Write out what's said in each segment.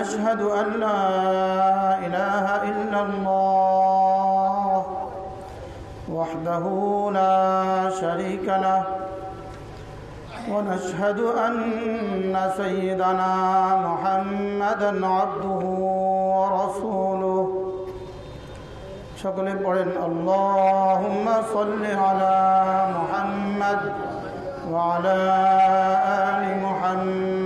أشهد أن لا إله إلا الله وحده لا شريك له ونشهد أن سيدنا محمدا عبده ورسوله. شكرا قرن اللهم صل على محمد وعلى آل محمد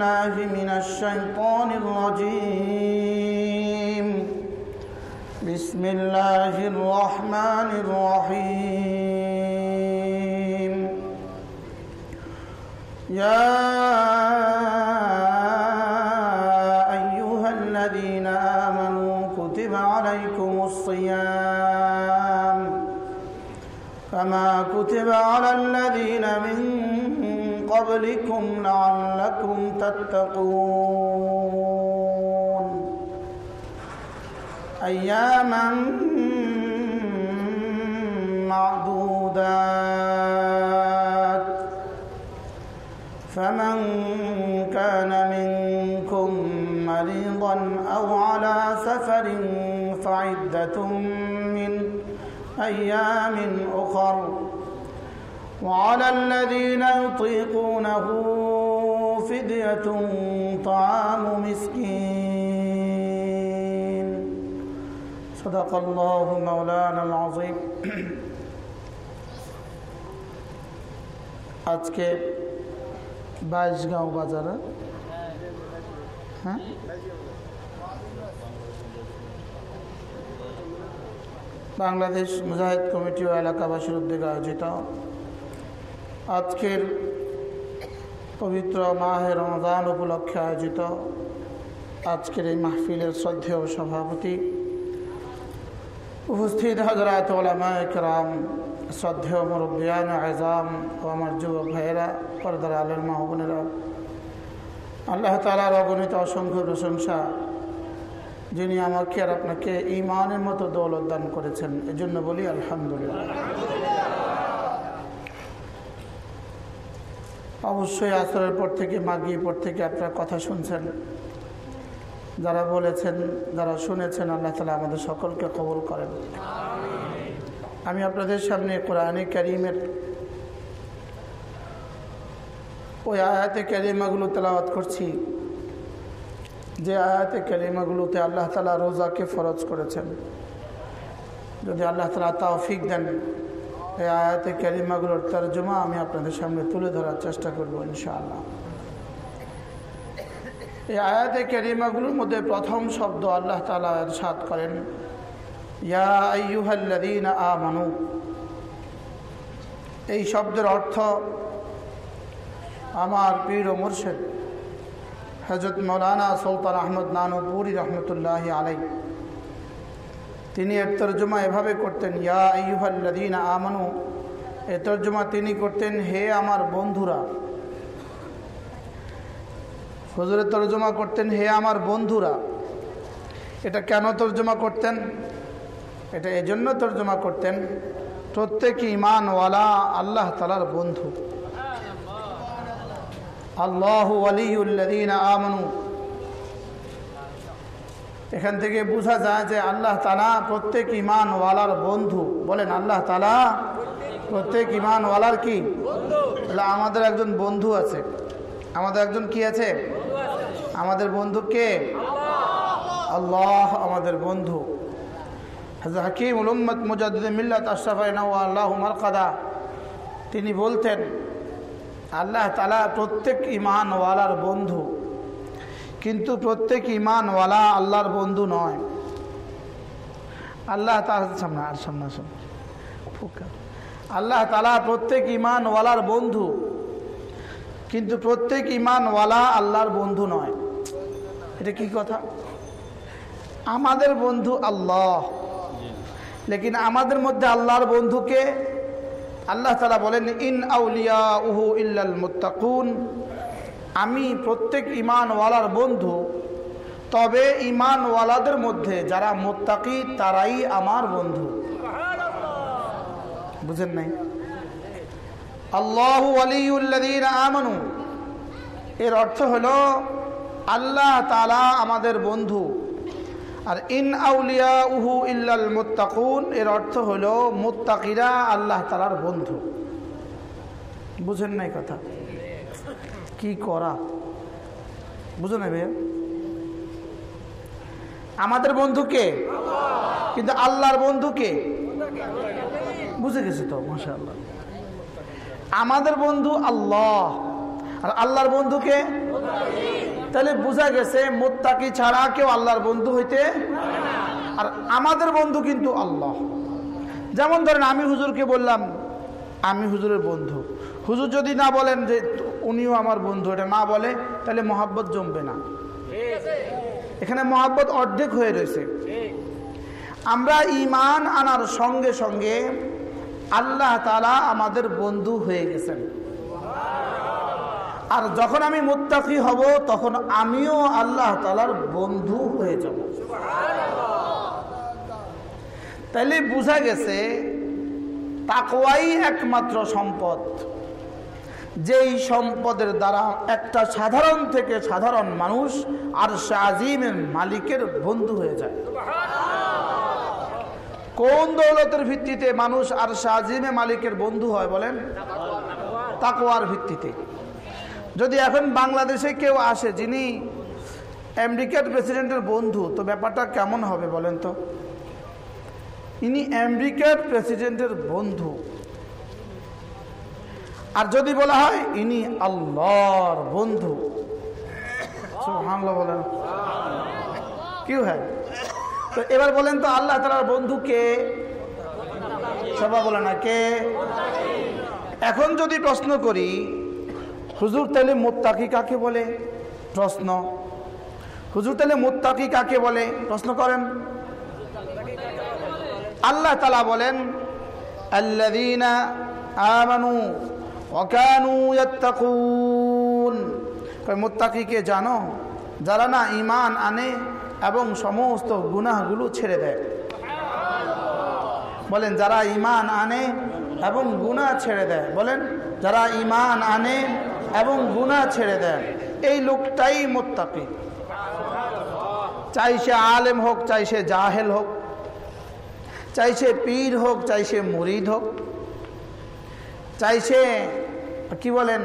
بالله من الشيطان الرجيم. بسم الله الرحمن الرحيم. يا أيها الذين آمنوا كتب عليكم الصيام كما كتب على الذين من قبلكم لعلكم تتقون. أياما معدودات. فمن كان منكم مريضا أو على سفر فعدة من أيام أخر. وعلى الذين يطيقونه فدية طعام مسكين صدق الله مولانا العظيم আজকে বাইশগাঁও বাজারে হ্যাঁ বাংলাদেশ মুজাহিদ কমিটি ও এলাকাবাসীর উদ্যোগে আয়োজিত আজকের পবিত্র মাহের রমজান উপলক্ষে আয়োজিত আজকের এই মাহফিলের শ্রদ্ধেয় সভাপতি উপস্থিত হজরাত ওলামায়াম শ্রদ্ধেয় মুরব্বিয়ান আজাম ও আমার যুবক ভাইয়েরা, পর্দার আলের মাহবুনেরা আল্লাহ তালার অগণিত অসংখ্য প্রশংসা, যিনি আমাকে আর আপনাকে ইমানের মতো দৌলত দান করেছেন। এজন্য বলি আলহামদুলিল্লাহ। অবশ্যই আসরের পর থেকে মাগিয়ে পর থেকে আপনার কথা শুনছেন। যারা বলেছেন, যারা শুনেছেন, আল্লাহ তালা আমাদের সকলকে কবল করেন। আমি আপনাদের সামনে কোরআনে ক্যারিমের ওই আয়াতে ক্যারিমাগুলো তেলাওয়াত করছি। যে আয়াতে ক্যারিমাগুলোতে আল্লাহ তালা রোজাকে ফরজ করেছেন। যদি আল্লাহ তালা তাওফিক দেন এই আয়াতে ক্যারিমাগুলোর তর্জমা আমি আপনাদের সামনে তুলে ধরার চেষ্টা করব, ইনশাআল্লাহ। এই আয়াতে ক্যারিমাগুলোর মধ্যে প্রথম শব্দ আল্লাহ তালা সাত করেন, ইয়া আইয়ুহাল্লাদিন আমানু। এই শব্দের অর্থ, আমার পীর ও মুর্শেদ হজরত মৌলানা সুলতান আহমদ নানুপুরি রহমতুল্লাহ আলাই তিনি এর তর্জমা এভাবে করতেন, ইয়া আইয়ুহাল্লাদিন আমানু এ তর্জমা তিনি করতেন, হে আমার বন্ধুরা হজরের তর্জমা করতেন, হে আমার বন্ধুরা এটা কেন তর্জমা করতেন? এটা এজন্য তর্জমা করতেন, প্রত্যেক ইমানওয়ালা আল্লাহ তালার বন্ধু। আল্লাহ আলিউল্লাদিন আমানু এখান থেকে বোঝা যায় যে আল্লাহ তালা প্রত্যেক ইমানওয়ালার বন্ধু। বলেন আল্লাহ তালা প্রত্যেক ইমানওয়ালার কি? তাহলে আমাদের একজন বন্ধু আছে। আমাদের একজন কি আছে? আমাদের বন্ধু কে? আল্লাহ আমাদের বন্ধু। হাকিম উলম্মদ মুজাদ্দিদ মিল্লাত আশরাফাই আল্লাহ মালকাদা তিনি বলতেন, আল্লাহ তালা প্রত্যেক ইমানওয়ালার বন্ধু। কিন্তু প্রত্যেক ইমানওয়ালা আল্লাহর বন্ধু নয়। আল্লাহ তার সামনে, আর সামনে আসুন। আল্লাহ তালা প্রত্যেক ইমানওয়ালার বন্ধু। কিন্তু প্রত্যেক ইমানওয়ালা আল্লাহর বন্ধু নয়। এটা কি কথা? আমাদের বন্ধু আল্লাহ। লেকিন আমাদের মধ্যে আল্লাহর বন্ধুকে আল্লাহ তালা বলেন, ইন আউলিয়া উহু ইল্লাল মুত্তাকুন। আমি প্রত্যেক ইমানওয়ালার বন্ধু, তবে ইমানওয়ালাদের মধ্যে যারা মোত্তাকি, তারাই আমার বন্ধু। বুঝেন নাই? আল্লাহ আলিউল্লাদিন আমানু। এর অর্থ হল, আল্লাহ তালা আমাদের বন্ধু। আর ইন আউলিয়া উহু ইল্লাল মোত্তাকুন, এর অর্থ হল, মোত্তাকিরা আল্লাহ তালার বন্ধু। বুঝেন নাই কথা? কি করা? বুঝো না ভাইয়া। আমাদের বন্ধুকে কিন্তু আল্লাহর বন্ধুকে বুঝে গেছে তো মাসা আল্লাহ আমাদের বন্ধু আল্লাহ। আর আল্লাহর বন্ধুকে তাহলে বোঝা গেছে, মোত্তাকি ছাড়া কেউ আল্লাহর বন্ধু হইতে আর আমাদের বন্ধু কিন্তু আল্লাহ। যেমন ধরেন আমি হুজুরকে বললাম, আমি হুজুরের বন্ধু। হুজুর যদি না বলেন যে উনিও আমার বন্ধু, এটা না বলে তাহলে মহাব্বত জমবে না। এখানে মহাব্বত অর্ধেক হয়ে রয়েছে। আমরা ইমান আনার সঙ্গে সঙ্গে আল্লাহ তালা আমাদের বন্ধু হয়ে গেছেন। আর যখন আমি মুত্তাফি হব, তখন আমিও আল্লাহ তালার বন্ধু হয়ে যাব। তাইলে বোঝা গেছে, তাকওয়াই একমাত্র সম্পদ। যেই সম্পদের দ্বারা একটা সাধারণ থেকে সাধারণ মানুষ আর শাহিমের মালিকের বন্ধু হয়ে যায়। কোন দৌলতের ভিত্তিতে মানুষ আর শাহিমে মালিকের বন্ধু হয় বলেন? তাকোয়ার ভিত্তিতে। যদি এখন বাংলাদেশে কেউ আসে যিনি আমেরিকার প্রেসিডেন্টের বন্ধু, তো ব্যাপারটা কেমন হবে বলেন তো? ইনি আমেরিকার প্রেসিডেন্টের বন্ধু। আর যদি বলা হয়, ইনি আল্লাহর বন্ধু। বলেন। কি হয় তো এবার বলেন তো, আল্লাহ তালার বন্ধু কে? সবাই বলে না, কে? এখন যদি প্রশ্ন করি, হুজুর তাহলে মোত্তাকি কাকে বলে? প্রশ্ন। হুজুর তাহলে মোত্তাকি কাকে বলে? প্রশ্ন করেন। আল্লাহ তালা বলেন আল্লাদিনা মোত্তাকিকে জানো, যারা না ইমান আনে এবং সমস্ত গুনাহগুলো ছেড়ে দেয়। বলেন, যারা ইমান আনে এবং গুণা ছেড়ে দেয়। বলেন, যারা ইমান আনে এবং গুণা ছেড়ে দেয়। এই লোকটাই মোত্তাকি। চাই সে আলেম হোক, চাই সে জাহেল হোক, চাই সে পীর হোক, চাই সে মুরিদ হোক। চাই সে কি বলেন,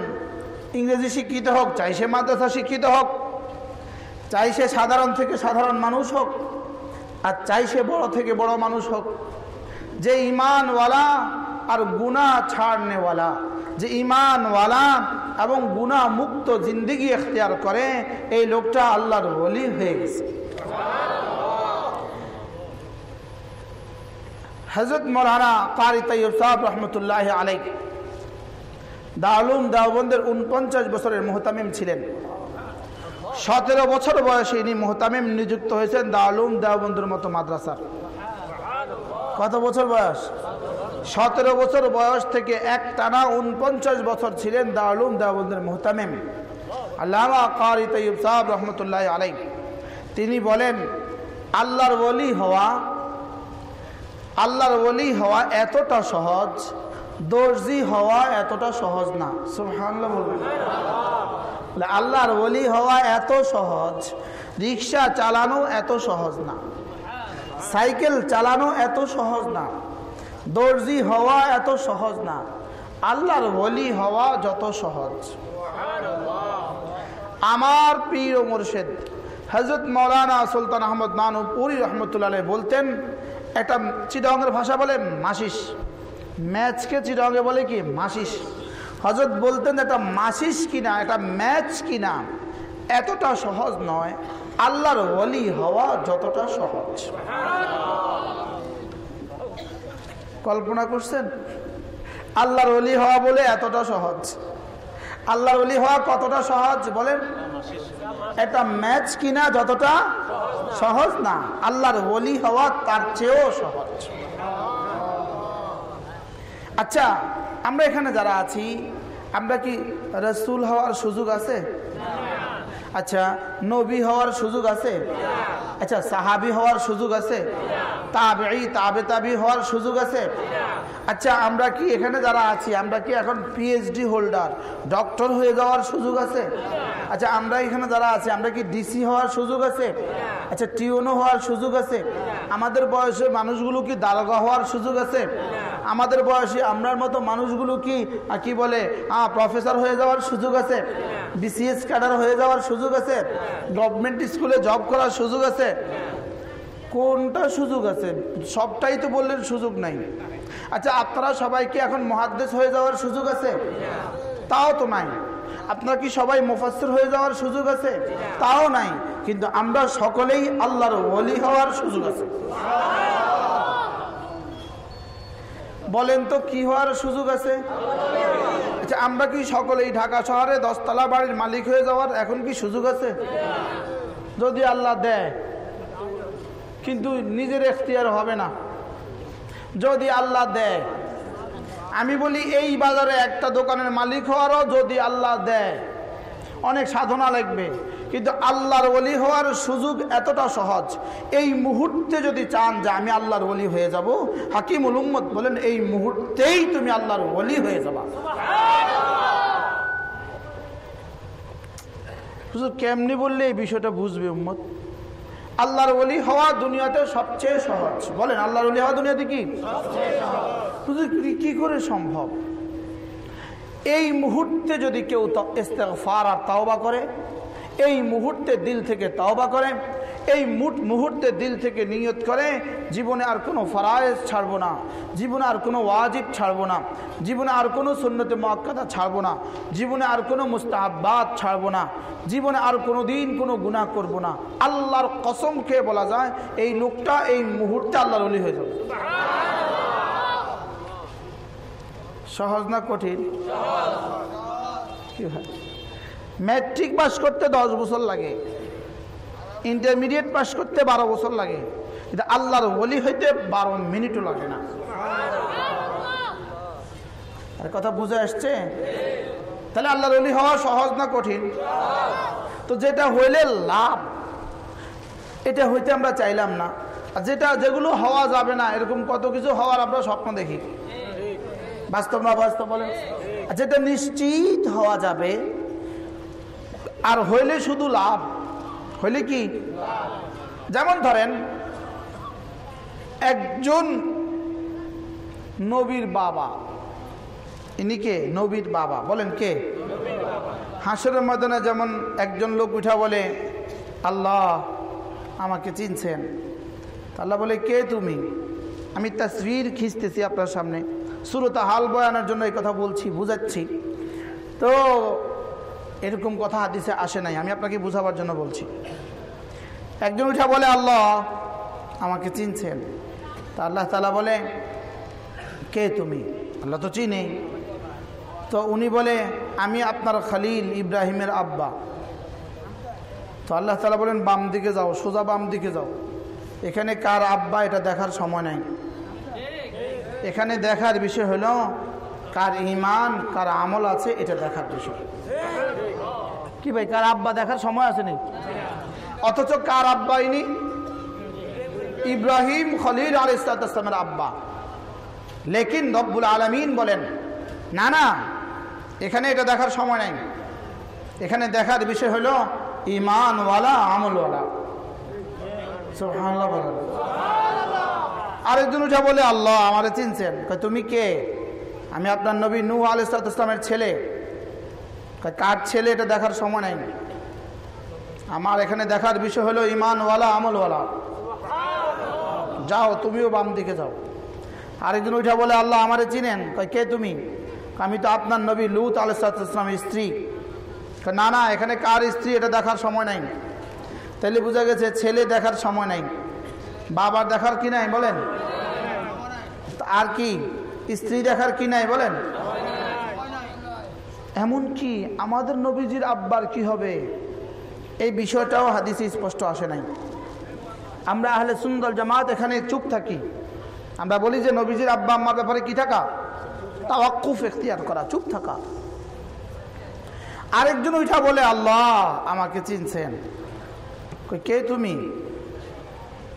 ইংরেজি শিক্ষিত হোক, চাইছে মাদ্রাসা শিক্ষিত হোক, চাইছে সাধারণ থেকে সাধারণ মানুষ হোক, আর চাইছে বড় থেকে বড় মানুষ হোক। যে ইমানওয়ালা আর গুণা ছাড়নেওয়ালা, যে ইমানওয়ালা এবং গুণা মুক্ত জিন্দিগি এখতিয়ার করে, এই লোকটা আল্লাহর বলি হয়ে গেছে। হজরত মৌলানা কারি তৈব সাহ রহমতুল্লাহ আলাই দারুম দাওবন্দের উনপঞ্চাশ বছরের মোহতামিম ছিলেন। সতেরো বছর বয়সে ইনি মোহতামিম নিযুক্ত হয়েছেন দারুম দেওবন্ধুর মতো মাদ্রাসার। কত বছর বয়স? সতেরো বছর বয়স থেকে এক টানা উনপঞ্চাশ বছর ছিলেন দারুম দেওবন্দের মোহতামিম। আল্লামা রহমতুল্লাহ আলাই তিনি বলেন, আল্লাহর বলি হওয়া, আল্লাহর বলি হওয়া এতটা সহজ দর্জি হওয়া এতটা সহজ না। আল্লাহর বলি হওয়া এত সহজ, রিক্সা চালানো এত সহজ না। সাইকেল চালানো এত সহজ না। দর্জি হওয়া এত সহজ না। আল্লাহর বলি হওয়া যত সহজ। আমার প্রিয় মুর্শেদ হজরত মৌলানা সুলতান আহমদ নানুপুরি রহমতুল্লাহ বলতেন একটা চিডঙ্গের ভাষা বলে মাসিস ম্যাচকে চিডঙ্গে বলে কি? মাসিস। হজরত বলতেন, এটা মাসিস কিনা? এটা ম্যাচ কিনা? এতটা সহজ নয়। আল্লাহর ওলি হওয়া যতটা সহজ। কল্পনা করছেন? আল্লাহর অলি হওয়া বলে এতটা সহজ। আল্লাহর অলি হওয়া কতটা সহজ? বলেন। একটা ম্যাচ কিনা যতটা সহজ না? আল্লাহর অলি হওয়া তার চেয়েও সহজ। আচ্ছা আমরা এখানে যারা আছি, আমরা কি রসুল হওয়ার সুযোগ আছে? আচ্ছা নবী হওয়ার সুযোগ আছে? আচ্ছা সাহাবি হওয়ার সুযোগ আছে? তাবে তাবে তাবি হওয়ার সুযোগ আছে? আচ্ছা আমরা কি এখানে যারা আছি, আমরা কি এখন পিএইচডি হোল্ডার ডক্টর হয়ে যাওয়ার সুযোগ আছে? আচ্ছা আমরা এখানে যারা আছি, আমরা কি ডিসি হওয়ার সুযোগ আছে? আচ্ছা টিউনও হওয়ার সুযোগ আছে? আমাদের বয়সে মানুষগুলো কি দারোগা হওয়ার সুযোগ আছে? আমাদের বয়সে আমরার মতো মানুষগুলো কি কি বলে প্রফেসর হয়ে যাওয়ার সুযোগ আছে? বিসিএস ক্যাডার হয়ে যাওয়ার সুযোগ আছে? গভর্নমেন্ট স্কুলে জব করার সুযোগ আছে? কোনটা সুযোগ আছে? সবটাই তো বললেন সুযোগ নাই। আচ্ছা আপনারা সবাইকে এখন মহাদ্দেশ হয়ে যাওয়ার সুযোগ আছে? তাও তো নাই। আপনার কি সবাই মুফাসির হয়ে যাওয়ার সুযোগ আছে? তাও নাই। কিন্তু আমরা সকলেই আল্লাহর ওলি হওয়ার সুযোগ আছে। বলেন তো, কি হওয়ার সুযোগ আছে? আচ্ছা আমরা কি সকলেই ঢাকা শহরে দশতলা বাড়ির মালিক হয়ে যাওয়ার এখন কি সুযোগ আছে? যদি আল্লাহ দেয়, কিন্তু নিজের এখতিয়ার হবে না। যদি আল্লাহ দেয়। আমি বলি, এই বাজারে একটা দোকানের মালিক হওয়ারও যদি আল্লাহ দেয়, অনেক সাধনা লাগবে। কিন্তু আল্লাহর ওলি হওয়ার সুযোগ এতটা সহজ। এই মুহূর্তে যদি চান যে আমি আল্লাহর ওলি হয়ে যাব, হাকিমুল উম্মত বলেন, এই মুহূর্তেই তুমি আল্লাহর ওলি হয়ে যাবা। কেমনি বললে এই বিষয়টা বুঝবে উম্মত? আল্লাহর ওলি হওয়া দুনিয়াতে সবচেয়ে সহজ। বলেন, আল্লাহর ওলি হওয়া দুনিয়াতে কি? কি করে সম্ভব? এই মুহূর্তে যদি কেউ ইস্তেফার আর তাওবা করে এই মুহূর্তে দিল থেকে তাওবা করে, এই মুঠ মুহূর্তে দিল থেকে নিয়ত করে, জীবনে আর কোনো ফরায়েজ ছাড়ব না, জীবনে আর কোনো ওয়াজিব ছাড়ব না, জীবনে আর কোনো সুন্নতে মক্কাদা ছাড়বো না, জীবনে আর কোনো মুস্তাহাবাদ ছাড়ব না, জীবনে আর কোনো দিন কোনো গুণা করব না। আল্লাহর কসম খেয়ে বলা যায়, এই লোকটা এই মুহূর্তে আল্লাহর অলি হয়ে যাবে। সহজ না কঠিন? কি হয় ম্যাট্রিক পাস করতে দশ বছর লাগে। ইন্টারমিডিয়েট পাস করতে বারো বছর লাগে। কিন্তু আল্লাহর বলি হইতে বারো মিনিটও লাগে না। আর কথা বুঝে আসছে? তাহলে আল্লাহর অলি হওয়া সহজ না কঠিন? তো যেটা হইলে লাভ, এটা হইতে আমরা চাইলাম না। আর যেটা, যেগুলো হওয়া যাবে না, এরকম কত কিছু হওয়ার আমরা স্বপ্ন দেখি। বাস্তব না বাস্তব বলেন? যেটা নিশ্চিত হওয়া যাবে আর হইলে শুধু লাভ। হইলে কি? যেমন ধরেন, একজন নবীর বাবা। ইনি কে? নবীর বাবা। বলেন কে? হাসরের ময়দানে যেমন একজন লোক উঠা বলে, আল্লাহ, আমাকে চিনছেন। আল্লাহ বলে, কে তুমি? আমি তাসবির খিঁচতেছি আপনার সামনে। শুরুতে হাল বয়ানোর জন্য এই কথা বলছি, বুঝাচ্ছি। তো এরকম কথা হাদিসে আসে নাই। আমি আপনাকে বুঝাবার জন্য বলছি। একজন উঠা বলে, আল্লাহ, আমাকে চিনছেন। তা আল্লাহ তালা বলে, কে তুমি? আল্লাহ তো চিনি। তো উনি বলে, আমি আপনার খালিল ইব্রাহিমের আব্বা। তো আল্লাহ তালা বলেন, বাম দিকে যাও, সোজা বাম দিকে যাও। এখানে কার আব্বা, এটা দেখার সময় নাই। এখানে দেখার বিষয় হলো, কার ইমান কার আমল আছে, এটা দেখার বিষয়। কি ভাই, কার আব্বা দেখার সময় আছে নেই অথচ কার আব্বা ইনি? ইব্রাহিম খলিল আল ইসলামের আব্বা। লেকিন রব্বুল আলমিন বলেন, না না, এখানে এটা দেখার সময় নাই। এখানে দেখার বিষয় হলো ইমানওয়ালা আমলওয়ালা। আরেকজন উঠা বলে, আল্লাহ আমারে চিনছেন। তুমি কে? আমি আপনার নবী নূহ আলাইসালামের ছেলে। কয়, কার ছেলে এটা দেখার সময় নাই। আমার এখানে দেখার বিষয় হলো ইমানওয়ালা আমলওয়ালা। যাও তুমিও বাম দিকে যাও। আরেকজন ওইটা বলে আল্লাহ আমারে চিনেন। কয়, কে তুমি? আমি তো আপনার নবী লুত আলাইসালামের স্ত্রী। না না এখানে কার স্ত্রী এটা দেখার সময় নাই। তাহলে বোঝা গেছে ছেলে দেখার সময় নাই। বাবার দেখার কি নাই বলেন? আর কি? স্ত্রী দেখার কি নাই বলেন? এমন কি আমাদের নবীজির আব্বার কি হবে? এই বিষয়টাও হাদিসে স্পষ্ট আসে নাই। আমরা আহলে সুন্দর জামাত এখানে চুপ থাকি। আমরা বলি যে নবীজির আব্বা আম্মার ব্যাপারে কি থাকা? তাওয়াক্কুফ, এখতিয়ার করা, চুপ থাকা। আরেকজন ওইটা বলে, আল্লাহ, আমাকে চিনছেন। কে তুমি?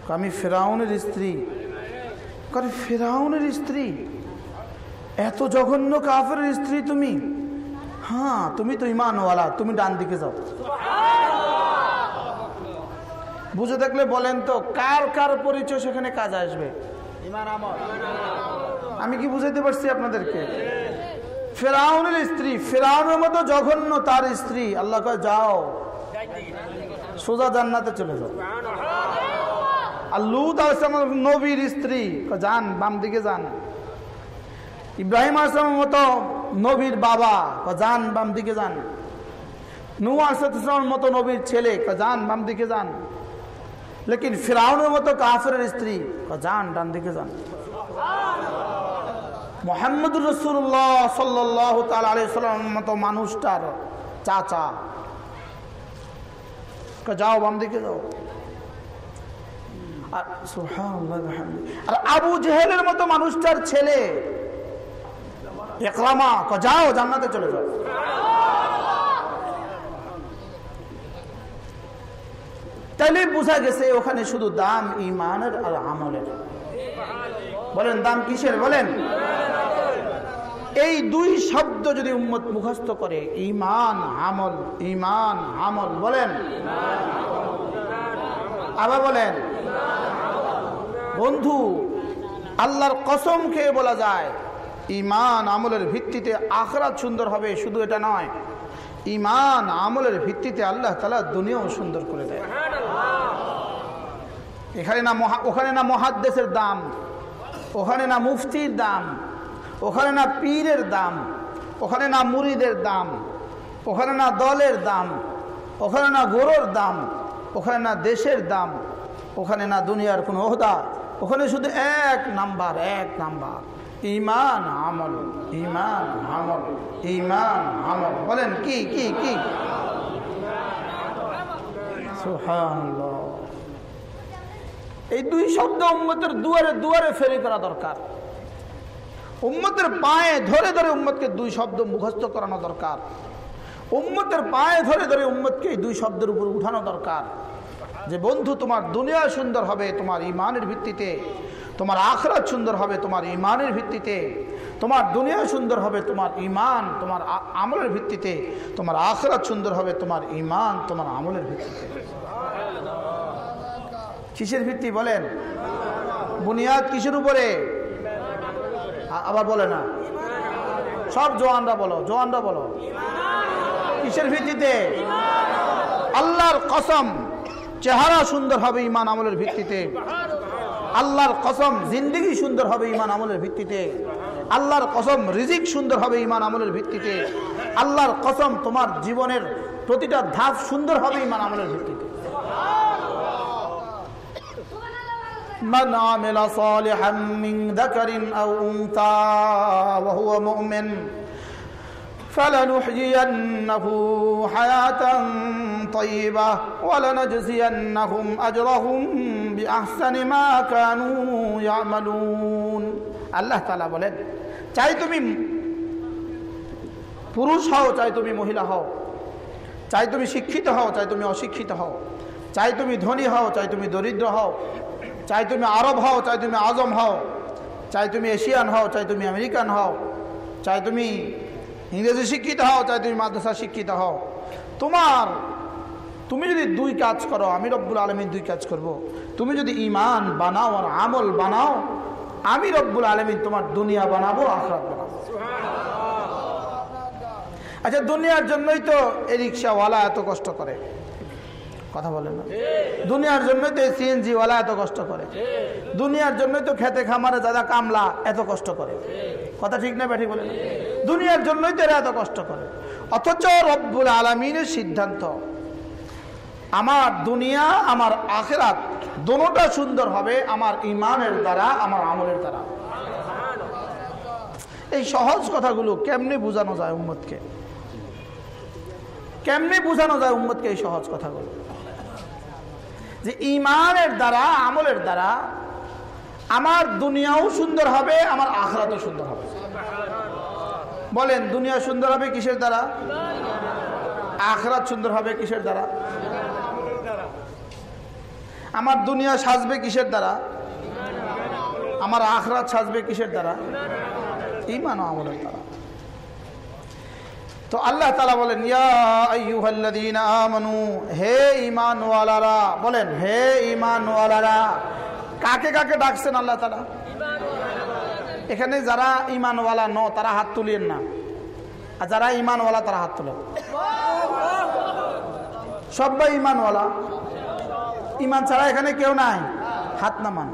আমি ফেরাউনের স্ত্রী। করে ফেরাউনের স্ত্রী? এত জঘন্য কাফের স্ত্রী তুমি। হ্যাঁ তুমি তো ইমানওয়ালা, তুমি ডান দিকে যাও। বুঝে দেখলে বলেন তো, কার কার পরিচয় সেখানে কাজ আসবে? আমি কি বুঝাইতে পারছি আপনাদেরকে? ফেরাউনের স্ত্রী, ফেরাউনের মতো জঘন্য তার স্ত্রী। আল্লাহ যাও। সোজা জান্নাতে চলে যাও। আর লুত আসলাম নবীর স্ত্রী। যান, বাম দিকে যান। ইব্রাহিম আসলামের মতো নবীর বাবা যান বাম দিকে যান। নু আসলামের মতো নবীর ছেলে যান বাম দিকে যান। লেকিন ফিরাউনের মতো কাফের স্ত্রী যান ডান দিকে যান। মোহাম্মদুর রসুল্লাহ সাল্লাহ তালাম মতো মানুষটার চাচা যাও বাম দিকে যাও। আর আবু জেহেলের মতো মানুষটার ছেলে একরামা কয়, যাও জান্নাতে চলে যাও। তাইলে বোঝা গেছে ওখানে শুধু দাম ইমানের আর আমলের। বলেন দাম কিসের বলেন? এই দুই শব্দ যদি উম্মত মুখস্থ করে ইমান আমল ইমান আমল বলেন? আবার বলেন? বন্ধু আল্লাহর কসম খেয়ে বলা যায় ইমান আমলের ভিত্তিতে আখরাত সুন্দর হবে, শুধু এটা নয়। ইমান আমলের ভিত্তিতে আল্লাহ তালা দুনিয়াও সুন্দর করে দেয়। এখানে না মহা ওখানে না মহাদ্দেশের দাম, ওখানে না মুফতির দাম, ওখানে না পীরের দাম, ওখানে না মুরিদের দাম, ওখানে না দলের দাম, ওখানে না গরুর দাম, ওখানে না দেশের দাম, ওখানে না দুনিয়ার কোনো ওহদা, ওখানে শুধু এক নাম্বার এক নাম্বার। ইমান আমল ইমান আমল ইমান আমল। বলেন, কি কি কি? এই দুই শব্দ উম্মতের দুয়ারে দুয়ারে ফেরি করা দরকার। উম্মতের পায়ে ধরে ধরে উম্মতকে দুই শব্দ মুখস্থ করানো দরকার। উম্মতের পায়ে ধরে ধরে উম্মতকে এই দুই শব্দের উপর উঠানো দরকার। যে বন্ধু, তোমার দুনিয়া সুন্দর হবে, তোমার ইমানের ভিত্তিতে। তোমার আখরাত সুন্দর হবে, তোমার ইমানের ভিত্তিতে। তোমার দুনিয়া সুন্দর হবে, তোমার ইমান তোমার আমলের ভিত্তিতে। তোমার আখরাত সুন্দর হবে, তোমার ইমান তোমার আমলের ভিত্তিতে। কিসের ভিত্তি বলেন? বুনিয়াদ কিসের উপরে? আবার বলে না। সব জোয়ানরা বলো জোয়ানরা বলো। কিসের ভিত্তিতে? আল্লাহর কসম, চেহারা সুন্দর হবে ইমান আমলের ভিত্তিতে। আল্লাহর কসম জিন্দিগি সুন্দর হবে ইমান আমলের ভিত্তিতে আল্লাহর কসম রিজিক সুন্দর হবে ইমান আমলের ভিত্তিতে আল্লাহর কসম তোমার জীবনের প্রতিটা ধাপ সুন্দর হবে ইমান আমলের ভিত্তিতে من عمل صالحا من ذكر أو أنثى وهو مؤمن فلنحيينه حياة طيبة ولنجزينهم أجرهم আল্লাহ তালা বলেন চাই তুমি পুরুষ হও চাই তুমি মহিলা হও চাই তুমি শিক্ষিত হও চাই তুমি অশিক্ষিত হও চাই তুমি ধনী হও চাই তুমি দরিদ্র হও চাই তুমি আরব হও চাই তুমি আজম হও চাই তুমি এশিয়ান হও চাই তুমি আমেরিকান হও চাই তুমি ইংরেজি শিক্ষিত হও চাই তুমি মাদ্রাসা শিক্ষিত হও তোমার তুমি যদি দুই কাজ করো আমি রব্বুল আলমীর দুই কাজ করব। তুমি যদি ইমান বানাও আর আমল বানাও আমি রব্বুল আলমিন তোমার দুনিয়া বানাবো আখরাত বানাবো। আচ্ছা দুনিয়ার জন্যই তো এই রিক্সাওয়ালা এত কষ্ট করে। কথা বলে না। দুনিয়ার জন্যই তো এই সিএনজিওয়ালা এত কষ্ট করে। দুনিয়ার জন্যই তো খেতে খামারে দাদা কামলা এত কষ্ট করে। কথা ঠিক না ব্যাঠি বলেন দুনিয়ার জন্যই তো এরা এত কষ্ট করে। অথচ রব্বুল আলমিনের সিদ্ধান্ত আমার দুনিয়া, আমার আখেরাত দোনোটা সুন্দর হবে আমার ইমানের দ্বারা, আমার আমলের দ্বারা। এই সহজ কথাগুলো কেমনে বোঝানো যায় উম্মতকে? কেমনে বোঝানো যায় উম্মতকে এই সহজ কথাগুলো? যে ইমানের দ্বারা, আমলের দ্বারা আমার দুনিয়াও সুন্দর হবে, আমার আখরাতও সুন্দর হবে। বলেন, দুনিয়া সুন্দর হবে কিসের দ্বারা? আখরাত সুন্দর হবে কিসের দ্বারা? আমার দুনিয়া সাজবে কিসের দ্বারা? আমার আখরাত সাজবে কিসের দ্বারা? ইমান আমলের দ্বারা। তো আল্লাহ তালা বলেন আমানু, হে ইমানওয়ালারা বলেন, হে ইমানওয়ালারা কাকে কাকে ডাকছেন আল্লাহ তালা এখানে যারা ইমানওয়ালা ন, তারা হাত তুলিয়েন না। আর যারা ইমানওয়ালা তারা হাত তুলেন। সবাই ইমানওয়ালা ইমান ছাড়া এখানে কেউ নাই। হাত নামান।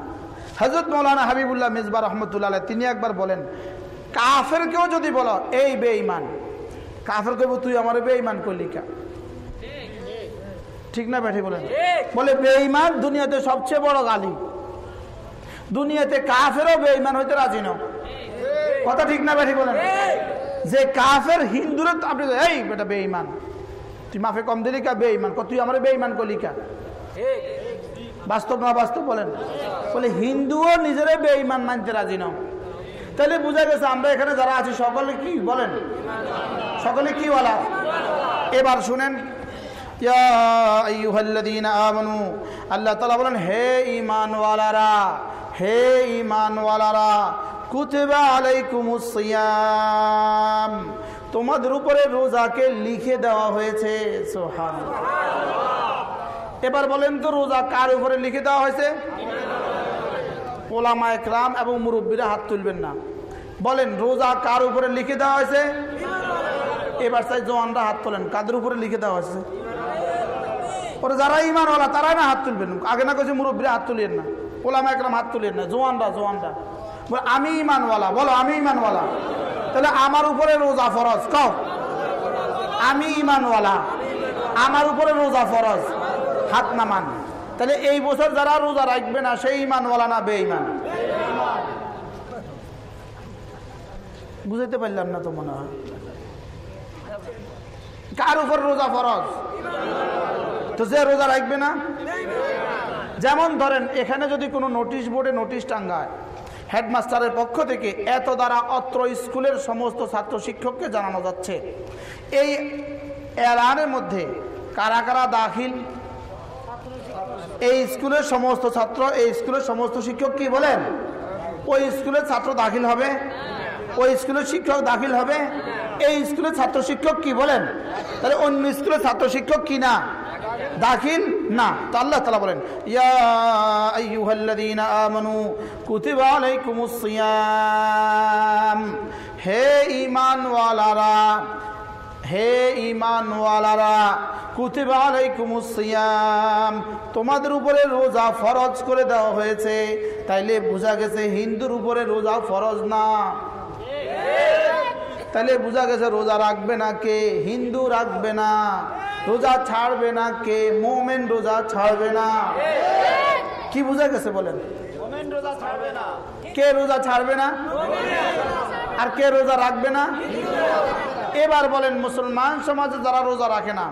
হজরত মৌলানা হাবিবুল্লাহ মিসবা রহমতুল্লাহ তিনি একবার বলেন, কাফের কেউ যদি বলো, এই বে ইমান কাফের কেউ তুই আমার বে ইমান করলি কা ঠিক না ব্যাঠি বলেন? বলে, বেঈমান দুনিয়াতে সবচেয়ে বড় গালি দুনিয়াতে কাফেরও বেঈমান হইতে রাজি ন কথা ঠিক না ব্যাঠি বলেন? যে কাফের হিন্দুরে, আপনি এই বেটা বেঈমান, তুই মাফে কম দিলি কা বেঈমান তুই আমার বেঈমান করলি কা বাস্তব না বাস্তব বলেন? বলে হিন্দুও নিজেরাই বেঈমান মানতে রাজি নাও তাহলে বোঝা গেছে আমরা এখানে যারা আছি, সকলে কি? বলেন। সকলে কি বলা এবার শুনেন। আল্লাহ তালা বলেন, হে হে তোমাদের উপরে রোজাকে লিখে দেওয়া হয়েছে। সোহান এবার বলেন তো, রোজা কার উপরে লিখে দেওয়া হয়েছে? ওলামা একরাম এবং মুরব্বীরা হাত তুলবেন না। বলেন, রোজা কার উপরে লিখে দেওয়া হয়েছে? এবার চাই জওয়ানরা হাত তোলেন। কাদের উপরে লিখে দেওয়া হয়েছে? পরে যারা ইমানওয়ালা তারাই না হাত তুলবেন। আগে না কেছে মুরব্বীরা হাত তুলিয়েন না। ওলামা একরাম হাত তুলিয়েন না। জোয়ানরা জোয়ানরা আমি ইমানওয়ালা বলো, আমি ইমানওয়ালা তাহলে আমার উপরে রোজা ফরজ, কও? আমি ইমানওয়ালা আমার উপরে রোজা ফরজ। হাত নামান। তাহলে এই বছর যারা রোজা রাখবে না, সেই ইমানওয়ালা না বে ইমান বুঝাইতে পারলাম না তো মনে হয়। কার উপর রোজা ফরজ? তো যে রোজা রাখবে না? যেমন ধরেন, এখানে যদি কোনো নোটিশ বোর্ডে নোটিশ টাঙ্গায়, হেডমাস্টারের পক্ষ থেকে এত দ্বারা অত্র স্কুলের সমস্ত ছাত্র শিক্ষককে জানানো যাচ্ছে। এই এলানের মধ্যে কারা কারা দাখিল এই স্কুলের সমস্ত ছাত্র, এই স্কুলের সমস্ত শিক্ষক কি বলেন? ওই স্কুলের ছাত্র দাখিল হবে? ওই স্কুলের শিক্ষক দাখিল হবে? এই স্কুলের ছাত্র শিক্ষক কি বলেন? তাহলে অন্য স্কুলের ছাত্র শিক্ষক কি না? দাখিল না। তো আল্লাহ তালা বলেন সিয়াম। হে ঈমানওয়ালারা হে ঈমানওয়ালারা কুতিবা আলাইকুমুস সিয়াম তোমাদের উপরে রোজা ফরজ করে দেওয়া হয়েছে। তাইলে বোঝা গেছে হিন্দুর উপরে রোজা ফরজ না। তাহলে বোঝা গেছে রোজা রাখবে না কে? হিন্দু রাখবে না। রোজা ছাড়বে না কে? মোমেন রোজা ছাড়বে না। কি বোঝা গেছে বলেন? কে রোজা ছাড়বে না। আর কে রোজা রাখবে না? এবার বলেন, মুসলমান সমাজে যারা রোজা রাখে না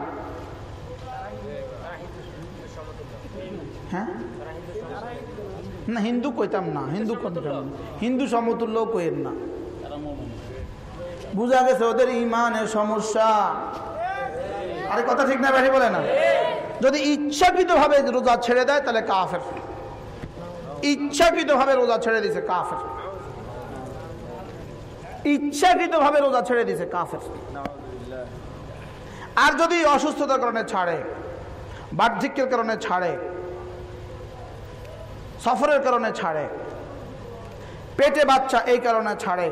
হ্যাঁ? না, হিন্দু কইতাম না, হিন্দু কইতাম হিন্দু সমতুল্য কইেন না। বুঝা গেছে, ওদের ইমানের সমস্যা। আরে কথা ঠিক না বেশি বলে না। যদি ইচ্ছাকৃত ভাবে রোজা ছেড়ে দেয়, তাহলে কাফের। ইচ্ছাকৃত ভাবে রোজা ছেড়ে দিছে কাফের। ইচ্ছাকৃত ভাবে রোজা ছেড়ে দিছে কাফের। আর যদি অসুস্থতার কারণে ছাড়ে, বার্ধক্যের কারণে ছাড়ে, সফরের কারণে ছাড়ে, পেটে বাচ্চা এই কারণে ছাড়ে,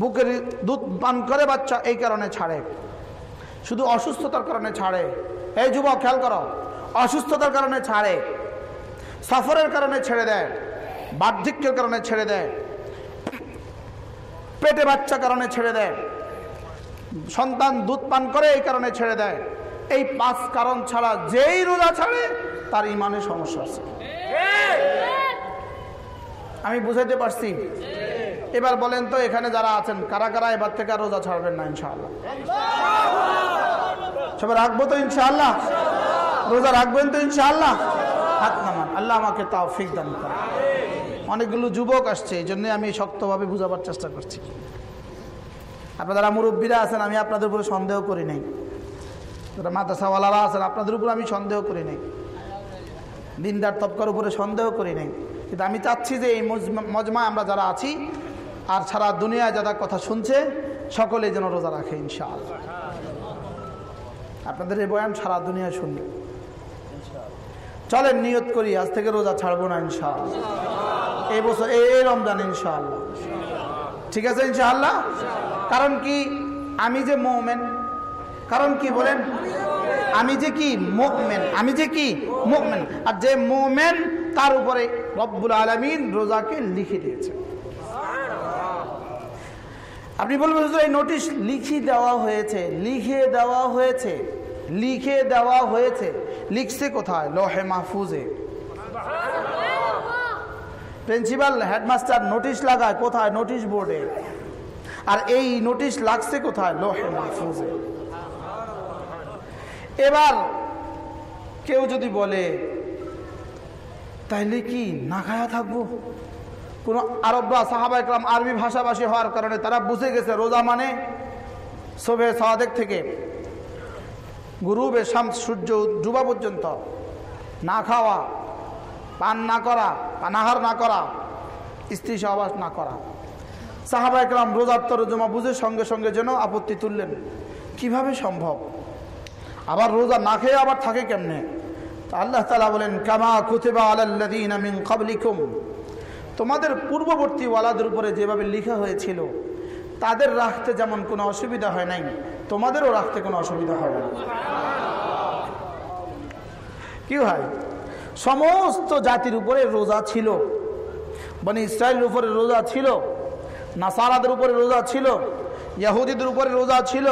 বুকের দুধ পান করে বাচ্চা এই কারণে ছাড়ে, শুধু অসুস্থতার কারণে ছাড়ে। এই যুবক, খেয়াল করো, অসুস্থতার কারণে ছাড়ে, সফরের কারণে ছেড়ে দেয়, বার্ধক্যের কারণে ছেড়ে দেয় পেটে বাচ্চা কারণে ছেড়ে দেয়। সন্তান দুধ পান করে এই কারণে ছেড়ে দেয়। এই পাঁচ কারণ ছাড়া যেই রোজা ছাড়ে, তার ইমানের সমস্যা আছে। আমি বুঝাইতে পারছি? এবার বলেন তো এখানে যারা আছেন, কারা কারা এবার থেকে আর রোজা ছাড়বেন না, ইনশাআল্লাহ? সবাই রাখব তো, ইনশাআল্লাহ? রোজা রাখবেন তো, ইনশাআল্লাহ? হাত নামান। আল্লাহ আমাকে তাও ফিক দান করে অনেকগুলো যুবক আসছে, এই জন্যই আমি শক্তভাবে বুঝাবার চেষ্টা করছি। আপনারা মুরব্বীরা আছেন, আমি আপনাদের উপরে সন্দেহ করি নাই। যারা মাদ্রাসাওয়ালারা আছেন, আপনাদের উপরে আমি সন্দেহ করি নাই। দিনদার তপকার উপরে সন্দেহ করি নাই। কিন্তু আমি চাচ্ছি যে এই মজমা আমরা যারা আছি, আর সারা দুনিয়ায় যারা কথা শুনছে সকলে যেন রোজা রাখে ইনশাল আপনাদের এই বয়ান সারা দুনিয়া শুনবে। চলেন, নিয়ত করি, আজ থেকে রোজা ছাড়বো না ইনশাল এই বছর, এই রমজান, ইনশাআল্লাহ। ঠিক আছে, ইনশাআল্লাহ? কারণ কি, আমি যে মোমেন, কারণ কি বলেন? আমি যে কি মোকমেন আমি যে কি মোকমেন আর যে মোমেন, তার উপরে রব্বুল আলমিন রোজাকে লিখে দিয়েছে। আপনি বলবেন এই নোটিশ লিখে দেওয়া হয়েছে, লিখে দেওয়া হয়েছে, লিখে দেওয়া হয়েছে। লিখছে কোথায়? লোহে মাহফুজে। প্রিন্সিপাল, হেডমাস্টার, নোটিশ লাগায়, কোথায়? নোটিশ বোর্ডে। আর এই নোটিশ লাগছে কোথায়? লোহে মাহফুজে। এবার কেউ যদি বলে, তাইলে কি না খায়া থাকব? কোনো আরবরা সাহাবা একরাম আরবি ভাষাভাষী হওয়ার কারণে তারা বুঝে গেছে, রোজা মানে শোভে সাদেক থেকে। গুরুবে শাম সূর্য ডুবা পর্যন্ত না খাওয়া পান না করা, পানাহার না করা, স্ত্রী সহবাস না করা। সাহাবা একরাম রোজার তরজমা বুঝে সঙ্গে সঙ্গে যেন আপত্তি তুললেন, কীভাবে সম্ভব? আবার রোজা না খেয়ে আবার থাকে কেমনে? আল্লাহ তালা বলেন, কামা কুতেবা আলাল্লাদিন আমিন তোমাদের পূর্ববর্তী ওয়ালাদের উপরে যেভাবে লেখা হয়েছিল, তাদের রাখতে যেমন কোনো অসুবিধা হয় নাই, তোমাদেরও রাখতে কোনো অসুবিধা হবে না। কি হয় সমস্ত জাতির উপরে রোজা ছিল। মানে ইসরায়েলের উপরে রোজা ছিল, নাসারাদের উপরে রোজা ছিল, ইয়াহুদিদের উপরে রোজা ছিল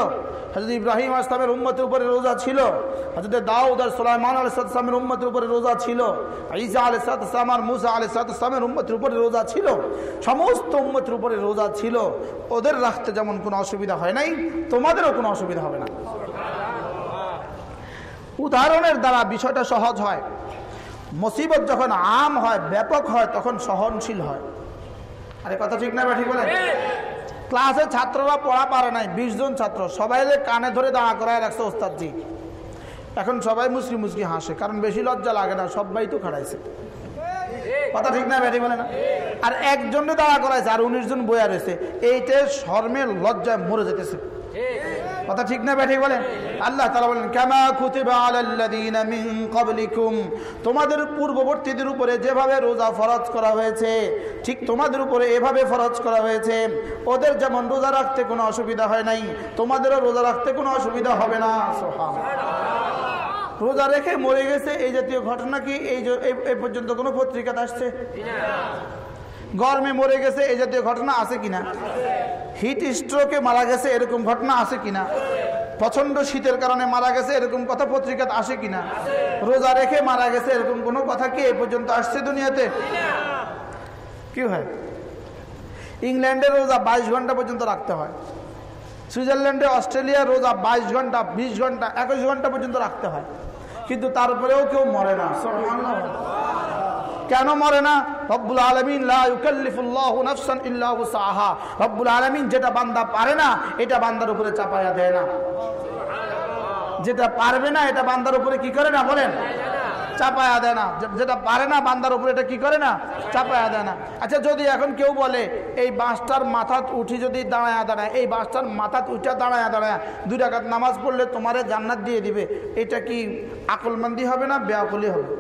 হজরত ইব্রাহিম আসলামের উম্মতের উপরে রোজা ছিল হজরত দাউদ আর সোলাইমান আল সালামের উম্মতের উপরে রোজা ছিল, ঈসা আল সালাম আর মুসা আল সালামের উম্মতের উপরে রোজা ছিল। সমস্ত উম্মতের উপরে রোজা ছিল। ওদের রাখতে যেমন কোনো অসুবিধা হয় নাই, তোমাদেরও কোনো অসুবিধা হবে না। উদাহরণের দ্বারা বিষয়টা সহজ হয়। মুসিবত যখন আম হয় ব্যাপক হয় তখন সহনশীল হয়। আরে কথা ঠিক না ঠিক বলেন ক্লাসে ছাত্ররা পড়া পারে নাই বিশ জন ছাত্র। সবাই কানে ধরে দাঁড়া করায় রাখছে ওস্তাদজি। এখন সবাই মুসলি মুসকি হাসে কারণ বেশি লজ্জা লাগে না সবাই তো খাড়াইছে। কথা ঠিক না ব্যাটি বলে না? আর একজনে দাঁড়া করাইছে আর উনিশ জন বইয়া রয়েছে। এইটা শর্মের লজ্জায় মরে যেতেছে। কথা ঠিক না ব্যাঠি বলেন? আল্লাহ তালা বলেন, কেমা কুতিবা আলাল্লাযীনা মিন ক্বাবলিকুম। তোমাদের পূর্ববর্তীদের উপরে যেভাবে রোজা ফরজ করা হয়েছে, ঠিক তোমাদের উপরে এভাবে ফরজ করা হয়েছে। ওদের যেমন রোজা রাখতে কোনো অসুবিধা হয় নাই, তোমাদেরও রোজা রাখতে কোনো অসুবিধা হবে না। রোজা রেখে মরে গেছে, এই জাতীয় ঘটনা কি এই পর্যন্ত কোনো পত্রিকাতে আসছে? গরমে মরে গেছে, এই জাতীয় ঘটনা আছে কিনা? হিট স্ট্রোকে মারা গেছে, এরকম ঘটনা আছে কিনা? প্রচণ্ড শীতের কারণে মারা গেছে, এরকম কথা পত্রিকাতে আসে কিনা? রোজা রেখে মারা গেছে, এরকম কোনো কথা কি এ পর্যন্ত আসছে দুনিয়াতে? কি হয়? ইংল্যান্ডে রোজা বাইশ ঘণ্টা পর্যন্ত রাখতে হয়। সুইজারল্যান্ডে অস্ট্রেলিয়া রোজা বাইশ ঘণ্টা, বিশ ঘণ্টা, একুশ ঘণ্টা পর্যন্ত রাখতে হয়। কিন্তু তারপরেও কেউ মরে না। কেন মরে না? রব্বুল আলমিন রব্বুল আলমিন যেটা বান্দা পারে না, এটা বান্দার উপরে চাপাইয়া দেয় না। যেটা পারবে না, এটা বান্দার উপরে কি করে না বলেন? চাপায়া দেয় না। যেটা পারে না, বান্দার উপরে এটা কি করে না? চাপায়া দেয় না। আচ্ছা যদি এখন কেউ বলে, এই বাঁশটার মাথাত উঠি যদি দাঁড়ায় দাঁড়ায়, এই বাঁশটার মাথাত উঠা দাঁড়ায় দাঁড়ায়, দুই রাকাত নামাজ পড়লে তোমারে জান্নাত দিয়ে দিবে। এটা কি আকলমন্দি হবে না বেআকলি হবে?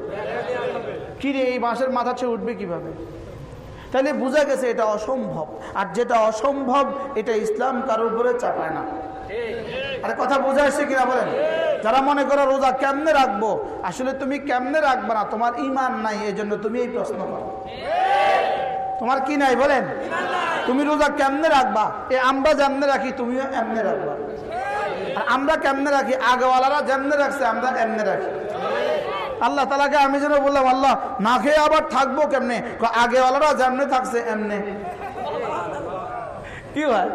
কি রে এই বাঁশের মাথা ছেড়ে উঠবে কীভাবে? তাহলে বোঝা গেছে এটা অসম্ভব। আর যেটা অসম্ভব, এটা ইসলাম কারোর উপরে চাপায় না। আরে কথা বোঝা এসছে কিনা বলেন? যারা মনে করো রোজা কেমনে রাখব? আসলে তুমি কেমনে রাখবে না? তোমার ইমান নাই এই জন্য তুমি এই প্রশ্ন করো। তোমার কি নাই বলেন? তুমি রোজা কেমনে রাখবা? এ আমরা যেমনে রাখি, তুমিও এমনে রাখবা। আর আমরা কেমনে রাখি? আগেওয়ালারা যেমনে রাখছে, আমরা এমনে রাখি। আল্লাহ তালাকে আমি যেন বললাম, আল্লাহ, না খেয়ে আবার থাকব কেমনে? আগেওয়ালারা যেমনে থাকছে এমনে। কি হয়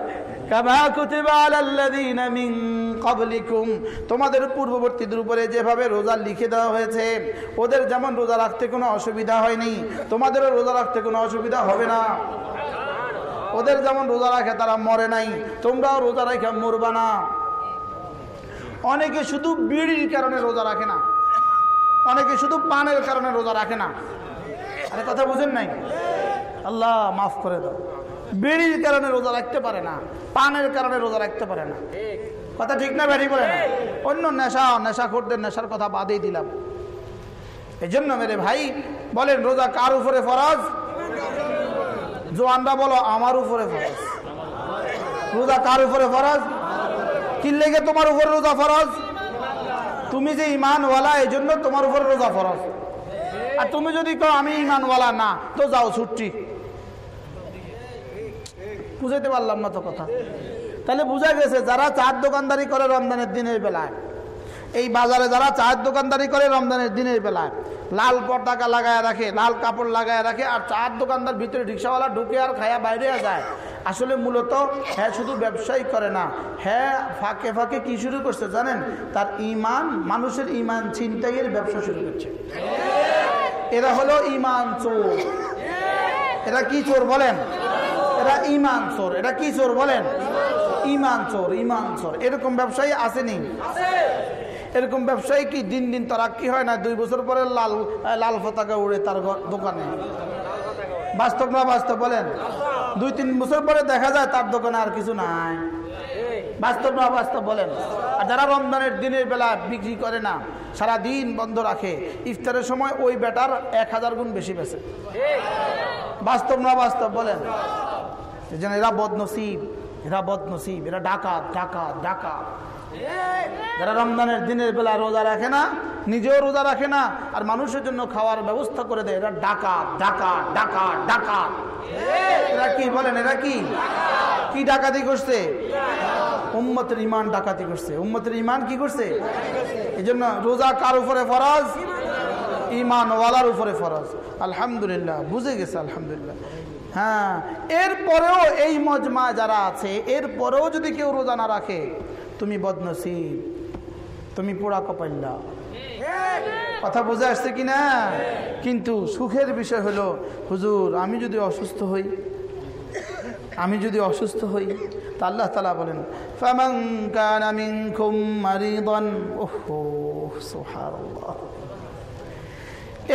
তোমাদের পূর্ববর্তীদের উপরে যেভাবে রোজা লিখে দেওয়া হয়েছে, ওদের যেমন রোজা রাখতে কোনো অসুবিধা হয়নি, তোমাদেরও রোজা রাখতে কোনো অসুবিধা হবে না। ওদের যেমন রোজা রাখে, তারা মরে নাই, তোমরাও রোজা রাখে মরবা না। অনেকে শুধু বিড়ির কারণে রোজা রাখে না। অনেকে শুধু পানের কারণে রোজা রাখে না। আরে কথা বুঝেন নাই? আল্লাহ মাফ করে দাও। বিড়ির কারণে রোজা রাখতে পারে না, পানের কারণে রোজা রাখতে পারে না। কথা ঠিক না বেরি বলে না? অন্য নেশা নেশা করদের নেশার কথা বাদেই দিলাম। এই জন্য মেরে ভাই, বলেন রোজা কার উপরে ফরজ? জোয়ানরা বলো, আমার উপরে ফরজ। রোজা কার উপরে ফরজ? কি লেগে তোমার উপরে রোজা ফরজ? তুমি যে ইমানওয়ালা এই জন্য তোমার উপর রোজা ফরজ। আর তুমি যদি কো আমি ইমানওয়ালা না তো যাও ছুট্টি বুঝাইতে পারলাম না তো কথা। তাহলে বুঝা গেছে যারা চার দোকানদারি করে রমজানের দিনের বেলায় এই বাজারে যারা চায়ের দোকানদারি করে রমজানের দিনের বেলায়, লাল পতাকা লাগায় রাখে, লাল কাপড় লাগায় রাখে, আর চায়ের দোকানদার ভিতরে রিক্সাওয়ালা ঢুকে আর খায়া বাইরে যায়। আসলে মূলত হ্যাঁ শুধু ব্যবসায়ী করে না হ্যাঁ ফাঁকে ফাঁকে কি শুরু করছে জানেন? তার ইমান, মানুষের ইমান ছিনতাইয়ের ব্যবসা শুরু করছে। এরা হলো ইমান চোর। এরা কি চোর বলেন? এরা ইমান চোর। এটা কি চোর বলেন? ইমান চোর ইমান চোর। এরকম ব্যবসায়ী আসেনি। এরকম ব্যবসায়ী কি দিন দিন তারা কি হয় না? দুই বছর পরে লাল লাল পতাকা উড়ে তার দোকানে। বাস্তব না বাস্তব বলেন? দুই, তিন বছর পরে দেখা যায় তার দোকানে আর কিছু নাই। বাস্তব না বাস্তব বলেন? আর যারা রমজানের দিনের বেলা বিক্রি করে না সারা দিন বন্ধ রাখে, ইফতারের সময় ওই বেটার এক হাজার গুণ বেশি বেছে বাস্তব না বাস্তব বলেন? যেন এরা বদনসিব এরা বদনসিব, এরা ডাকাত ডাকাত ডাকাত। যারা রমজানের দিনের বেলা রোজা রাখে না, নিজেও রোজা রাখে না, আর মানুষের জন্য খাওয়ার ব্যবস্থা করে দেয়। এরা ডাকাত ডাকাত ডাকাত ডাকাত। এরা কি বলেন, এরা কি? কি ডাকাতি করছে? উম্মতের ইমান ডাকাতি করছে। উম্মতের ইমান কি করছে? এই জন্য রোজা কার উপরে ফরজ? ইমান ওয়ালার উপরে ফরজ। আলহামদুলিল্লাহ, বুঝে গেছে, আলহামদুলিল্লাহ। হ্যাঁ এরপরেও এই মজমা যারা আছে, এরপরেও যদি কেউ রোজা না রাখে তুমি বদনসিব, তুমি পোড়া কপাল্লা কথা বোঝা আসছে কি না কিন্তু সুখের বিষয় হলো, হুজুর, আমি যদি অসুস্থ হই, আমি যদি অসুস্থ হই, তা আল্লাহ তালা বলেন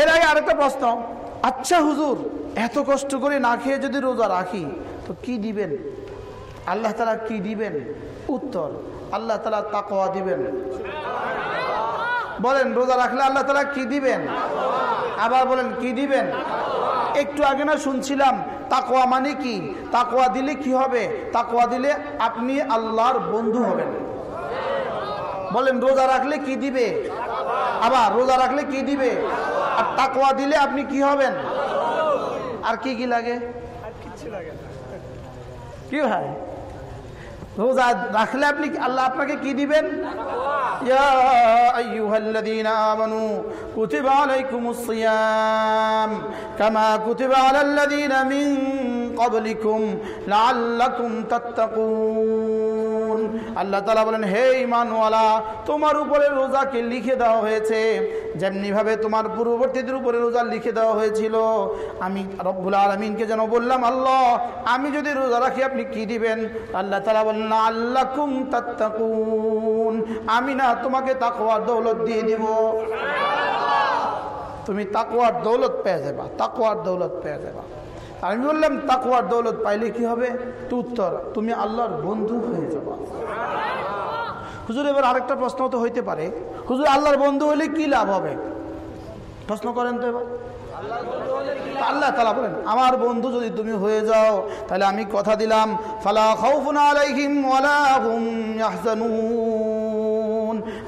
এর আগে আরেকটা প্রশ্ন আচ্ছা হুজুর, এত কষ্ট করে না খেয়ে যদি রোজা রাখি, তো কি দিবেন? আল্লাহ তালা কি দিবেন? উত্তর আল্লাহ তালা তাকোয়া দিবেন। বলেন, রোজা রাখলে আল্লাহ তালা কি দিবেন? আবার বলেন, কি দিবেন? একটু আগে না শুনছিলাম তাকোয়া মানে কি? তাকোয়া দিলে কি হবে? তাকোয়া দিলে আপনি আল্লাহর বন্ধু হবেন। বলেন, রোজা রাখলে কি দিবে? আবার, রোজা রাখলে কি দিবে? আর তাকোয়া দিলে আপনি কি হবেন? আর কি কি লাগে? কি হয় রোজা রাখলে আপনি আল্লাহ আপনাকে কি দিবেন? আল্লাহ তালা বলেন, হে ইমানওয়ালা তোমার উপরে রোজাকে লিখে দেওয়া হয়েছে। যেমনিভাবে তোমার পূর্ববর্তীদের উপরে রোজা লিখে দেওয়া হয়েছিল, আমি রব্বুল আলমিনকে যেন বললাম, আল্লাহ, আমি যদি রোজা রাখি আপনি কি দিবেন? আল্লাহ তালা বলেন আল্লাহ কুম তাত্তাকুন। আমি না তোমাকে তাকওয়ার দৌলত দিয়ে দিব। তুমি তাকওয়ার দৌলত পেয়ে যাবা তাকওয়ার দৌলত পেয়ে যাবা। আমি বললাম তাকওয়ার দৌলত পাইলে কি হবে? তো উত্তর তুমি আল্লাহর বন্ধু হয়ে যাবা। হুজুর এবার আরেকটা প্রশ্ন তো হইতে পারে। হুজুর আল্লাহর বন্ধু হলে কি লাভ হবে? প্রশ্ন করেন তো এবার। আল্লাহ তালা বলেন, আমার বন্ধু যদি তুমি হয়ে যাও, তাহলে আমি কথা দিলাম, ফালা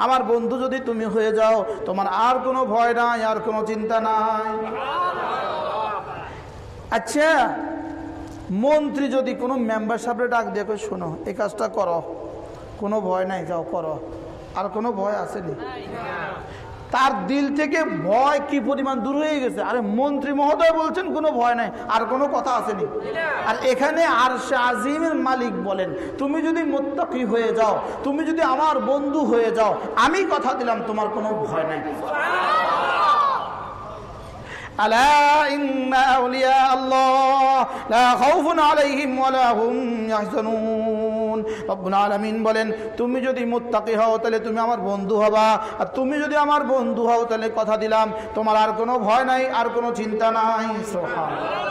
আমার বন্ধু যদি তুমি হয়ে যাও, তোমার আর কোনো ভয় নাই, আর কোনো চিন্তা নাই। আচ্ছা মন্ত্রী যদি কোনো মেম্বার সাহেবের ডাক দিয়ে শোনো এই কাজটা করো, কোনো ভয় নাই, যাও, করো। আর কোনো ভয় আসেনি? তার দিল থেকে ভয় কি পরিমাণ দূর হয়ে গেছে আরে মন্ত্রী মহোদয় বলছেন কোনো ভয় নাই আর কোনো কথা আসেনি আর এখানে আর আজিমের মালিক বলেন তুমি যদি মোত্তাকি হয়ে যাও তুমি যদি আমার বন্ধু হয়ে যাও আমি কথা দিলাম তোমার কোনো ভয় নাই ألا إن أولياء الله لا خوف عليهم ولا هم يحزنون রব্বুল আলামিন বলেন, তুমি যদি মুত্তাকি হও, তাহলে তুমি আমার বন্ধু হবা। আর তুমি যদি আমার বন্ধু হও, তাহলে কথা দিলাম, তোমার আর কোনো ভয় নাই, আর কোনো চিন্তা নাই। সুবহানাল্লাহ।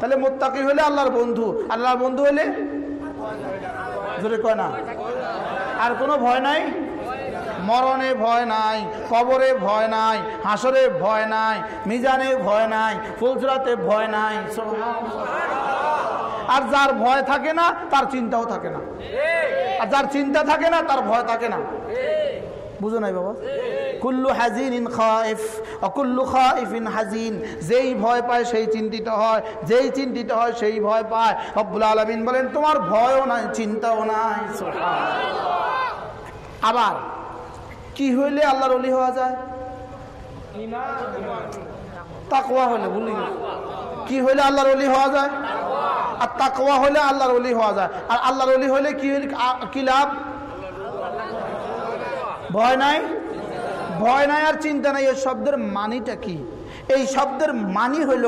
তাহলে মুত্তাকি হলে আল্লাহর বন্ধু আল্লাহর বন্ধু হলে? কয় না? আর কোনো ভয় নাই? মরণে ভয় নাই, কবরে ভয় নাই, হাসরে ভয় নাই, মিজানে ভয় নাই ফুলসরাতে ভয় নাই। আর যার ভয় থাকে না তার চিন্তাও থাকে না। আর যার চিন্তা থাকে না তার ভয় থাকে না। বুঝো নাই বাবা? কুল্লু হাজিন ইন খাইফ অকুল্লু খাইফ ইন হাজিন। যেই ভয় পায় সেই চিন্তিত হয়। যেই চিন্তিত হয় সেই ভয় পায়। রব্বুল আলমিন বলেন তোমার ভয়ও নাই চিন্তাও নাই। আবার কি হইলে আল্লাহর অলি হওয়া যায়? তাকওয়া হলে ভুলে গেছি কি হইলে আল্লাহর অলি হওয়া যায়? আর তাকওয়া হলে আল্লাহর অলি হওয়া যায়। আর আল্লাহর অলি হলে কি কি লাভ? ভয় নাই? ভয় নাই আর চিন্তা নাই ওই শব্দের মানিটা কি? এই শব্দের মানি হইল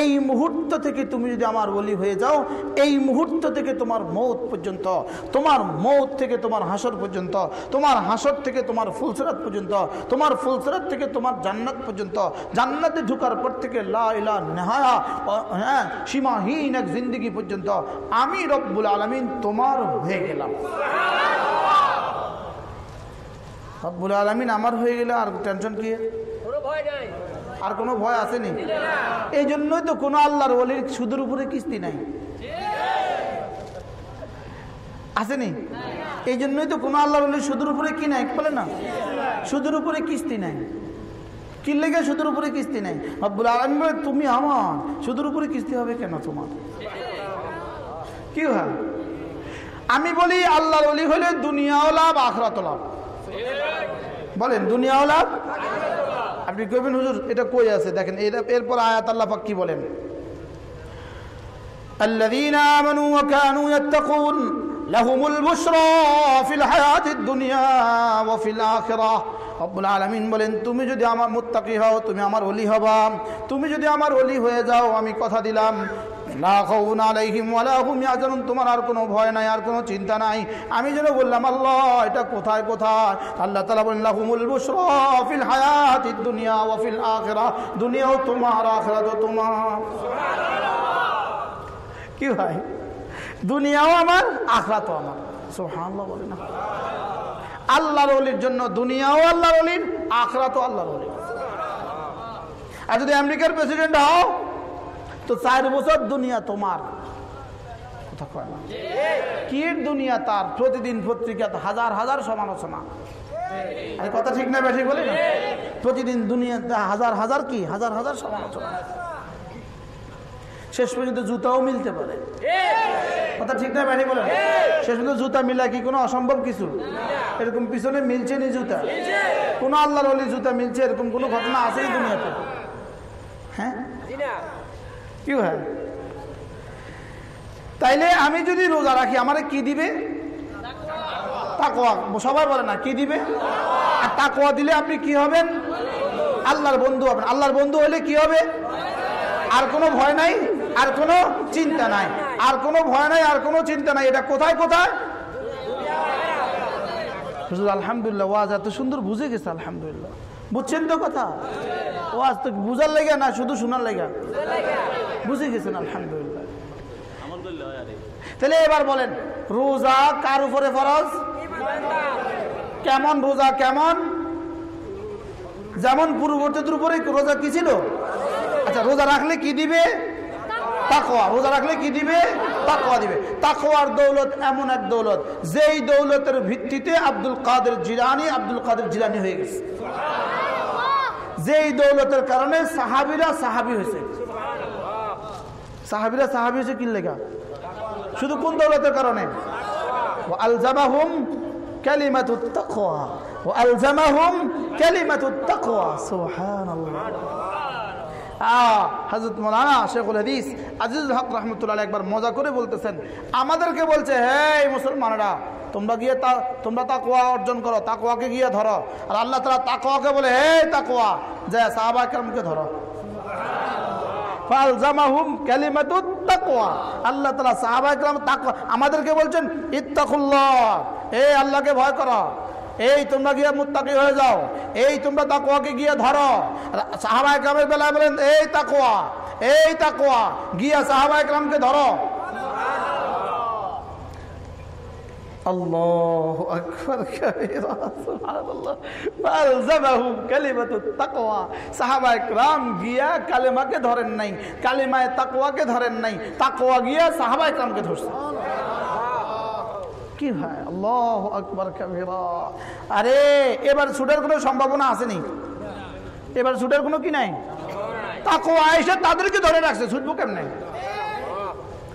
এই মুহূর্ত থেকে তুমি যদি আমার বলি হয়ে যাও, এই মুহূর্ত থেকে তোমার মৌত পর্যন্ত, তোমার মৌত থেকে তোমার হাসর পর্যন্ত, তোমার হাসর থেকে তোমার ফুলসরাত পর্যন্ত, তোমার ফুলসরাত থেকে তোমার জান্নাত পর্যন্ত, জান্নাতে ঢুকার পর থেকে লা ইলা নেহায়া হ্যাঁ সীমাহীন এক জিন্দগি পর্যন্ত আমি রব্বুল আলমিন তোমার হয়ে গেলাম। রব্বুল আলমিন আমার হয়ে গেলে আর টেনশন কি? আর কোনো ভয় আসেনি। এই জন্যই তো কোনো আল্লাহর ওলির সুদের উপরে কিস্তি নাই। আসেনি? এই জন্যই তো কোনো আল্লাহর ওলির সুদের উপরে কি নাই, বলে না? সুদের উপরে কিস্তি নাই। কি লেগে সুদের উপরে কিস্তি নাই? রব্বুল আলমিন বলে, তুমি আমার সুদের উপরে কিস্তি হবে কেন তোমার? কি হয় আমি বলি, আল্লাহর অলি হলে দুনিয়াও লাভ আখরাত লাভ। বলেন, দুনিয়াও লাভ? আপনি কইবেন হুজুর এটা কই আছে দেখেন এটা এরপর আয়াত আল্লাহ পাক কি বলেন الذين آمنوا وكانوا يتقون لهم البشرى في الحياة الدنيا وفي الآخرة রব্বুল আলমিন বলেন তুমি যদি আমার মুত্তাকি হও তুমি আমার অলি হবা তুমি যদি আমার অলি হয়ে যাও আমি কথা দিলাম হুম তোমার আর কোনো ভয় নাই, আর কোনো চিন্তা নাই। আমি যেন বললাম, আল্লাহ, এটা কোথায় কোথায়? আল্লাহ তাআলা বলেন লাহুমুল দুনিয়া দুনিয়াও তোমার, আখিরাতও তোমার। কি ভাই? দুনিয়াও আমার, আখরাতও আমার। সুবহানাল্লাহ বলে না। আল্লাহর অলির জন্য দুনিয়াও আল্লাহর অলির আখরাতও আল্লাহর অলির আর যদি আমেরিকার প্রেসিডেন্ট হও তো চার বছর দুনিয়া তোমার। কি দুনিয়া তার? প্রতিদিন পত্রিকাতে হাজার হাজার সমালোচনা। আর কথা ঠিক না বেঠিক বলি না? প্রতিদিন দুনিয়াতে হাজার হাজার কি? হাজার হাজার সমালোচনা। শেষ পর্যন্ত জুতাও মিলতে পারে। কথা ঠিক না ব্যাঠি বলেন শেষ পর্যন্ত জুতা মিলা কি কোনো অসম্ভব কিছু? এরকম পিছনে মিলছে নি জুতা? কোন আল্লাহর অলি জুতা মিলছে, এরকম কোনো ঘটনা আছেই দুনিয়াতে? হ্যাঁ? কি হয় তাইলে আমি যদি রোজা রাখি, আমারে কি দিবে? তাকোয়া সবাই বলে না, কি দিবে? আর তাকোয়া দিলে আপনি কি হবেন? আল্লাহর বন্ধু হবেন। আল্লাহর বন্ধু হলে কি হবে? আর কোনো ভয় নাই, আর কোনো চিন্তা নাই। আর কোনো ভয় নাই, আর কোনো চিন্তা নাই। এটা কোথায় কোথায়? আলহামদুলিল্লাহ, ওয়াজ এত সুন্দর বুঝে গেছে, আলহামদুলিল্লাহ। বুঝছেন তো কথা? ও আজ তো বুঝার লেগে না, শুধু শোনার লেগে? বুঝে গেছেন, আলহামদুলিল্লাহ। তাহলে এবার বলেন, রোজা কার উপরে ফরজ? কেমন রোজা, কেমন? যেমন পূর্ববর্তীদের উপরে রোজা কি ছিল? আচ্ছা রোজা রাখলে কি দিবে? তাকোয়া রোজা রাখলে কি দিবে? তাকোয়া দিবে। তাকোয়ার দৌলত এমন এক দৌলত, যেই দৌলতের ভিত্তিতে আব্দুল কাদের জিরানি আব্দুল কাদের জিরানি হয়ে গেছে। যেই দৌলতের কারণে সাহাবিরা সাহাবি হয়েছে। সাহাবিরা সাহাবি হয়েছে কি লেখা শুধু কোন দৌলতের কারণে? আলজামাহুম কালিমাতুত তাকওয়া। ওয়া আলজামাহুম সুবহানাল্লাহ। হজরত মৌলানা শেখুল হাদিস আজিজুল হক রহমতুল্লাহ একবার মজা করে বলতেছেন, আমাদেরকে বলছে হে মুসলমানরা, তোমরা গিয়ে তা, তোমরা তাকোয়া অর্জন করো তাকোয়াকে গিয়ে ধরো। আর আল্লাহ তালা তাকোয়াকে বলে হে তাকোয়া যে সাহাবাকরামকে ধরো। আল্লাহ তালা সাহাবাকরাম তাকোয়া আমাদেরকে বলছেন, ইত্তাকুল্লাহ, এ আল্লাহকে ভয় করো। এই তোমরা গিয়ে মুত্তাকি হয়ে যাও। এই তোমরা তাকোয়াকে গিয়ে ধরো। সাহাবাই গ্রামের বেলায় বলেন, এই তাকোয়া এই তাকোয়া গিয়া সাহাবাই গ্রামকে ধরো। আল্লাহ আকবর গিয়া কালেমাকে ধরেন নাই, কালেমায় তাকোয়াকে ধরেন নাই। তাকোয়া গিয়া সাহাবাই গ্রামকে ধরছে। কি ভাই? আল্লাহ আকবর আরে, এবার ছুটের কোনো সম্ভাবনা আসেনি? এবার ছুটের কোনো কি নাই? তাকো আয়সা তাদেরকে ধরে রাখছে, ছুটবো কেমনে?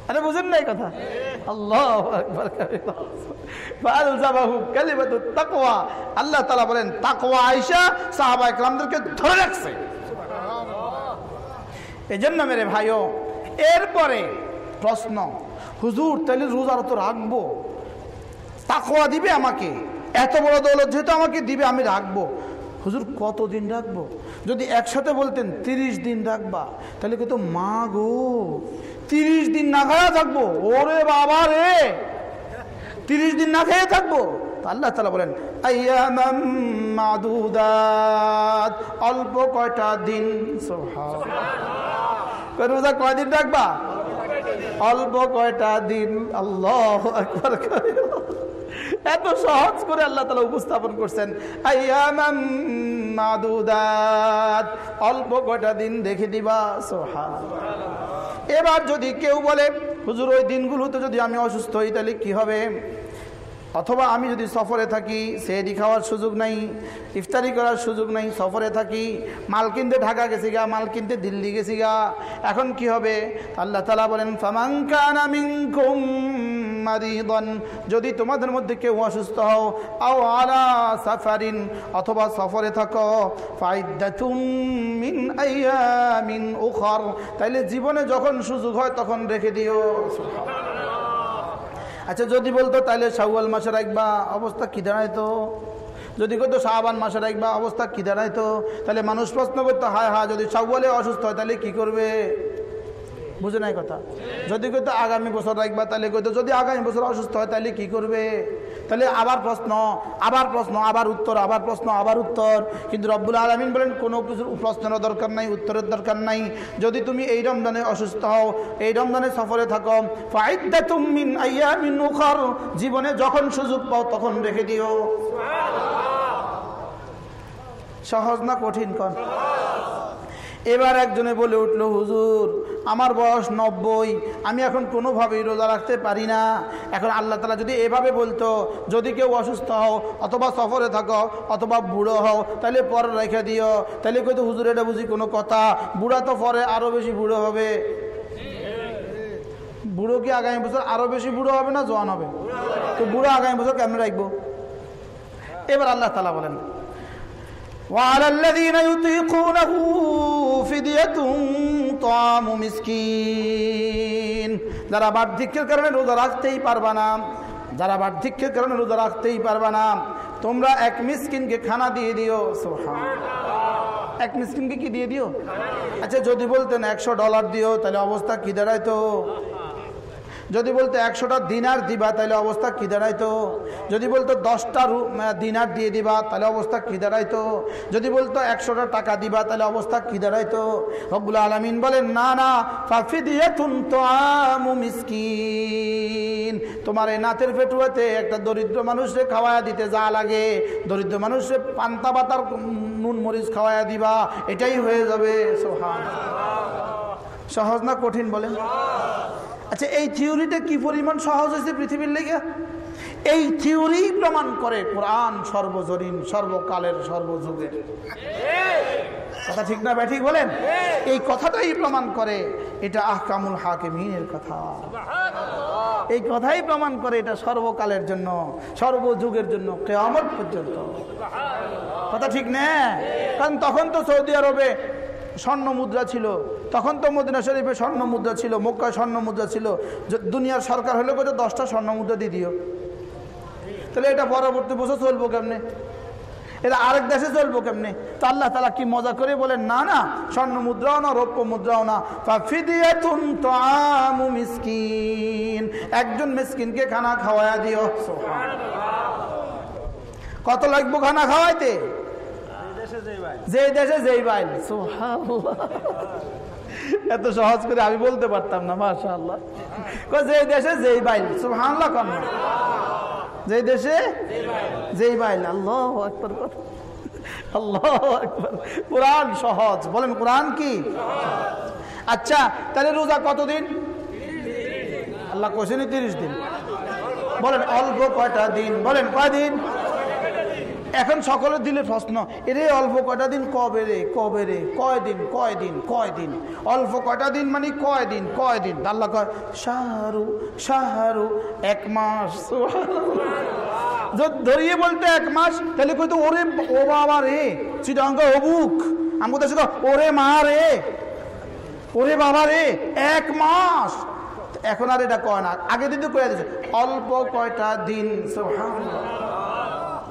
আরে, বুঝেন নাই কথা? আল্লাহ আল্লাহ তালা বলেন তাকোয়া ধরে রাখছে। এই জন্য এরপরে প্রশ্ন, হুজুর, তাহলে রোজার তো রাখব? তাকোয়া দিবে আমাকে। এত বড় দৌলত যেহেতু আমাকে দিবে, আমি রাখব। হুজুর কত দিন রাখব? যদি একসাথে বলতেন, তিরিশ দিন রাখবা। তাহলে কিন্তু মা গো, তিরিশ দিন না খাওয়া থাকব। ওরে বাবা রে! তিরিশ দিন না খেয়ে থাকব। আল্লাহ তালা বলেন অল্প কয়টা দিন। রোজা কয়দিন রাখবা? অল্প কয়টা দিন। আল্লাহ একবার এত সহজ করে আল্লাহ তালা উপস্থাপন করছেন অল্প কয়টা দিন দেখে দিবা সোহা এবার যদি কেউ বলে, হুজুর, ওই দিনগুলোতে যদি আমি অসুস্থ হই, তাহলে কি হবে? অথবা আমি যদি সফরে থাকি, সেহরি খাওয়ার সুযোগ নাই, ইফতারি করার সুযোগ নাই, সফরে থাকি, মাল কিনতে ঢাকা গেছি গা, মাল কিনতে দিল্লি গেছি গা, এখন কি হবে? আল্লাহ তালা বলেন যদি তোমাদের মধ্যে কেউ অসুস্থ হও, আও আলা সাফারিন, অথবা সফরে থাকো মিন তাইলে জীবনে যখন সুযোগ হয় তখন রেখে দিও। আচ্ছা যদি বলতো তাহলে শাওয়াল মাসে রাখবা অবস্থা কী দাঁড়াইতো? যদি কত শাহবান মাসে রাখবা অবস্থা কী দাঁড়াইতো? তাহলে মানুষ প্রশ্ন করতো, হায় হা যদি শাওয়ালে অসুস্থ হয় তাহলে কী করবে? বুঝে নাই কথা। যদি কইতো আগামী বছর রাখবা তাহলে কইতো যদি আগামী বছর অসুস্থ হয় তাহলে কি করবে? তাহলে আবার প্রশ্ন আবার প্রশ্ন আবার উত্তর আবার প্রশ্ন আবার উত্তর। কিন্তু রব্বুল আলমিন বলেন কোনো কিছুর প্রশ্নের দরকার নাই উত্তরের দরকার নাই। যদি তুমি এই রমজানে অসুস্থ হও এই রমজানে সফরে থাকো জীবনে যখন সুযোগ পাও তখন রেখে দিও। সহজ না কঠিন কন? এবার একজনে বলে উঠল, হুজুর, আমার বয়স নব্বই, আমি এখন কোনোভাবেই রোজা রাখতে পারি না। এখন আল্লাহ তালা যদি এভাবে বলতো, যদি কেউ অসুস্থ হও, অথবা সফরে থাকো, অথবা বুড়ো হও, তাহলে পরে রেখে দিও। তাহলে কিন্তু হুজুর, এটা বুঝি কোনো কথা? বুড়া তো পরে আরও বেশি বুড়ো হবে। বুড়ো কি আগামী বছর আরও বেশি বুড়ো হবে না জোয়ান হবে? তো বুড়ো আগামী বছর কেমন রাখব? এবার আল্লাহ তালা বলেন وعلى الذين يطيقونه فدية طعام مسكين যারা বার্ধক্যের কারণে রোজা রাখতেই পারবা না যারা বার্ধক্যের কারণে রোজা রাখতেই পারবা না তোমরা এক মিসকিনকে খানা দিয়ে দিও এক মিসকিনকে কি দিয়ে দিও আচ্ছা যদি বলতেন একশো ডলার দিও তাহলে অবস্থা কি দাঁড়ায় তো যদি বলতো একশোটা দিনার দিবা, তাহলে অবস্থা কি দাঁড়াইতো? যদি বলতো দশটা দিনার দিয়ে দিবা, তাহলে অবস্থা কি দাঁড়াইতো? যদি বলতো একশোটা টাকা দিবা, তাহলে অবস্থা কি দাঁড়াইতো? রব্বুল আলমিন বলেন, না না ফাফি দিয়ে তো মিসকিন। তোমার এই নাতের পেটুয়াতে একটা দরিদ্র মানুষে খাওয়া দিতে যা লাগে, দরিদ্র মানুষে পান্তা পাতার নুন মরিচ খাওয়া দিবা, এটাই হয়ে যাবে। সোহান সহজ না কঠিন বলেন? আচ্ছা এই থিওরিটা কি পরিমাণ সহজ হয়েছে পৃথিবীর লেগে? এই থিওরি প্রমাণ করে কোরআন সর্বজনীন, সর্বকালের, সর্বযুগের। কথা ঠিক না ব্যাঠিক বলেন? এই কথাটাই প্রমাণ করে এটা আহকামুল হাকিমিনের কথা। এই কথাই প্রমাণ করে এটা সর্বকালের জন্য, সর্বযুগের জন্য, কেয়ামত পর্যন্ত। কথা ঠিক না? কারণ তখন তো সৌদি আরবে স্বর্ণ মুদ্রা ছিল। তখন তো মদিনা শরীফে স্বর্ণ মুদ্রা ছিল, মক্কায় স্বর্ণ মুদ্রা ছিল দুনিয়ার সরকার হলে কোথাও দশটা স্বর্ণ মুদ্রা দিয়ে দিও। তাহলে এটা পরবর্তী বছর চলবো কেমনে? এটা আরেক দেশে চলবো কেমনে? তো আল্লাহ তালা কি মজা করে বলেন, না না স্বর্ণ মুদ্রাও না। রৌপ্য মুদ্রাও না একজন মিসকিনকে খানা খাওয়াইয়া দিও। কত লাগবো খানা খাওয়াইতে? যে দেশে যেই বাইল এত সহজ করে আমি বলতে পারতাম না মাসা আল্লাহ যে দেশে যেই বাইল সুহান্লা কন যে দেশে যেই বাইল আল্লাহ একবার আল্লাহ একবার কোরআন সহজ। বলেন কোরআন কি? আচ্ছা তাহলে রোজা কতদিন? আল্লাহ কোশিনি তিরিশ দিন। বলেন অল্প কয়টা দিন? বলেন কয়দিন? এখন সকলে দিলে প্রশ্ন, এরে অল্প কয়টা দিন, কবে রে কবে রে, কয় দিন কয় দিন কয় দিন? অল্প কয়টা দিন মানে কয় দিন, কয় আল্লাহ কয়, শাহরু শাহরু, এক মাস। ধরিয়ে বলতে এক মাস, তাহলে কইতো, ওরে ও বাবা রে, চিটাঙ্গ অবুক। আমি কোথায় ওরে মা রে, ওরে বাবা রে, এক মাস। এখন আর এটা কয় না, আগে দিন তো কয়ে দিচ্ছে অল্প কয়টা দিন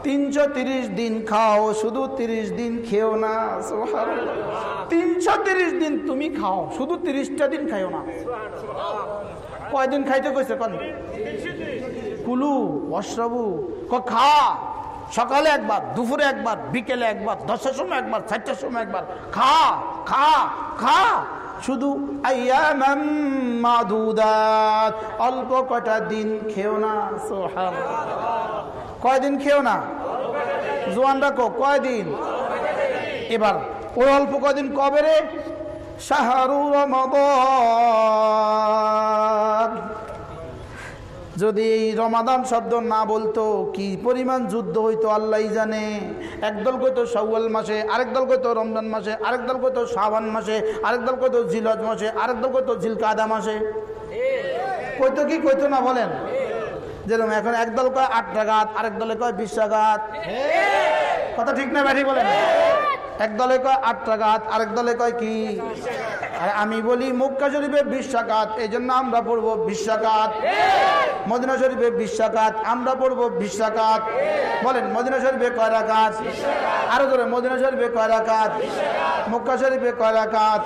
তিনশো তিরিশ দিন খাও, শুধু তিরিশ দিন খেও না। তিনশো তিরিশ দিন তুমি খাও, শুধু তিরিশটা দিন খাইও না। কয়দিন খাইতে কইছে কন? কুলু, অশ্রবু ক খা। সকালে একবার, দুপুরে একবার, বিকেলে একবার, দশটার সময় একবার, চারটার সময় একবার। খা খা খা। শুধু মাদুদাত। অল্প কটা দিন খেও না। সোহান কয়দিন খেও না? জোয়ান রাখো, কয়দিন? এবার ওই অল্প কয়দিন কবে রে? শাহরু যদি এই রমাদান শব্দ না বলতো, কি পরিমাণ যুদ্ধ হইতো আল্লাহ জানে। একদল কইতো সৌয়াল মাসে আরেক দল কইতো রমজান মাসে আরেক দল কইতো শাবান মাসে আরেক দল কইতো জিলজ মাসে আরেক দল কইতো ঝিলকাদা মাসে। কইতো কি, কইতো না বলেন? যেরকম এখন একদল কয় আট টাকাত আরেক দলে কয় বিশ টাকাত কথা ঠিক না ব্যাঠি বলেন? এক দলে কয় আট টাকাত আরেক দলে কয় কি? আর আমি বলি মুক্কা শরীফে বিশ টাকাত এই জন্য আমরা পড়ব বিশ টাকাত মদিনা শরীফে বিশ টাকাত আমরা পড়ব বিশ টাকাত বলেন, মদিনা শরীফে কয় রাকাত আরও ধরে, মদিনা শরীফে কয় রাকাত মুক্কা শরীফে কয় রাকাত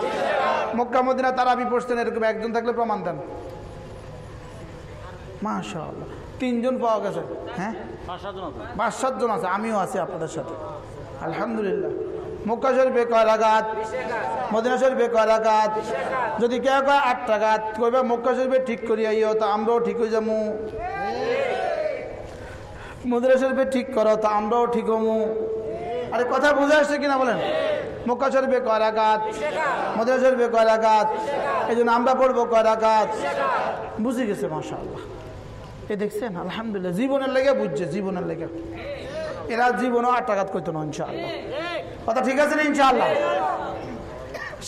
মক্কা, মদিনা তারা আমি পড়ছেন এরকম একজন থাকলে প্রমাণ দেন। মাশাআল্লাহ। তিনজন পাওয়া গেছে। হ্যাঁ? পাঁচ সাতজন আছে। আমিও আছি আপনাদের সাথে। আলহামদুলিল্লাহ। মক্কা শরীফে কয় রাগাত মদিনা শরীফে কয় রাগাত যদি কে কয় আট টাকাত কইবা মক্কা শরীফে ঠিক করি আইও তো আমরাও ঠিক হয়ে যাব মদিনা শরীফে ঠিক করো তো আমরাও ঠিক হমু। আরে কথা বুঝে আসছে কিনা বলেন? মক্কা শরীফে কয় রাগাত মদিনা শরীফে কয় রাগাত এই জন্য আমরা পড়ব কয় রাগাত বুঝে গেছে মাসা আল্লাহ এ দেখছেন? আলহামদুলিল্লাহ। জীবনের লেগে বুঝছে, জীবনের লেগে। এরা জীবনও আটাঘাত করতো না, ইনশাআল্লাহ। কথা ঠিক আছে না, ইনশাআল্লাহ?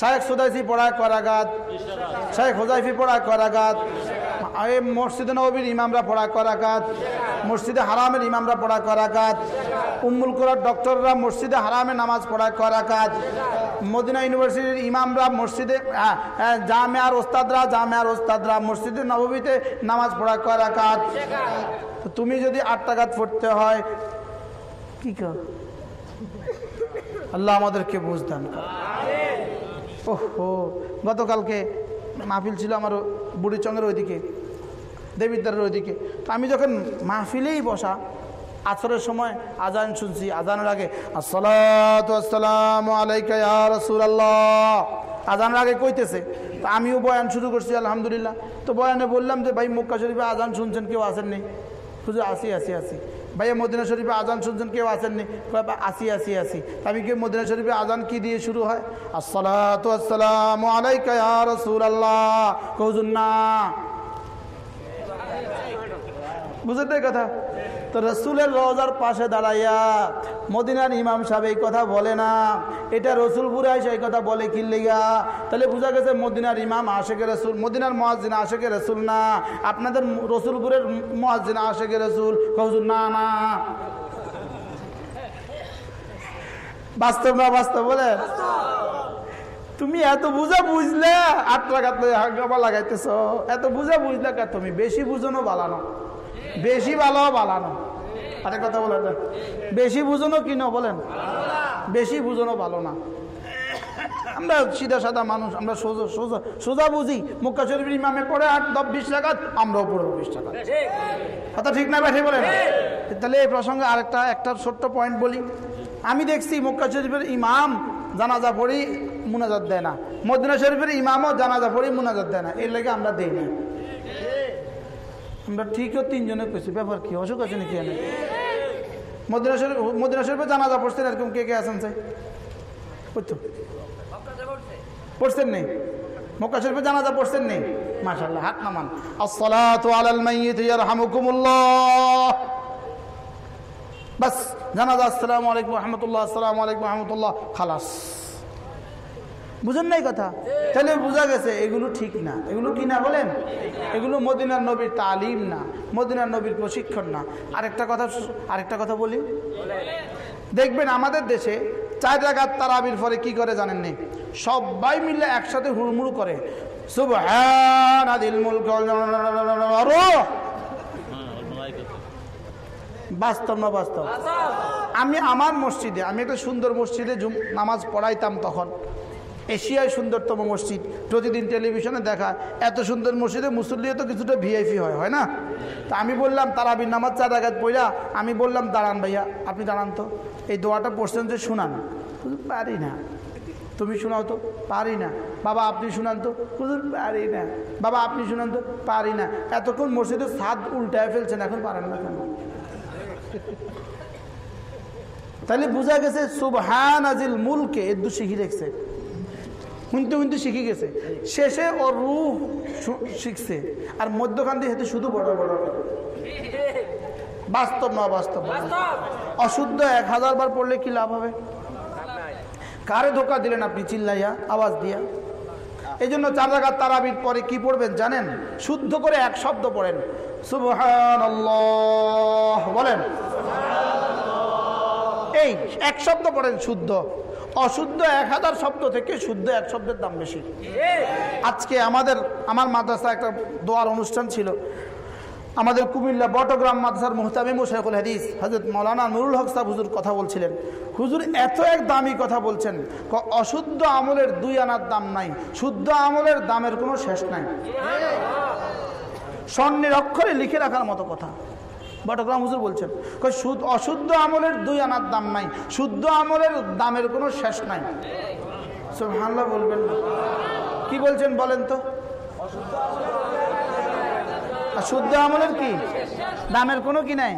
শাহেখ সুদাইফি পড়ায় করাগাত শাহেখ হোজাইফি পড়ায় করাগাত মসজিদে নবীর ইমামরা পড়া করাঘাত মসজিদে হারামের ইমামরা পড়া করাঘাত উম্মুল কোরআর ডক্টররা মসজিদে হারামে নামাজ পড়া করাঘাত মদিনা ইউনিভার্সিটির ইমামরা মসজিদে জামেয়ার ওস্তাদরা জামেয়ার ওস্তাদরা মসজিদে নবীতে নামাজ পড়া করাঘাত তুমি যদি আট টাকাত পড়তে হয়, কি কর আল্লাহ আমাদেরকে বুঝদান ওহো, গতকালকে মাহফিল ছিল আমার বুড়িচঙ্গের ওইদিকে, দেবিদ্বারের ওইদিকে। তো আমি যখন মাহফিলেই বসা, আসরের সময় আজান শুনছি, আজানের আগে আসসালাম আলাইকা আজানের আগে কইতেছে। তো আমিও বয়ান শুরু করছি, আলহামদুলিল্লাহ। তো বয়ানে বললাম যে, ভাই, মক্কা শরীফে আজান শুনছেন, কেউ আসেননি? শুধু আসি আসি আসি। ভাইয়া, মদিনা শরীফে আজান শুনছেন, কেউ আসেননি। আসি আসি আসি। আমি কি মদিনা শরীফে আজান কি দিয়ে শুরু হয়? আসসালাম আলাইকা রসুল আল্লাহ কৌজুন বুঝতে কথা? তো রসুলের রোজার পাশে দাঁড়াইয়া মদিনার ইমাম সাহেব এই কথা বলে না। এটা রসুলপুরে আসে এই কথা বলে কিল্লিগা তাহলে বোঝা গেছে মদিনার ইমাম আশেকে রসুল, মদিনার মহাজিন আশেকে রসুল না। আপনাদের রসুলপুরের মহাজিন আশেকে রসুল। কৌজুর না না। বাস্তব না বাস্তব বলে? তুমি এত বুঝা বুঝলে, আট লাগাত হাঙ্গামা লাগাইতেছ। এত বুঝা বুঝলে তুমি? বেশি বুঝনো বালানো বেশি ভালো বালানো। আরে কথা বলেন বেশি বুঝনো কি না বলেন? বেশি বুঝনো ভালো না। আমরা সিধা সাদা মানুষ, আমরা সোজা সোজা সোজা বুঝি। মুক্কা শরীফের ইমামে পড়ে আট, দশ, বিশ টাকা আমরাও পড়ব বিশ টাকা কথা ঠিক না ব্যাঠে বলেন? তাহলে এই প্রসঙ্গে আরেকটা, একটা ছোট্ট পয়েন্ট বলি। আমি দেখছি মক্কা শরীফের ইমাম জানাজা পড়ি মুনাজাত দেয় না। মদিনা শরীফের ইমামও জানাজা পড়ি মুনাজাত দেয় না। এর লেগে আমরা দেই না। আমরা ঠিকও তিনজনে পেয়েছি ব্যাপার কি, অসুখ আছে নাকি এনে? মদিনা শরীফ মদিনা শরীফে জানাজা পড়ছেন এরকম কে কে আছেন চাই? বুঝছ পড়ছেন নেই মক্কা শরীফে জানাজা পড়ছেন নেই মাশাআল্লাহ, হাত নামান। আসসালাতু আলাল মাইয়িত ইয়ারহামুকুমুল্লাহ। বাস, জানাজা, আসসালামু আলাইকুম রহমতুল্লাহ, আসসালামু আলাইকুম রহমতুল্লাহ। খালাস। বুঝেন নাই কথা? তাহলে বোঝা গেছে এগুলো ঠিক না। এগুলো কি না বলেন? এগুলো মদিনার নবীর তালিম না, মদিনার নবীর প্রশিক্ষণ না। আরেকটা কথা আরেকটা কথা বলি। দেখবেন আমাদের দেশে চার জায়গার তারাবির পরে কি করে জানেন নি সবাই মিলে একসাথে হুড়মুড় করে। বাস্তব না বাস্তব? আমি আমার মসজিদে, আমি একটা সুন্দর মসজিদে নামাজ পড়াইতাম তখন। এশিয়ায় সুন্দরতম মসজিদ। প্রতিদিন টেলিভিশনে দেখা। এত সুন্দর মসজিদে মুসল্লিও তো কিছুটা ভিআইপি হয় হয় না? তা আমি বললাম, তারাবির নামাজ চার আঘাত পইরা আমি বললাম, দাঁড়ান ভাইয়া, আপনি দাঁড়ান তো। এই দোয়াটা পড়ছেন যে শুনান। পারি না। তুমি শোনাও তো। পারি না। বাবা, আপনি শুনান তো। পারি না। বাবা, আপনি শুনান তো। পারি না। এতক্ষণ মসজিদের ছাদ উল্টায় ফেলছেন, এখন পারেন না কেন? তাহলে বোঝা গেছে সুবহান আজিল মুলকে এদু শিখি রেখছে? শুনতে শুনতে শিখে গেছে। শেষে ওর রুহ শিখছে। আর মধ্যখান দিয়ে হেঁটে শুধু বড় বড় বাস্তব না বাস্তব। অশুদ্ধ এক হাজার বার পড়লে কি লাভ হবে? কারে ধোকা দিলেন আপনি? চিল্লাইয়া আওয়াজ দিয়া। এই জন্য চার জায়গার তারাবির পরে কি পড়বেন জানেন? শুদ্ধ করে এক শব্দ পড়েন। সুবহান বলেন। এই এক শব্দ পড়েন শুদ্ধ। অশুদ্ধ এক হাজার শব্দ থেকে শুদ্ধ এক শব্দের দাম বেশি। আজকে আমাদের আমার মাদ্রাসা একটা দোয়ার অনুষ্ঠান ছিল। আমাদের কুমিল্লা বটগ্রাম মাদ্রাসার মোহতামিম শেখুল হাদিস হজরত মৌলানা নুরুল হক সাহ হুজুর কথা বলছিলেন। হুজুর এত এক দামি কথা বলছেন অশুদ্ধ আমলের দুই আনার দাম নাই শুদ্ধ আমলের দামের কোনো শেষ নাই। স্বর্ণের অক্ষরে লিখে রাখার মতো কথা। বটগ্রাম হুজুর বলছেন অশুদ্ধ আমলের দুই আনার দাম নাই, শুদ্ধ আমলের দামের কোনো শেষ নাই। হাল্লা বলবেন না। কি বলছেন বলেন তো? শুদ্ধ আমলের কি? দামের কোনো কি নাই?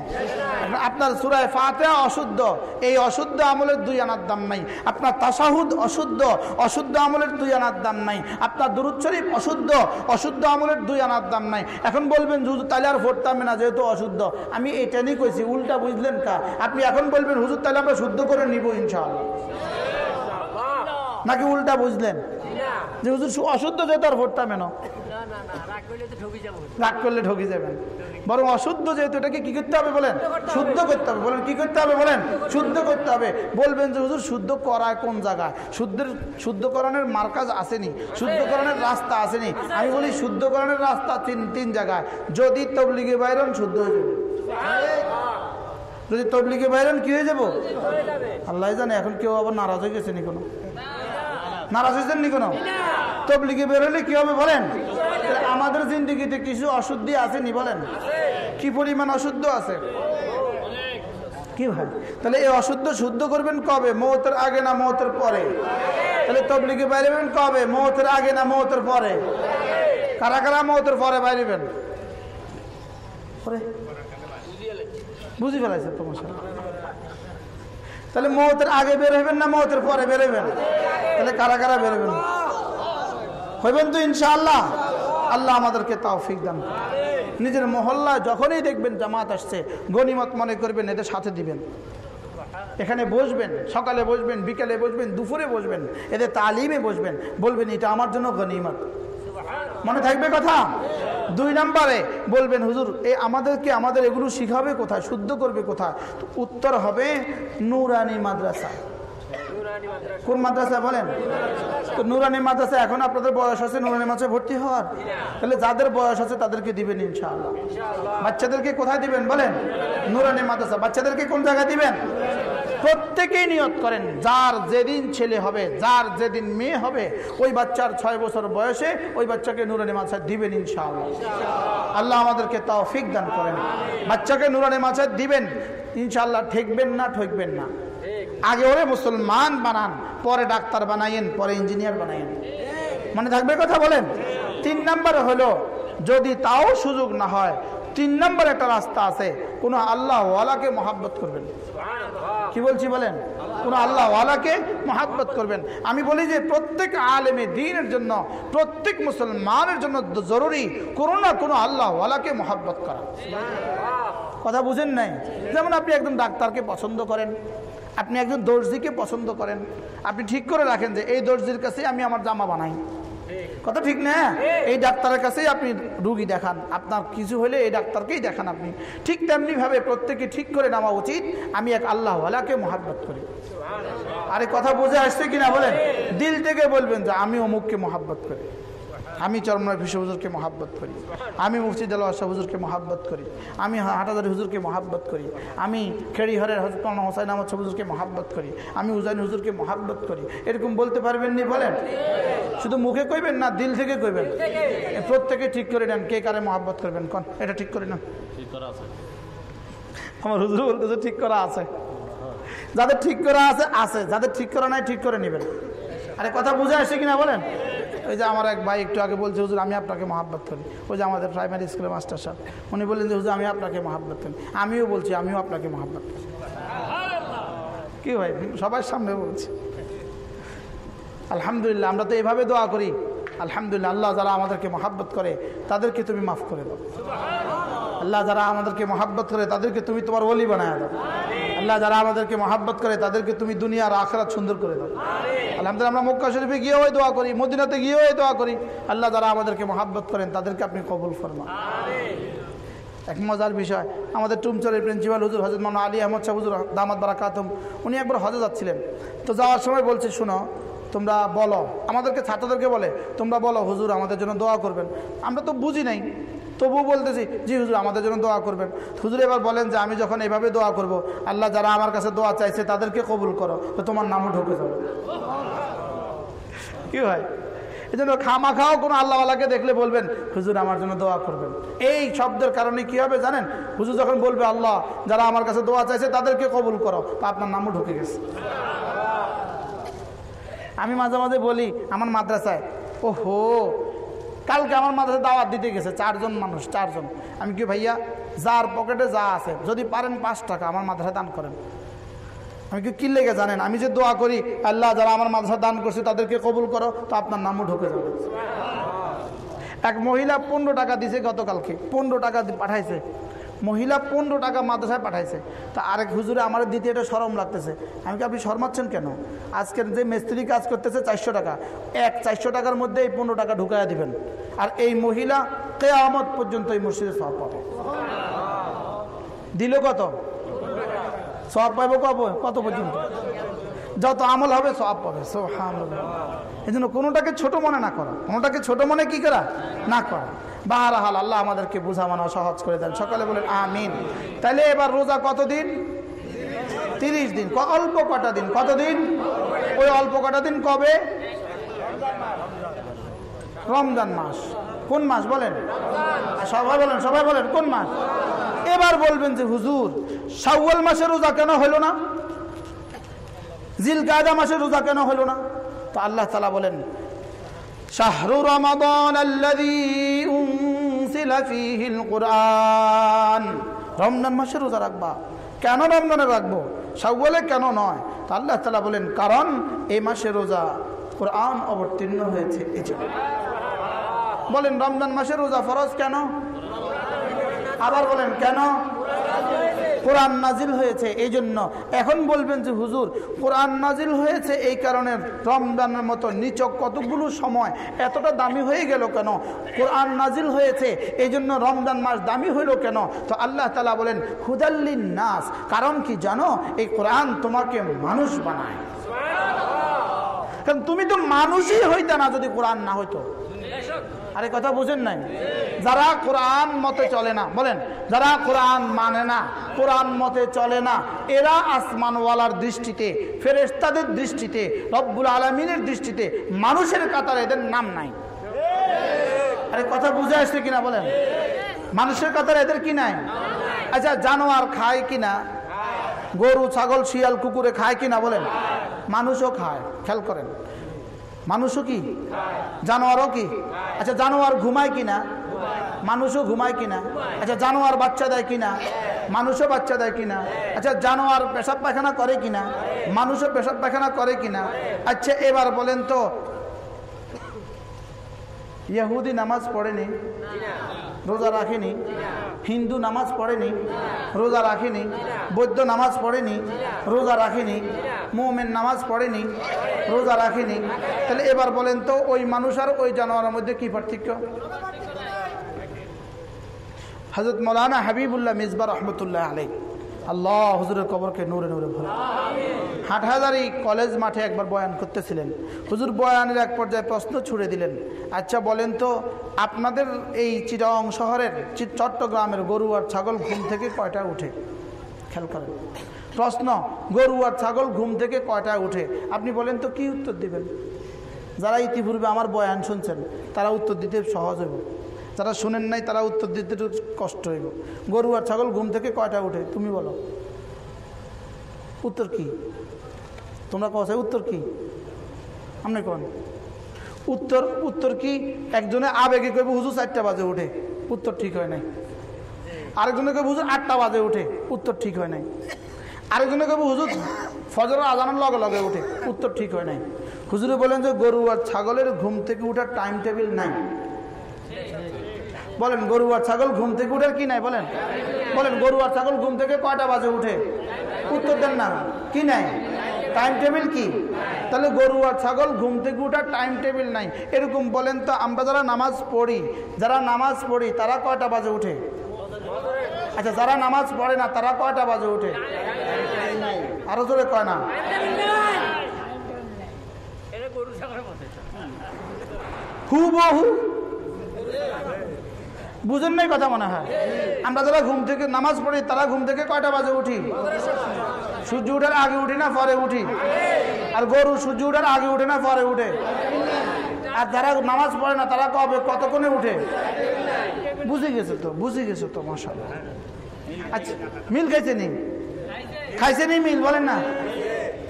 আপনার সুরায় ফাতে অশুদ্ধ। এই অশুদ্ধ আমলের দুই আনার দাম নাই। আপনার তাসাহুদ অশুদ্ধ অশুদ্ধ আমলের দুই আনার দাম নাই। আপনার দুরুদ অশুদ্ধ অশুদ্ধ আমলের দুই আনার দাম নাই। এখন বলবেন, হুজুর তাহলে আর ভরতাম না, যেহেতু অশুদ্ধ। আমি এটা নিয়ে কইছি, উল্টা বুঝলেন কা? আপনি এখন বলবেন, হুজুর তাহলে আমরা শুদ্ধ করে নিব ইনশাআল্লাহ। নাকি উল্টা বুঝলেন? যে হুজুর অশুদ্ধ যেহেতু আর ভরতাম না রাগ করলে ঠকি যাবেন। বরং অশুদ্ধ যেহেতু, এটাকে কি করতে হবে বলেন? শুদ্ধ করতে হবে। বলেন, কি করতে হবে বলেন? শুদ্ধ করতে হবে। বলবেন যে, হুজুর, শুদ্ধ করায় কোন জায়গায়? শুদ্ধের শুদ্ধকরণের মার্কাজ আসেনি। শুদ্ধকরণের রাস্তা আসেনি। আমি বলি, শুদ্ধকরণের রাস্তা তিন তিন জায়গায়। যদি তবলিগে বাইরন, শুদ্ধ হয়ে যাবে। যদি তবলিগে বাইরন, কি হয়ে যাব? আল্লাহ জানে, এখন কেউ আবার নারাজ হয়ে গেছে নি কোনো? নারাজ হয়েছেন নি কোনো? তবলিগে বেরোলে কি হবে বলেন? আমাদের জিন্দগিতে কিছু অশুদ্ধি আছে নি বলেন? কি পরিমাণ অশুদ্ধ আছে? কি ভাই? তাহলে এই অশুদ্ধ শুদ্ধ করবেন কবে? মৌতের আগে না মৌতের পরে? তাহলে তবলিগে বাইরেবেন কবে? মৌতের আগে না মৌতের পরে? কারা কারা মৌতের পরে বাইরেবেন? বুঝি ফেলাইছে তোমার সাথে তাহলে মৌতের আগে বের হইবেন না মৌতের পরে বেরোবেন তাহলে কারা কারা বেরোবেন হইবেন? তো ইনশাআল্লাহ। আল্লাহ আমাদেরকে তৌফিক দান। নিজের মহল্লা যখনই দেখবেন জামাত আসছে, গনিমত মনে করবেন, এদের সাথে দিবেন। এখানে বসবেন, সকালে বসবেন, বিকালে বসবেন, দুপুরে বসবেন, এদের তালিমে বসবেন। বলবেন, এটা আমার জন্য গনিমত। মনে থাকবে কথা? দুই নম্বরে বলবেন, হুজুর, এ আমাদেরকে, আমাদের এগুলো শিখাবে কোথায়? শুদ্ধ করবে কোথায়? উত্তর হবে নুরানি মাদ্রাসা। কোন মাদ্রাসা বলেন? তো নুরানি মাদ্রাসা, এখন আপনাদের বয়স আছে নুরানি মাদ্রাসায় ভর্তি হওয়ার। তাহলে যাদের বয়স আছে তাদেরকে দিবেন ইনশাআল্লাহ। বাচ্চাদেরকে কোথায় দিবেন বলেন? নুরানি মাদ্রাসা। বাচ্চাদেরকে কোন জায়গায় দিবেন? প্রত্যেকেই নিয়ত করেন, যার যেদিন ছেলে হবে, যার যেদিন মেয়ে হবে, ওই বাচ্চার ছয় বছর বয়সে ওই বাচ্চাকে নুরানি মাদ্রাসায় দিবেন ইনশাআল্লাহ। আল্লাহ আমাদেরকে তৌফিক দান করেন। বাচ্চাকে নুরানি মাদ্রাসায় দিবেন, ইনশাআল্লাহ ঠেকবেন না, ঠকবেন না। আগে ওরে মুসলমান বানান, পরে ডাক্তার বানাইয়েন, পরে ইঞ্জিনিয়ার বানাইয়েন। মনে থাকবে কথা বলেন? তিন নম্বর হলো, যদি তাও সুযোগ না হয় তিন নম্বর একটা রাস্তা আছে। কোন আল্লাহ ওয়ালাকে মহাব্বত করবেন। কি বলছি বলেন? কোন আল্লাহ ওয়ালাকে মহাব্বত করবেন। আমি বলি যে প্রত্যেক আলেমে দিনের জন্য প্রত্যেক মুসলমানের জন্য জরুরি কোনো না কোনো আল্লাহ ওয়ালাকে মহাব্বত করা। কথা বুঝেন নাই? যেমন আপনি একজন ডাক্তারকে পছন্দ করেন আপনি একজন দর্জিকে পছন্দ করেন আপনি ঠিক করে রাখেন যে এই দর্জির কাছে আমি আমার জামা বানাই। কথা ঠিক না? এই ডাক্তারের কাছেই আপনি রুগী দেখান। আপনার কিছু হলে এই ডাক্তারকেই দেখান আপনি। ঠিক তেমনি ভাবে প্রত্যেকে ঠিক করে নেওয়া উচিত। আমি এক আল্লাহওয়ালাকে মহাব্বত করি। আরে কথা বুঝে আসছে কিনা বলেন? দিল থেকে বলবেন যে আমি অমুককে মহাব্বত করি। আমি চরমনায় বিশ্ব হুজুরকে মহাব্বত করি। আমি মুফসিদ আল্লাহ শাহ হুজুরকে মহাব্বত করি। আমি হাটাদারি হুজুরকে মহাব্বত করি। আমি খেড়িহরের হজরত মাওলানা হোসাইন আহমদ হুজুরকে মহাব্বত করি। আমি উজাইন হুজুরকে মহাব্বত করি। এরকম বলতে পারবেন নি বলেন? শুধু মুখে কইবেন না দিল থেকে কইবেন? প্রত্যেকে ঠিক করে নেন কে কারে মহাব্বত করবেন কন? এটা ঠিক করে নেন। আমার হুজুর বলতেছে ঠিক করা আছে। যাদের ঠিক করা আছে আছে। যাদের ঠিক করা নাই ঠিক করে নেবেন। আরে কথা বুঝে আসে কিনা বলেন? ওই যে আমার এক ভাই একটু আগে বলছে, হুজুর, আমি আপনাকে মহাব্বত করি। ওই যে আমাদের প্রাইমারি স্কুলের মাস্টার সাহেব উনি বললেন যে, হুজুর, আমি আপনাকে মহাব্বত করি। আমিও বলছি, আমিও আপনাকে মহাব্বত করি। কি ভাই, সবার সামনে বলছি। আলহামদুলিল্লাহ, আমরা তো এভাবে দোয়া করি। আলহামদুলিল্লাহ, আল্লাহ যারা আমাদেরকে মহাব্বত করে, তাদেরকে তুমি মাফ করে দাও। আল্লাহ যারা আমাদেরকে মহাব্বত করে, তাদেরকে তুমি তোমার ওলি বানায় দাও। আল্লাহ যারা আমাদেরকে মহাব্বত করে, তাদেরকে তুমি দুনিয়ার আখরাত সুন্দর করে দাও। আলহামদুলিল্লাহ, আমরা মক্কা শরীফে গিয়েও দোয়া করি, মদিনাতে গিয়েও দোয়া করি। আল্লাহ যারা আমাদেরকে মহাব্বত করেন, তাদেরকে আপনি কবুল ফরমা এক মজার বিষয়, আমাদের টুমচরের প্রিন্সিপাল হুজুর হজরত মানা আলী আহমদ শাহ হুজুর দামাদ বারাকাতম, উনি একবার হজে যাচ্ছিলেন। তো যাওয়ার সময় বলছে, শোনো, তোমরা বলো। আমাদেরকে ছাত্রদেরকে বলে, তোমরা বলো, হুজুর আমাদের জন্য দোয়া করবেন। আমরা তো বুঝি নাই। তবুও বলতেছি, জি হুজুর, আমাদের জন্য দোয়া করবেন। হুজুর এবার বলেন যে, আমি যখন এভাবে দোয়া করব, আল্লাহ যারা আমার কাছে দোয়া চাইছে, তাদেরকে কবুল করো। তো তোমার নামও ঢুকে যাবে। কি হয় এই জন্য খামা খাও কোনো আল্লাহওয়ালাকে দেখলে বলবেন, হুজুর, আমার জন্য দোয়া করবেন। এই শব্দের কারণে কি হবে জানেন? হুজুর যখন বলবে, আল্লাহ, যারা আমার কাছে দোয়া চাইছে, তাদেরকে কবুল করো। তা আপনার নামও ঢুকে গেছে। আমি মাঝে মাঝে বলি, আমার মাদ্রাসায় ও হো কালকে আমার মাদ্রাসায় দাওয়াত দিতে গেছে, চারজন মানুষ, চারজন। আমি কি ভাইয়া, যার পকেটে যা আছে, যদি পারেন পাঁচ টাকা আমার মাদ্রাসায় দান করেন। আমি কি কী লেগে জানেন? আমি যে দোয়া করি, আল্লাহ যারা আমার মাদ্রাসা দান করছে, তাদেরকে কবুল করো, তো আপনার নামও ঢুকে যাবে। এক মহিলা পনেরো টাকা দিছে গতকালকে, পনেরো টাকা পাঠাইছে। মহিলা পনেরো টাকা মাদ্রাসায় পাঠাইছে। তা আরেক হুজুরে আমার দিতে এটা সরম লাগতেছে। আমি কি আপনি শরমাচ্ছেন কেন? আজকের যে মিস্ত্রি কাজ করতেছে চারশো টাকা। এক চারশো টাকার মধ্যে এই পনেরো টাকা ঢুকাইয়া দিবেন। আর এই মহিলা কেয়ামত পর্যন্ত এই মসজিদে সব পাবে। দিল কত? সব পাবো কব? কত পর্যন্ত? যত আমল হবে সব পাবে। এই জন্য কোনোটাকে ছোটো মনে না করা। কোনোটাকে ছোটো মনে কি করা? না করা। বাহারাহাল, আল্লাহ আমাদেরকে বোঝা মানা সহজ করে দেন। সকালে বলেন, আমিন। তাহলে এবার রোজা কতদিন? তিরিশ দিন। অল্প কটা দিন। কতদিন? ওই অল্প কটা দিন কবে? রমজান মাস। কোন মাস বলেন? সবাই বলেন সবাই বলেন, কোন মাস? এবার বলবেন যে, হুজুর, শাওয়াল মাসে রোজা কেন হলো না? জিল গাদা মাসের রোজা কেন হলো না? তো আল্লাহ তালা বলেন শাহরু রমাদান ফিহিল কোরআন রমজান মাসে রোজা রাখবা। কেন রমজানে রাখব? শাওয়ালে কেন নয়? তো আল্লাহ তালা বলেন, কারণ এই মাসে রোজা কোরআন অবতীর্ণ হয়েছে। এই বলেন, রমজান মাসে রোজা ফরজ কেন? আবার বলেন, কেন? কোরআন নাজিল হয়েছে এই জন্য এখন বলবেন যে, হুজুর, কোরআন নাজিল হয়েছে এই কারণে রমজানের মতো নিচক কতগুলো সময় এতটা দামি হয়ে গেল কেন? কোরআন নাজিল হয়েছে এই জন্য রমজান মাস দামি হইল কেন? তো আল্লাহ তালা বলেন, হুদাল্লিন নাস, কারণ কি জানো? এই কোরআন তোমাকে মানুষ বানায়। কারণ তুমি তো মানুষই হইতে না যদি কোরআন না হইতো। আরে কথা বুঝেন নাই। যারা কোরআন মতে চলে না, বলেন, যারা কোরআন মানে না, কোরআন মতে চলে না, এরা আসমানওয়ালার দৃষ্টিতে ফেরেস্তাদের দৃষ্টিতে, রব্বুল আলমিনের দৃষ্টিতে মানুষের কাতারে এদের নাম নাই। আরে কথা বুঝে আসছে কিনা বলেন? মানুষের কাতারে এদের কি নাই? আচ্ছা জানোয়ার খায় কিনা? গরু, ছাগল, শিয়াল, কুকুরে খায় কিনা বলেন? মানুষও খায়, খেয়াল করেন। মানুষও কি? জানোয়ারও কি? আচ্ছা জানোয়ার ঘুমায় কিনা? মানুষও ঘুমায় কিনা? আচ্ছা জানোয়ার বাচ্চা দেয় কিনা? মানুষও বাচ্চা দেয় কিনা? আচ্ছা জানোয়ার পেশাব পায়খানা করে কিনা? মানুষও পেশাব পায়খানা করে কিনা? আচ্ছা এবার বলেন তো ইয়াহুদি নামাজ পড়েনি? রোজা রাখেনি, হিন্দু নামাজ পড়েনি, রোজা রাখেনি, বৌদ্ধ নামাজ পড়েনি, রোজা রাখেনি, মোমেন নামাজ পড়েনি, রোজা রাখেনি। তাহলে এবার বলেন তো, ওই মানুষ আর ওই জানোয়ারের মধ্যে কী পার্থক্য? হজরত মৌলানা হাবিবুল্লাহ মিসবা রহমতুল্লাহ আলাই আল্লাহ হুজুরের কবরকে নূরে নূরে ভরে। হাটহাজারি কলেজ মাঠে একবার বয়ান করতেছিলেন। হুজুর বয়ানের এক পর্যায়ে প্রশ্ন ছুড়ে দিলেন। আচ্ছা বলেন তো, আপনাদের এই চিরং শহরের চট্টগ্রামের গরু আর ছাগল ঘুম থেকে কয়টা উঠে? খেয়াল করেন। প্রশ্ন, গরু আর ছাগল ঘুম থেকে কয়টায় উঠে? আপনি বলেন তো, কি উত্তর দিবেন? যারা ইতিপূর্বে আমার বয়ান শুনছেন, তারা উত্তর দিতে সহজ হইব। যারা শুনেন নাই, তারা উত্তর দিতে একটু কষ্ট হইব। গরু আর ছাগল ঘুম থেকে কয়টা উঠে? তুমি বলো। উত্তর কি? তোমরা কথা উত্তর কি? আপনি কন? উত্তর উত্তর কি? একজনে আবেগে কইব, হুজুর, চারটা বাজে উঠে। উত্তর ঠিক হয় নাই। আরেকজনে কইব, হুজুর, আটটা বাজে উঠে। উত্তর ঠিক হয় নাই। আরেকজনে কইব, হুজুর ফজর আজানোর লগে লগে উঠে। উত্তর ঠিক হয় নাই। হুজুরে বলেন যে, গরু আর ছাগলের ঘুম থেকে উঠার টাইম টেবিল নাই। বলেন, গরু আর ছাগল ঘুম থেকে উঠে কি নাই? বলেন। বলেন, গরু আর ছাগল ঘুম থেকে কয়টা বাজে উঠে? উত্তর দেন না। কি নাই? টাইম টেবিল কি? তাহলে গরু আর ছাগল ঘুম থেকে উঠার টাইম টেবিল নাই। এরকম বলেন তো, আমরা যারা নামাজ পড়ি, যারা নামাজ পড়ি, তারা কয়টা বাজে উঠে? আচ্ছা যারা নামাজ পড়ে না, তারা কয়টা বাজে উঠে? আরও জোরে কয় না। হুবহু। বুঝেন নাই কথা মনে হয়? আমরা যারা ঘুম থেকে নামাজ পড়ি, তারা ঘুম থেকে কয়টা বাজে উঠি? সূর্য উঠার আগে উঠি না পরে উঠি? আর গরু সূর্য উঠার আগে উঠে না পরে উঠে? আর যারা নামাজ পড়ে না, তারা কবে, কতক্ষণে উঠে? বুঝে গেছে তো, বুঝে গেছে তো মশা আচ্ছা মিল খাইছে নি? খাইছে নি মিল, বলেন না।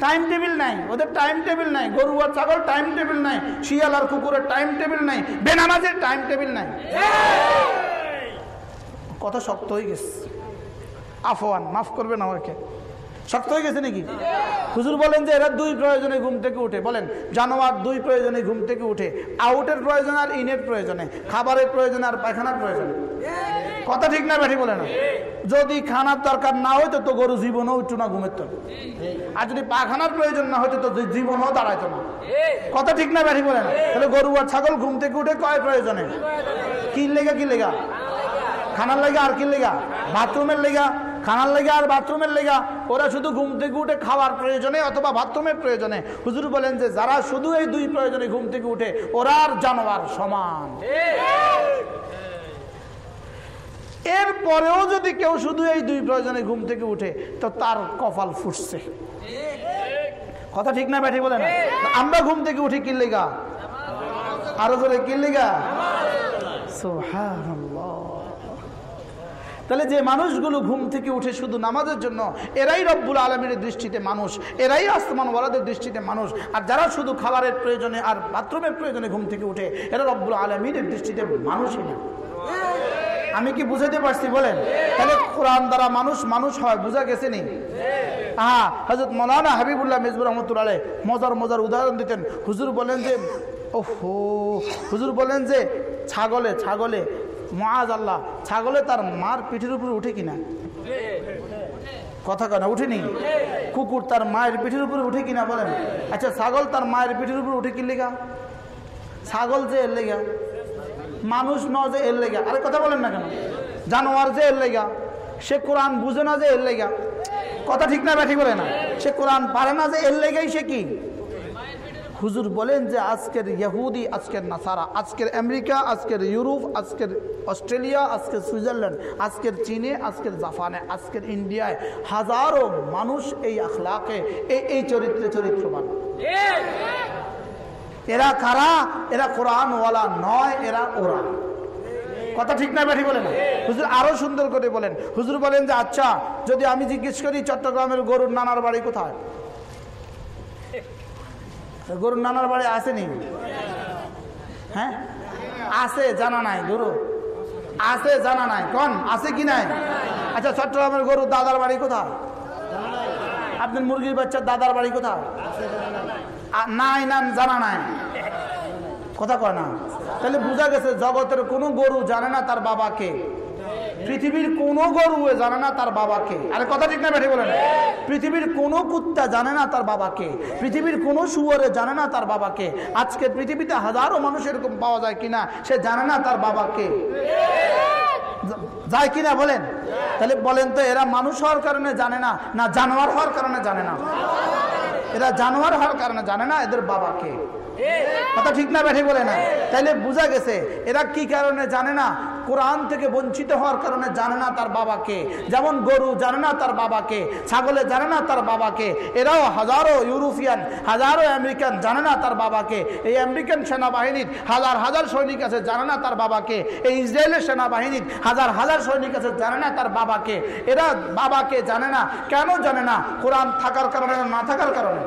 টাইম টেবিল নাই, ওদের টাইম টেবিল নাই, গরু আর ছাগল টাইম টেবিল নাই, শিয়াল আর কুকুরের টাইম টেবিল নাই, বেনামাজের টাইম টেবিল নাই। কত শক্ত হয়ে গেছে। আফওয়ান, মাফ করবে করবেন আমাকে। শক্ত হয়ে গেছে নাকি? হুজুর বলেন যে এরা দুই প্রয়োজনে ঘুম থেকে উঠে। বলেন, জানোয়ার দুই প্রয়োজনে ঘুম থেকে উঠে। আউটের প্রয়োজন আর ইনের প্রয়োজনে। খাবারের প্রয়োজনে আর পায়খানার প্রয়োজনে। কথা ঠিক না ব্যাঠি বলে না? যদি খানার দরকার না হইতো, তো গরু জীবনও উঠতো না ঘুমের তো আর যদি পাখানার প্রয়োজন না হইতো, তো জীবনও দাঁড়াইতো না। কথা ঠিক না ব্যাঠি বলে না? তাহলে গরু আর ছাগল ঘুম থেকে উঠে কয় প্রয়োজনে? কি লেগা কি লেগা? খানার লেগা আর কি লেগা? বাথরুমের লেগা। খানার লেগা আর বাথরুমের লেগা। ওরা শুধু ঘুম থেকে উঠে খাওয়ার প্রয়োজনে অথবা বাথরুমের প্রয়োজনে। হুজুর বলেন যে, যারা শুধু এই দুই প্রয়োজনে ঘুম থেকে উঠে, ওরা আর জানোয়ার সমান। এর পরেও যদি কেউ শুধু এই দুই প্রয়োজনে ঘুম থেকে উঠে, তো তার কপাল ফুটছে। কথা ঠিক না ব্যাঠি বলে না? আমরা ঘুম থেকে উঠি কি লেগা? আরও জোরে, কি লেগা? তাহলে যে মানুষগুলো ঘুম থেকে উঠে শুধু নামাজের জন্য, এরাই রব্বুল আলমীর দৃষ্টিতে মানুষ, এরাই আসমান ওয়ালাদের দৃষ্টিতে মানুষ। আর যারা শুধু খাবারের প্রয়োজনে আর বাথরুমের প্রয়োজনে ঘুম থেকে উঠে, এরা রব্বুল আলমীর দৃষ্টিতে মানুষই না। আমি কি বুঝাতে পারছি বলেন? তাহলে কোরআন দ্বারা মানুষ মানুষ হয়, বুঝা গেছে নি? হ্যাঁ হজরত মৌলানা হাবিবুল্লাহ মিজবুর রহমতুল্লাহ মজার মজার উদাহরণ দিতেন। হুজুর বলেন যে, ওহো, হুজুর বলেন যে, ছাগলে ছাগলে মহাজ আল্লাহ, ছাগলে তার মার পিঠের উপরে উঠে কিনা? কথা কেনা উঠেনি কুকুর তার মায়ের পিঠের উপরে উঠে কিনা বলেন? আচ্ছা ছাগল তার মায়ের পিঠের উপরে উঠে কি লেগা ছাগল যে এর লেগা মানুষ ন যে এর লেগা আরে কথা বলেন না কেন? জানোয়ার যে এর লেগা সে কোরআন বুঝে না যে এর লেগা কথা ঠিক না ব্যাঠি বলে না। সে কোরআন পারে না যে এর লেগাই সে কি? হুজুর বলেন যে আজকের ইহুদি, আজকের নাসারা, আজকের আমেরিকা, আজকের ইউরোপ, আজকের অস্ট্রেলিয়া, আজকের সুইজারল্যান্ড, আজকের চীনে, আজকের জাপানে, আজকের ইন্ডিয়ায় হাজারো মানুষ এই আখলাকে, এই এই চরিত্রে চরিত্রবান। এরা কারা? এরা কোরআনওয়ালা নয়, এরা ওরা। কথা ঠিক না ব্যাঠি বলে না? হুজুর আরও সুন্দর করে বলেন। হুজুর বলেন যে আচ্ছা যদি আমি জিজ্ঞেস করি, চট্টগ্রামের গরুর নানার বাড়ি কোথায়? গরুর নানার বাড়ি আসেনি হ্যাঁ? আছে, জানা নাই, গরু। আছে, জানা নাই, কন, আছে কি নাই? আচ্ছা চট্টগ্রামের গরু দাদার বাড়ি কোথায়? আপনার মুরগির বাচ্চার দাদার বাড়ি কোথায়? নাই না জানা নাই। কথা কয় না। তাহলে বোঝা গেছে, জগতের কোনো গরু জানে না তার বাবাকে পৃথিবীর কোনো গরু জানে না তার বাবাকে আরে কথা ঠিক না বেঠে বলেন? পৃথিবীর কোনো কুত্তা জানে না তার বাবাকে পৃথিবীর কোনো শুয়ারে জানে না তার বাবাকে আজকে পৃথিবীতে হাজারো মানুষ এরকম পাওয়া যায় কিনা, সে জানে না তার বাবাকে যায় কিনা বলেন? তাহলে বলেন তো, এরা মানুষ হওয়ার কারণে জানে না না জানোয়ার হওয়ার কারণে জানে না? এরা জানোয়ার হওয়ার কারণে জানে না এদের বাবাকে কথা ঠিক না, ব্যাঠে বলে না। তাইলে বোঝা গেছে, এরা কি কারণে জানে না? কোরআন থেকে বঞ্চিত হওয়ার কারণে জানে না তার বাবাকে। যেমন গরু জানে না তার বাবাকে, ছাগলে জানে না তার বাবাকে, এরাও হাজারো ইউরোপিয়ান, হাজারো আমেরিকান জানে না তার বাবাকে। এই আমেরিকান সেনাবাহিনীর হাজার হাজার সৈনিক আছে, জানে না তার বাবাকে। এই ইসরায়েলের সেনাবাহিনীর হাজার হাজার সৈনিক আছে, জানে না তার বাবাকে। এরা বাবাকে জানে না, কেন জানে না? কোরআন থাকার কারণে না থাকার কারণে?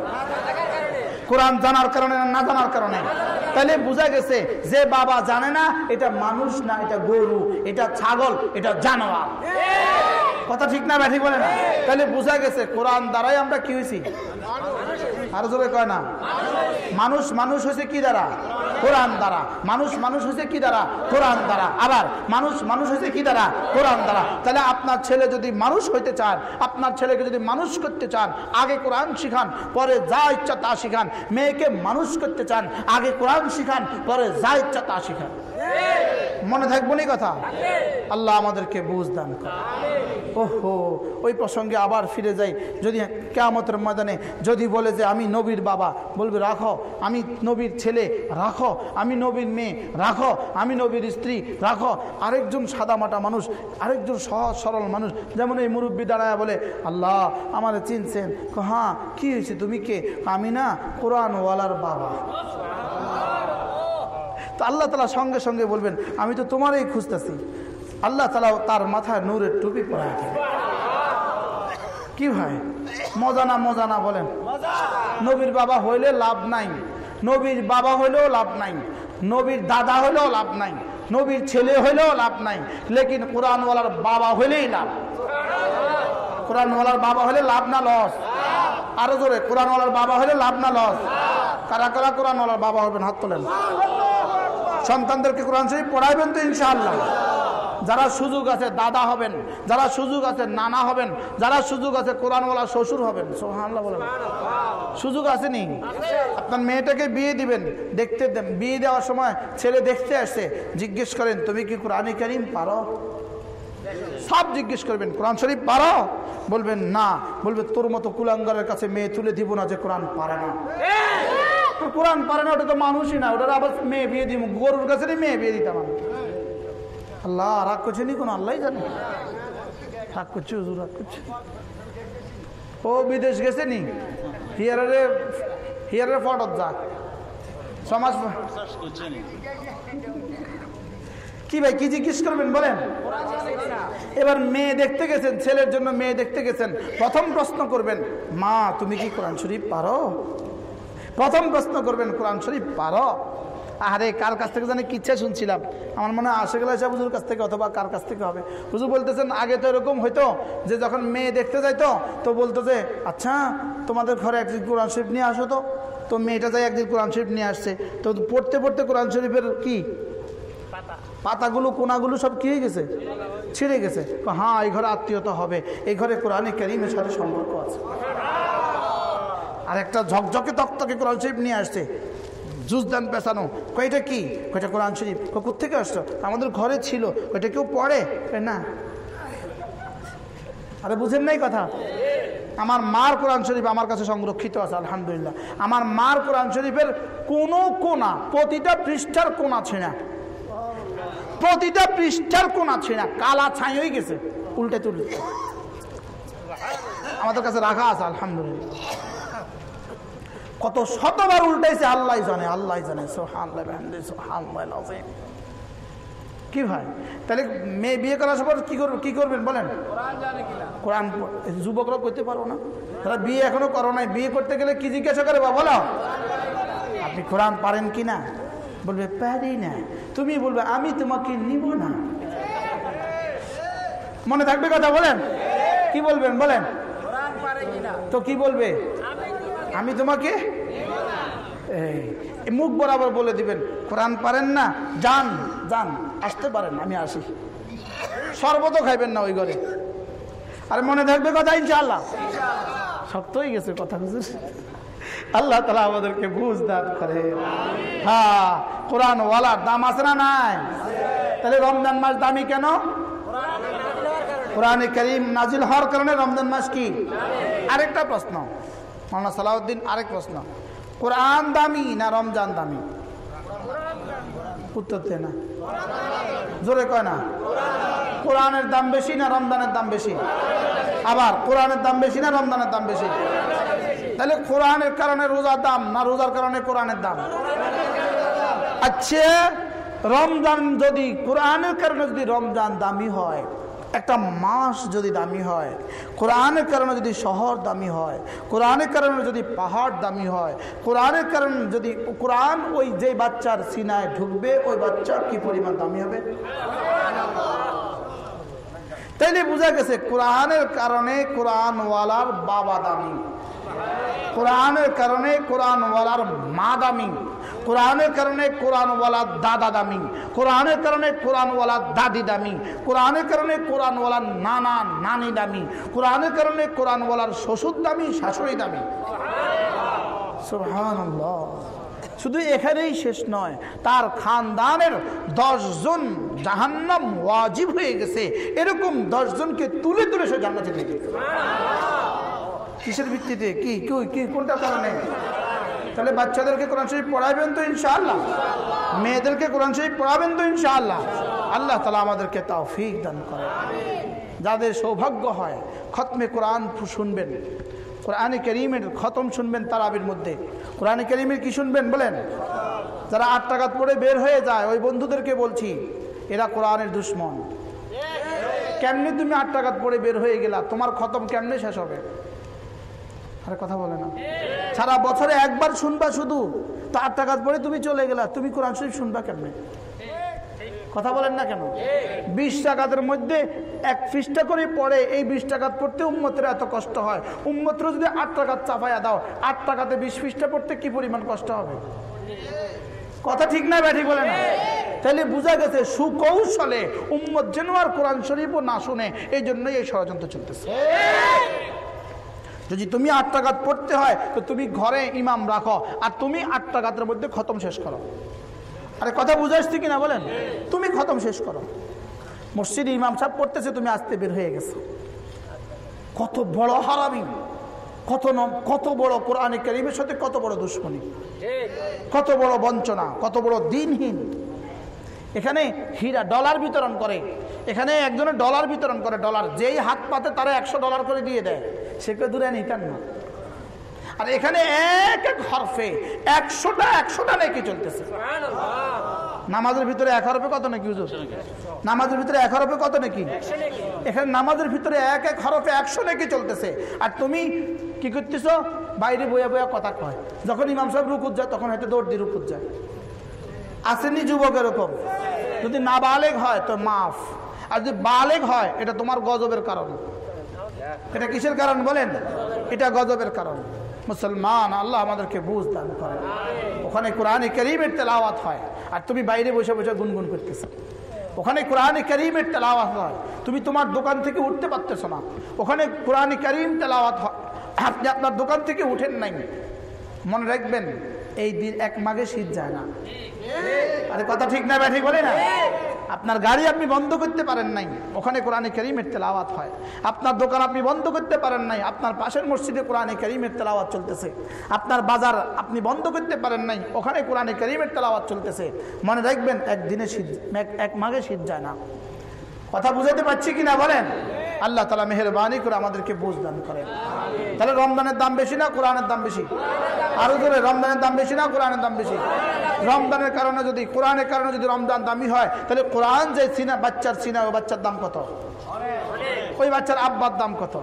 কোরআন জানার কারণে না জানার কারণে? তাহলে বোঝা গেছে যে বাবা জানে না, এটা মানুষ না, এটা গরু, এটা ছাগল, এটা জানোয়ার। কথা ঠিক না ব্যাঠিক বলে না? তাহলে বোঝা গেছে কোরআন দ্বারাই আমরা কি হয়েছি? আরও জোরে কয় না? মানুষ মানুষ হয়েছে কি দ্বারা? কোরআন দ্বারা। মানুষ মানুষ হয়েছে কি দ্বারা? কোরআন দ্বারা। আবার মানুষ মানুষ হয়েছে কি দ্বারা? কোরআন দ্বারা। তাহলে আপনার ছেলে যদি মানুষ হইতে চান, আপনার ছেলেকে যদি মানুষ করতে চান, আগে কোরআন শিখান, পরে যা ইচ্ছা তা শিখান। মেয়েকে মানুষ করতে চান, আগে কোরআন শিখান, পরে যা ইচ্ছা তা শিখান। মনে থাকব না কথা? আল্লাহ আমাদেরকে বুঝ দান ওহো, ওই প্রসঙ্গে আবার ফিরে যাই। যদি কেয়ামতের ময়দানে যদি বলে যে আমি নবীর বাবা, বলবে, রাখো, আমি নবীর ছেলে, রাখো, আমি নবীর মেয়ে, রাখো, আমি নবীর স্ত্রী, রাখো। আরেকজন সাদামাটা মানুষ, আরেকজন সহজ সরল মানুষ, যেমন এই মুরব্বী দাঁড়ায় বলে, আল্লাহ, আমার চিনছেন? হ্যাঁ কি হয়েছে? তুমি কে, আমি না কোরআনওয়ালার বাবা। তো আল্লাহ তালা সঙ্গে সঙ্গে বলবেন, আমি তো তোমারই খুঁজতেছি। আল্লাহ তালা তার মাথায় নূরের টুপি দেবে কি ভাই? মজা না মজা না বলেন। নবীর বাবা হইলে লাভ নাই। নবীর বাবা হইলেও লাভ নাই। নবীর দাদা হইলেও লাভ নাই। নবীর ছেলে হইলেও লাভ নাই। লেকিন কোরআনওয়ালার বাবা হইলেই লাভ। কোরআনওয়ালার বাবা হলে লাভ না লস। আরও জোরে, কোরআনওয়ালার বাবা হলে লাভ না লস। কারা কারা কোরআনওয়ালার বাবা হবেন? হাত তোলেন। সন্তানদেরকে কোরআন শরীফ পড়াইবেন তো ইনশাআল্লাহ। যারা সুযোগ আছে, দাদা হবেন, যারা সুযোগ আছে, নানা হবেন, যারা সুযোগ আছে, কোরআনওয়ালা শ্বশুর হবেন সোহান্লাহ বলেন। সুযোগ আছে নি আপনার মেয়েটাকে বিয়ে দিবেন, দেখতে দেন। বিয়ে দেওয়ার সময় ছেলে দেখতে আসছে, জিজ্ঞেস করেন, তুমি কি কোরআনে কারিম পারো? সব জিজ্ঞেস করবেন, কোরআন শরীফ পারো? বলবেন, না। বলবে, তোর মতো কুলাঙ্গারের কাছে মেয়ে তুলে দিব না যে কোরআন পারে না। কোরআন পারে না, ওটা তো মানুষই না। ওটা আবার মেয়ে বিয়ে দিব গরুর কাছে মেয়ে বিয়ে দিতাম আমি। আল্লাহ, রাগ করছে নি কোনো? আল্লাহ জানে। রাগ করছে হুজুর, রাগ করছে। ও বিদেশ গেছে নি? হিয়ারে হিয়ারে ফটত যা। সমাজ কি ভাই, কি জিজ্ঞেস করবেন, বলেন? এবার মেয়ে দেখতে গেছেন, ছেলের জন্য মেয়ে দেখতে গেছেন। প্রথম প্রশ্ন করবেন, মা, তুমি কি কোরআন শরীফ পারো? প্রথম প্রশ্ন করবেন কোরআন শরীফ পারো? আরে কার কাছ থেকে জানি কিচ্ছা শুনছিলাম। আমার মনে হয় আশেখ সাহেব হুজুর কাছ থেকে অথবা কার কাছ থেকে হবে। হুজুর বলতেছেন আগে তো এরকম হইতো যে যখন মেয়ে দেখতে যাইতো তো বলতো যে আচ্ছা তোমাদের ঘরে একদিন কোরআন শরীফ নিয়ে আসো তো। তো মেয়েটা যাই একদিন কোরআন শরীফ নিয়ে আসছে। তো পড়তে পড়তে কোরআন শরীফের কি? পাতাগুলো কোনাগুলো সব কি হয়ে গেছে। ছিঁড়ে গেছে। হ্যাঁ এই ঘরে আত্মীয়তা হবে। এই ঘরে কোরআনে কারিমের সাথে সম্পর্ক আছে। আর একটা ঝকঝকে তক্তকে কোরআন শরীফ নিয়ে আসছে। জুস দান পেছানো। কয়টা কি? কয়টা কোরআন শরীফ। থেকে আসছো? আমাদের ঘরে ছিল। ওইটা কেউ পড়ে? না। আরে বুঝেন নাই কথা? আমার মার কোরআন শরীফ আমার কাছে সংরক্ষিত আছে, আলহামদুলিল্লাহ। আমার মার কোরআন শরীফের কোনো কোনা, প্রতিটা পৃষ্ঠার কোনা ছেঁড়া। প্রতিটা পৃষ্ঠার কোনা ছেঁড়া। কালা ছাই হয়ে গেছে, উল্টে তুলতে আমাদের কাছে রাখা আছে, আলহামদুলিল্লাহ। কত শতবার উল্টাইছে আল্লাহ জানে আল্লাহ জানে কি ভাই? তাহলে মেয়ে বিয়ে করার পর কি করবে কি করবেন বলেন? কোরআন যুবকরা করতে পারো না। তারা বিয়ে এখনও করো নাই বিয়ে করতে গেলে কি জিজ্ঞাসা করে বা বলো? আপনি কোরআন পারেন কি না? বলবে পারি না। তুমি বলবে আমি তোমাকে নিব না। মনে থাকবে কথা বলেন? কি বলবেন বলেন? তো কি বলবে? আমি তোমাকে? মুখ বরাবর বলে দিবেন। কোরআন পারেন না? যান যান। আসতে পারেন, আমি আসি। সর্বত খাইবেন না ওই ঘরে। আর মনে থাকবে কথা ইনশাল্লাহ শক্ত হয়ে গেছে কথা হুজুর আল্লাহ তালা আমাদেরকে বুঝ দান করে। হ্যাঁ কোরআন ওয়ালার দাম আছে না নাই? তাহলে রমজান মাস দামি কেন? কোরআনে করিম নাজিল হওয়ার কারণে রমজান মাস কি? আরেকটা প্রশ্ন। মাওলানা সালাউদ্দিন, আরেক প্রশ্ন। কোরআন দামি না রমজান দামি? উত্তর দেয় না। জোরে কয় না। কোরআনের দাম বেশি না রমজানের দাম বেশি? আবার, কোরআনের দাম বেশি না রমজানের দাম বেশি? তাহলে কোরআনের কারণে রোজার দাম না রোজার কারণে কোরআনের দাম? আচ্ছা রমজান যদি কোরআনের কারণে যদি রমজান দামি হয় একটা মাস যদি দামি হয়, কোরআনের কারণে যদি শহর দামি হয়, কোরআনের কারণে যদি পাহাড় দামি হয়, কোরআনের কারণে যদি, কোরআন ওই যে বাচ্চার সিনায় ঢুকবে, ওই বাচ্চার কি পরিমাণ দামি হবে? তাইলে বোঝা গেছে কোরআনের কারণে কোরআনওয়ালার বাবা দামি। কোরআনের কারণে কোরআনওয়ালার মা দামি। কোরআনের কারণে কোরআনওয়ালা দাদা দামি। কোরআনের কারণে কোরআনওয়ালা দাদি দামি। কোরআনের কারণে কোরআনওয়ালার নানা নানি দামি। কোরআনের কারণে কোরআনওয়ালার শ্বশুর দামি, শাশুড়ি দামি। শুধু এখানেই শেষ নয়, তার খানদানের দশজন জাহান্নাম ওয়াজিব হয়ে গেছে। এরকম দশজনকে তুলে তুলে সে জান্নাতে থেকে কিসের ভিত্তিতে? কি কি কোনটা কারণে? তাহলে বাচ্চাদেরকে কোরআন শরীফ পড়াবেন তো ইনশাআল্লাহ। মেয়েদেরকে কোরআন শরীফ পড়াবেন তো ইনশাআল্লাহ। আল্লাহ তালা আমাদেরকে ফিক দান করে। যাদের সৌভাগ্য হয়, খতমে কোরআন শুনবেন। কোরআনে করিমের খতম শুনবেন তারাবির মধ্যে। কোরআনে করিমের কি শুনবেন বলেন? যারা আট টাকা পড়ে বের হয়ে যায়, ওই বন্ধুদেরকে বলছি, এরা কোরআনের দুশ্মন। কেমনি তুমি আট টাকা পড়ে বের হয়ে গেলা? তোমার খতম কেমনে শেষ হবে? আরে কথা বলে না। সারা বছরে একবার শুনবা শুধু তো আট টাকা পরে তুমি চলে গেলা, তুমি কোরআন শরীফ শুনবা কেমনে? কথা বলেন না কেন? বিশ টাকাতের মধ্যে এক পৃষ্ঠা করে পড়ে, এই বিশ টাকা পড়তে উম্মতের এত কষ্ট হয়। উম্মতের যদি আট টাকা চাপাইয়া দাও, আট টাকাতে বিশ পৃষ্ঠা পড়তে কি পরিমাণ কষ্ট হবে? কথা ঠিক না ব্যাঠি বলে না? তাহলে বোঝা গেছে সুকৌশলে উম্মত যেন আর কোরআন শরীফও না শুনে, এই জন্যই এই ষড়যন্ত্র চলতেছে। যদি তুমি আট পড়তে হয়, তো তুমি ঘরে ইমাম রাখো, আর তুমি আট মধ্যে খতম শেষ করো। আরে কথা বুঝাচ্ছি কিনা বলেন? তুমি খতম শেষ করো। মসজিদ ইমাম সাহেব পড়তেছে, তুমি আসতে বের হয়ে গেছো। কত বড় হারামি, কত কত বড় কোরআনে করিমের সাথে কত বড় দুশ্মনী, কত বড় বঞ্চনা, কত বড় দিনহীন। এখানে হীরা ডলার বিতরণ করে। এখানে একজনের ডলার বিতরণ করে, ডলার। যেই হাত পাতে তারা একশো ডলার করে দিয়ে দেয়। সে কেউ দূরে নেই কেন আর এখানে এক এক হরফে একশোটা একশোটা নাকি চলতেছে। নামাজের ভিতরে এক হরফে কত নাকি নামাজের ভিতরে এক হরফে কত নাকি? এখানে নামাজের ভিতরে এক এক হরফে একশো নাকি চলতেছে। আর তুমি কি করতেছ? বাইরে বইয়া বইয়া কথা কয়। যখন ইমাম সাহেব রুকুত যায়, তখন হয়তো দৌড় দিয়ে রুকুত যায়। আসেনি যুবক এরকম। যদি না বালেগ হয়, তো মাফ। আর যদি বালেক হয়, এটা তোমার গজবের কারণ। এটা কিসের কারণ বলেন? এটা গজবের কারণ। মুসলমান, আল্লাহ আমাদেরকে বুঝ দান করে। ওখানে কোরআনে করিমের তেলাওয়াত হয়। আর তুমি বাইরে বসে বসে গুনগুন করতেছ। ওখানে কোরআনে করিমের তেলাওয়াত হয়। তুমি তোমার দোকান থেকে উঠতে পারতেছ না। ওখানে কোরআনে করিম তেলাওয়াত হয়। আপনি আপনার দোকান থেকে উঠেন নাই। মনে রাখবেন, এই দিন এক মাঘে শীত যায় না। আরে কথা ঠিক না, ব্যাঠিক বলে না। আপনার গাড়ি আপনি বন্ধ করতে পারেন নাই। ওখানে কোরআনে করিমের তেলাওয়াত হয়। আপনার দোকান আপনি বন্ধ করতে পারেন নাই। আপনার পাশের মসজিদে কোরআনে করিমের তেলাওয়াত চলতেছে। আপনার বাজার আপনি বন্ধ করতে পারেন নাই। ওখানে কোরআনে করিমের তেলাওয়াত চলতেছে। মনে রাখবেন, একদিনে শীত এক- মাঘে শীত যায় না। কথা বুঝাতে পারছি কিনা বলেন? আল্লাহ তালা মেহরবানি করে আমাদেরকে বুঝ দান করেন। তাহলে রমজানের দাম বেশি না কোরআনের দাম বেশি? আরও ধরে রমজানের দাম বেশি না কোরআনের দাম বেশি? রমজানের কারণে যদি, কোরআনের কারণে যদি রমজান দামি হয়, তাহলে কোরআন যে সিনা, বাচ্চার সিনা, ওই বাচ্চার দাম কত? ওই বাচ্চার আব্বার দাম কত?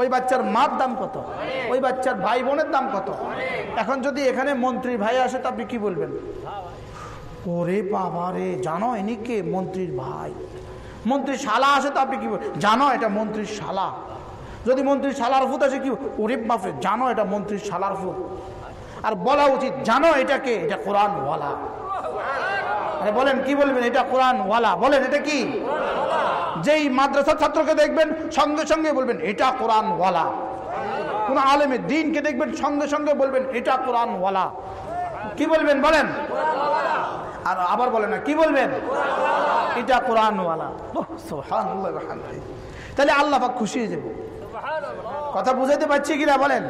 ওই বাচ্চার মার দাম কত? ওই বাচ্চার ভাই বোনের দাম কত? এখন যদি এখানে মন্ত্রী ভাই আসে, তা আপনি কি বলবেন? ওরে বাবা রে জানো ইনি কে? মন্ত্রীর ভাই। মন্ত্রীর শালা আসে তো আপনি কি জানো এটা মন্ত্রীর শালা যদি মন্ত্রীর শালার ফুত আসে কি ওরে বাপরে জানো এটা মন্ত্রীর শালার ফুত আর বলা উচিত, জানো এটাকে এটা কোরআন ওয়ালা বলেন, কি বলবেন? এটা কোরআন ওয়ালা বলেন, এটা কি? যেই মাদ্রাসার ছাত্রকে দেখবেন, সঙ্গে সঙ্গে বলবেন, এটা কোরআন ওয়ালা কোন আলেমের দিনকে দেখবেন, সঙ্গে সঙ্গে বলবেন, এটা কোরআন ওয়ালা কি বলবেন, বলেন? আর আবার বলেন না, কি বলবেন? এটা কোরআনওয়ালা তাহলে আল্লাহ পাক খুশি হয়ে যাবে কথা বুঝাইতে পারছি কিনা বলেন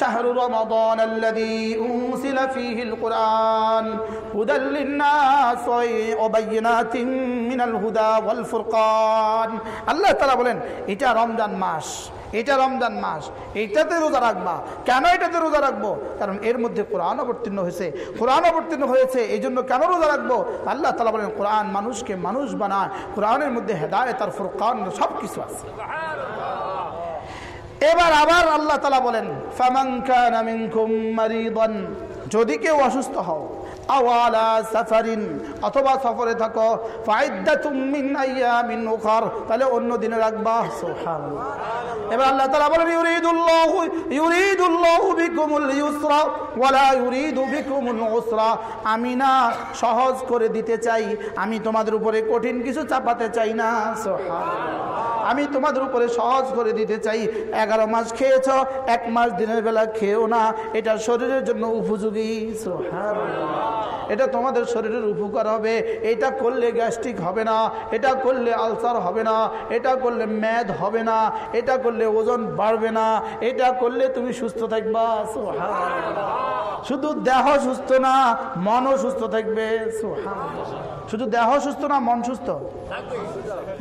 শাহরু রমাদান আল্লাযী উনসিলা ফীহিল কুরআন হুদাল লিন-নাস ওয়া বাইনাতিন মিনাল হুদা ওয়াল ফুরকান আল্লাহ তাআলা বলেন এটা রমজান মাস এটা রমজান মাস। এইটাতে রোজা রাখবা। কেন এটাতে রোজা রাখব? কারণ এর মধ্যে কোরআন অবতীর্ণ হয়েছে। কোরআন অবতীর্ণ হয়েছে এই জন্য কেন রোজা রাখব? আল্লাহ তালা বলেন, কোরআন মানুষকে মানুষ বানায়। কোরআনের মধ্যে হেদায়ত আর ফুরকান সব কিছু আছে। এবার আবার আল্লাহ তালা বলেন মারিদান। যদি কেউ অসুস্থ হও আওয়ালা সাফারিন, অথবা সফরে থাকো। ফাইদ্দাতুম মিন আইয়ামিন তাহলে অন্য দিনে রাখবা। সুবহানাল্লাহ। এবার আল্লাহ তাআলা বলেন, ইউরিদুল্লাহু ইউরিদুল্লাহু বিকুমুল ইউসরা, ওয়ালা ইউরিদু বিকুমুল উসরা। আমি না সহজ করে দিতে চাই, আমি তোমাদের উপরে কঠিন কিছু চাপাতে চাই না। সুবহানাল্লাহ। আমি তোমাদের উপরে সহজ করে দিতে চাই, এগারো মাস খেয়েছ, এক মাস দিনের বেলা খেয়েও না, এটা শরীরের জন্য উপযোগী। সুবহানাল্লাহ। এটা তোমাদের শরীরের উপকার হবে। এটা করলে গ্যাস্ট্রিক হবে না, এটা করলে আলসার হবে না, এটা করলে ম্যাদ হবে না, এটা করলে ওজন বাড়বে না, এটা করলে তুমি সুস্থ থাকবা। শুধু দেহ সুস্থ না, মনও সুস্থ থাকবে। সুবহানাল্লাহ। শুধু দেহ সুস্থ না মন সুস্থ?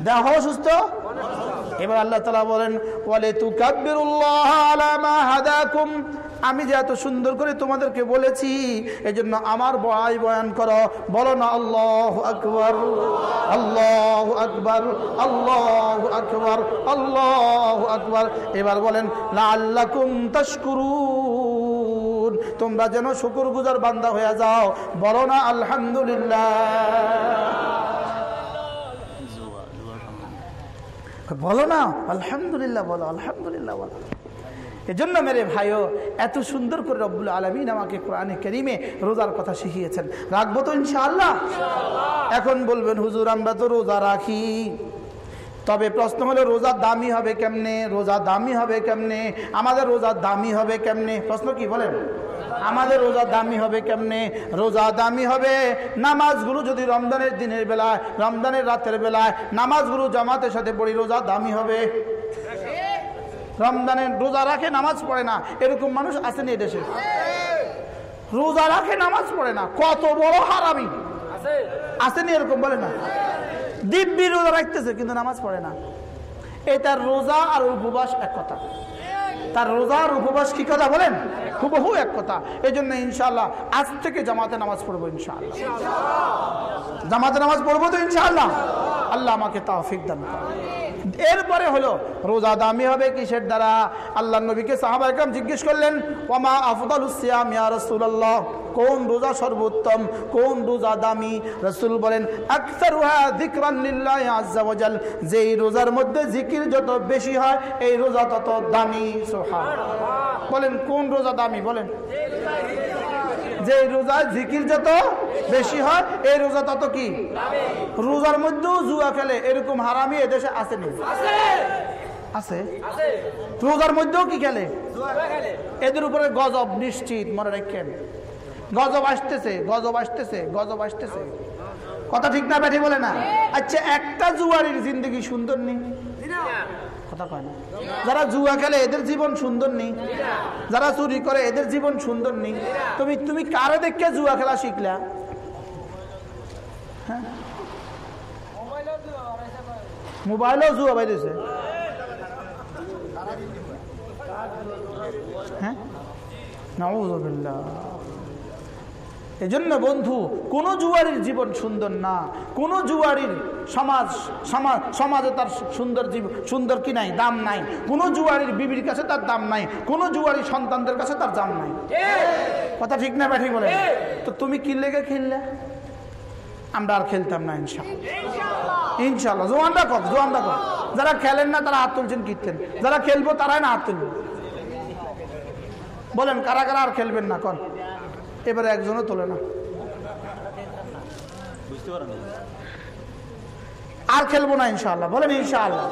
দেহ সুস্থ? এবার আল্লাহ তালা বলেন বলে তু হাদাকুম। আমি যে এত সুন্দর করে তোমাদেরকে বলেছি এই জন্য আমার বয়াই বয়ান করো। বলো না, আল্লাহ আকবর আল্লাহ আকবর আল্লাহ আকবর আল্লাহ আকবর। এবার বলেন লাল্লাকুম তস্কুরুন তোমরা যেন শুকুর গুজার বান্দা হয়ে যাও। বলো না, আলহামদুলিল্লাহ। বলো না, আলহামদুলিল্লাহ বলো আলহামদুলিল্লাহ বলো। এজন্য মেরে ভাইও, এত সুন্দর করে রব্বুল আলমিন আমাকে কোরআনে করিমে রোজার কথা শিখিয়েছেন। রাখব তো ইনশাআল্লাহ? এখন বলবেন, হুজুর, আমরা তো রোজা রাখি। তবে প্রশ্ন হলো, রোজা দামি হবে কেমনে? রোজা দামি হবে কেমনে? আমাদের রোজা দামি হবে কেমনে? প্রশ্ন কি বলেন? আমাদের রোজা দামি হবে কেমনে? রোজা দামি হবে নামাজগুলো যদি রমজানের দিনের বেলায় রমজানের রাতের বেলায় নামাজগুলো জামাতের সাথে পড়ি রোজা দামি হবে? রমজানের রোজা রাখে নামাজ পড়ে না। এরকম মানুষ আসেনি এদেশে রোজা রাখে নামাজ পড়ে না। কত বড় হারামি। আসেনি এরকম বলে না? দিব্যি রোজা রাখতেছে কিন্তু নামাজ পড়ে না। এটা রোজা আর উপবাস এক কথা। তার রোজার উপবাস কি কথা বলেন? হুবহু এক কথা। এই জন্য ইনশাল্লাহ আজ থেকে জামাতে নামাজ পড়ব ইনশাআল্লাহ। জামাতে নামাজ পড়ব তো ইনশাল্লাহ আল্লাহ আমাকে তাওফিক দান এরপরে হলো রোজা দামি হবে কিসের দ্বারা? আল্লাহ নবীকে সাহাবা একরাম জিজ্ঞেস করলেন ওমা আফদাল ইয়া রাসূলুল্লাহ? কোন রোজা সর্বোত্তম কোন রোজা দামি? রসুল বলেন যেই রোজার মধ্যে জিকির যত বেশি হয় এই রোজা তত দামি। বলেন কোন রোজা দামি? বলেন। যে রোজা জিকির যত বেশি হয় এই রোজা তত কি? রোজার মধ্যেও জুয়া খেলে। এরকম হারামি এদেশে আসেনি আছে। রোজার মধ্যেও কি খেলে। এদের উপরে গজব নিশ্চিত মনে রাখেন। গজব আসতেছে গজব আসতেছে গজব আসতেছে। কথা ঠিক না, ব্যাঠি বলে না? আচ্ছা একটা জুয়ারির জিন্দগি সুন্দর নেই? না। যারা জুয়া খেলে এদের জীবন সুন্দর নেই? যারা চুরি করে এদের জীবন সুন্দর নেই? তুমি তুমি কারে দেখে জুয়া খেলা শিখলা? হ্যাঁ? মোবাইলেও জুয়া বাইরেছে হ্যাঁ? নাউজুবিল্লাহ। এজন্য বন্ধু, কোন জুয়ারির জীবন সুন্দর না। কোন জুয়ারির সমাজ সমাজ, সমাজে তার সুন্দর জীব সুন্দর কি নাই? দাম নাই। কোন জুয়ারির বিবির কাছে তার দাম নাই। কোন জুয়ারি সন্তানদের কাছে তার দাম নাই। কথা ঠিক না ব্যাঠি বলে তো তুমি কি লেগে খেললে? আমরা আর খেলতাম না ইনশাল্লাহ ইনশাল্লাহ জোয়ানরা কম জোয়ানরা কম যারা খেলেন না, তারা হাত তুলছেন কীর্তেন যারা খেলব, তারাই না হাত তুলবে। বলেন, কারা কারা আর খেলবেন না? কন এবারে একজনও তোলে না। আর খেলব না ইনশাআল্লাহ বলেন ইনশাআল্লাহ।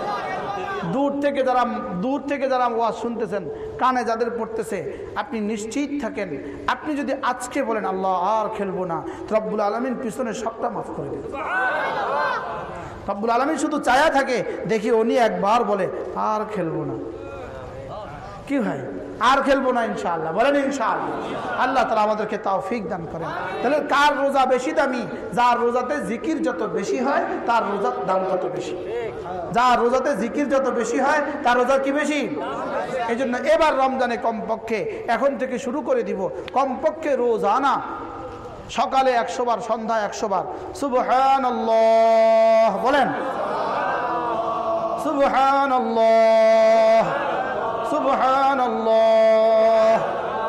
দূর থেকে যারা দূর থেকে যারা ওয়াজ শুনতেছেন কানে যাদের পড়তেছে আপনি নিশ্চিত থাকেন। আপনি যদি আজকে বলেন আল্লাহ আর খেলব না রব্বুল আলমিন পিছনে সবটা মাফ করে দেবে। রব্বুল আলমিন শুধু চায়া থাকে দেখি উনি একবার বলে আর খেলব না। কি হয় আর খেলব না ইনশাআল্লাহ। বলেন ইনশাআল্লাহ। আল্লাহ তালা আমাদেরকে তাও ফিক দান করেন। তাহলে কার রোজা বেশি দামি? যার রোজাতে জিকির যত বেশি হয়, তার রোজার দাম তত বেশি। যার রোজাতে জিকির যত বেশি হয়, তার রোজা কি বেশি? এই জন্য এবার রমজানে কমপক্ষে এখন থেকে শুরু করে দিব। কমপক্ষে রোজানা সকালে একশো বার, সন্ধ্যায় একশো বার। সুবহান বলেন। সুবহান سبحان الله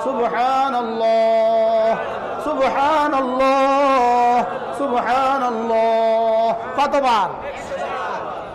سبحان الله سبحان الله سبحان الله فطبعا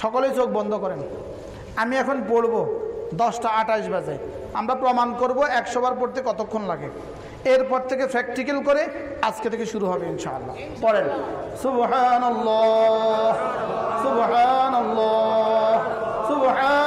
সকলেই চোখ বন্ধ করেন। আমি এখন পড়ব দশটা আঠাশ বাজে। আমরা প্রমাণ করব একশো বার পড়তে কতক্ষণ লাগে। এরপর থেকে প্র্যাকটিক্যাল করে আজকে থেকে শুরু হবে ইনশাআল্লাহ। পড়েন। সুবহান সুবহান সুবহান সুবহান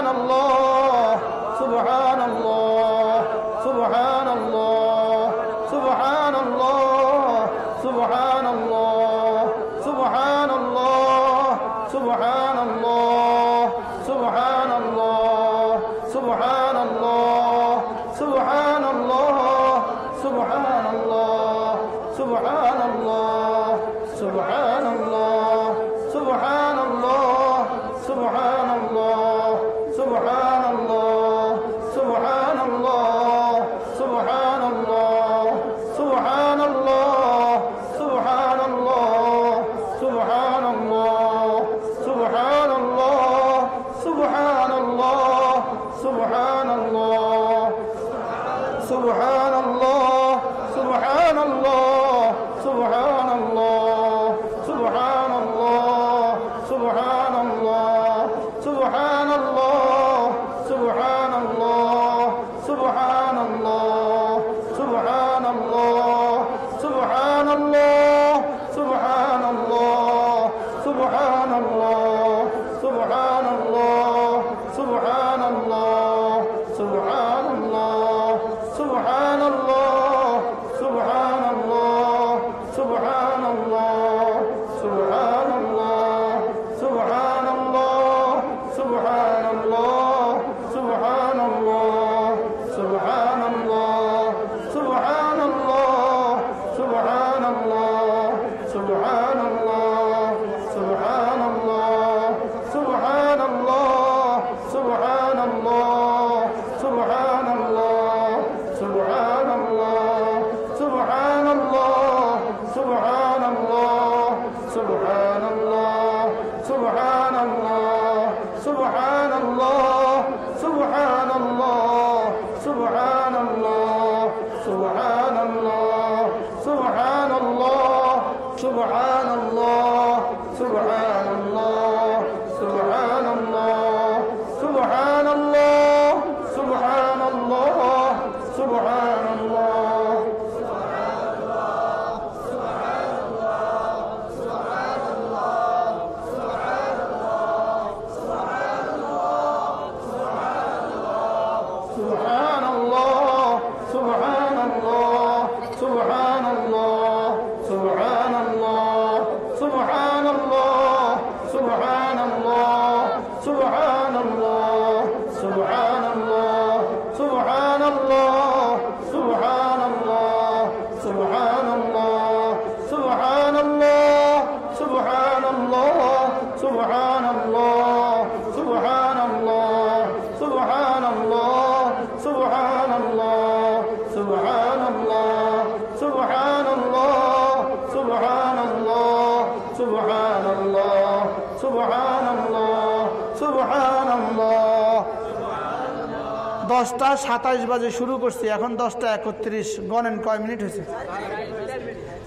দশটা সাতাইশ বাজে শুরু করছি, এখন দশটা একত্রিশ। গণেন, কয় মিনিট হয়েছে?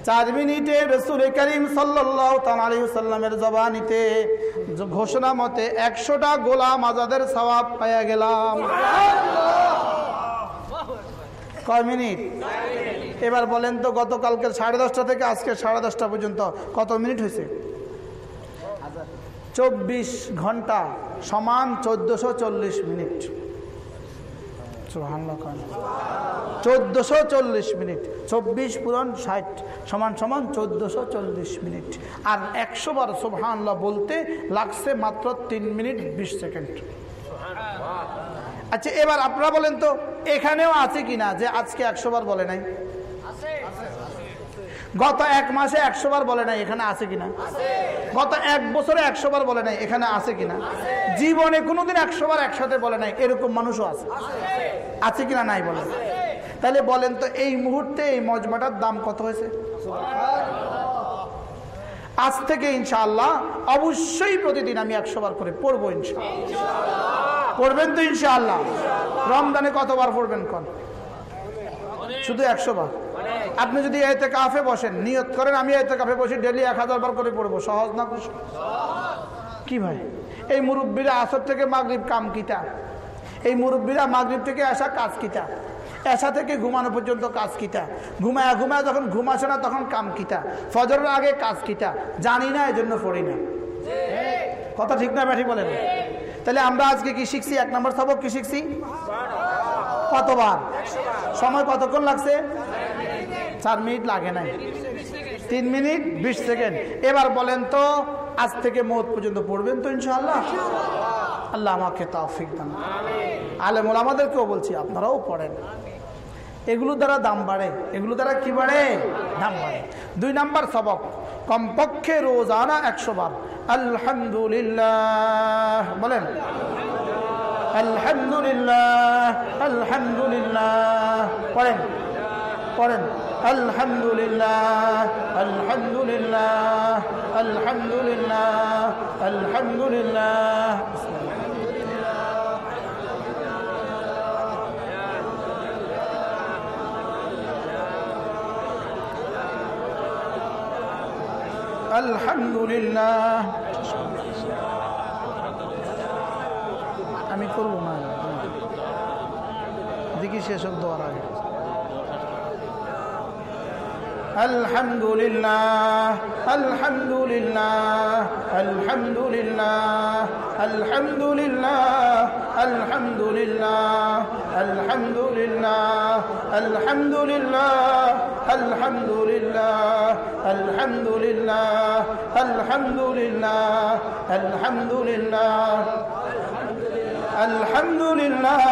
চার মিনিটে রসুল করিম সাল্লামের জবানিতে ঘোষণা মতে একশোটা গোলাম আজাদের সবাব পাইয়া গেলাম। কয় মিনিট? এবার বলেন তো গতকালকে সাড়ে দশটা থেকে আজকে সাড়ে দশটা পর্যন্ত কত মিনিট হয়েছে? চব্বিশ ঘণ্টা সমান চোদ্দশো মিনিট। চল্লিশ মিনিট, চব্বিশ পূরণ সমান সমান চল্লিশ মিনিট। আর বলতে লাগছে মাত্র তিন মিনিট বিশ সেকেন্ড। আচ্ছা এবার আপনারা বলেন তো, এখানেও আছে কিনা যে আজকে একশো বার বলে নাই? গত এক মাসে একশো বার বলে নাই, এখানে আছে কিনা? গত এক বছরে একশো বার বলে নাই, এখানে আছে কিনা? জীবনে কোনোদিন একশো বার একসাথে বলে নাই, এরকম মানুষও আছে। আছে কিনা নাই বলে? তাহলে বলেন তো, এই মুহূর্তে এই মজমাটার দাম কত হয়েছে? আজ থেকে ইনশাআল্লাহ, অবশ্যই প্রতিদিন আমি একশো বার করে পড়ব ইনশাআল্লাহ। পড়বেন তো ইনশাআল্লাহ। রমদানে কতবার পড়বেন কন? শুধু একশো বার। আপনি যদি এতে কাফে বসেন নিয়ত করেন আমি এতে কাফে বসে ডেলি এক হাজার বার করে পড়ব। সহজ না কি ভাই? এই মুরব্বীরা আসর থেকে মাগরীব কাম কিতা? এই মুরব্বীরা মাগরীব থেকে আসা কাজ কিতা? এসা থেকে ঘুমানো পর্যন্ত কাজ কিতা? ঘুমায় ঘুমায় যখন ঘুমাসে না তখন কাম কিতা? ফজরের আগে কাজ কিতা? জানি না এই জন্য পড়ি না। কথা ঠিক না ব্যাঠি বলেন তাহলে আমরা আজকে কি শিখছি? এক নম্বর সবক কি শিখছি? কতবার? সময় কতক্ষণ লাগছে? চার মিনিট লাগে নাই। তিন মিনিট, বিশ সেকেন্ড। এবার বলেন তো, আজ থেকে মত পর্যন্ত পড়বেন তো ইনশাল্লাহ আল্লাহ আমাকে তাফিক দান আলেমুল, আমাদেরকেও বলছি, আপনারাও পড়েন। এগুলো দ্বারা দাম বাড়ে। এগুলো দ্বারা কি বাড়ে? দাম বাড়ে। দুই নাম্বার সবক, কমপক্ষে রোজানা একশো বার। আলহামদুলিল্লাহ। বলেন। الحمد لله الحمد لله قرن قرن الحمد لله الحمد لله الحمد لله الحمد لله الحمد لله আমি করবো না দেখি শেষ হোক দেওয়ার আগে الحمد لله الحمد لله الحمد لله الحمد لله الحمد لله الحمد لله الحمد لله الحمد لله الحمد لله الحمد لله الحمد لله الحمد لله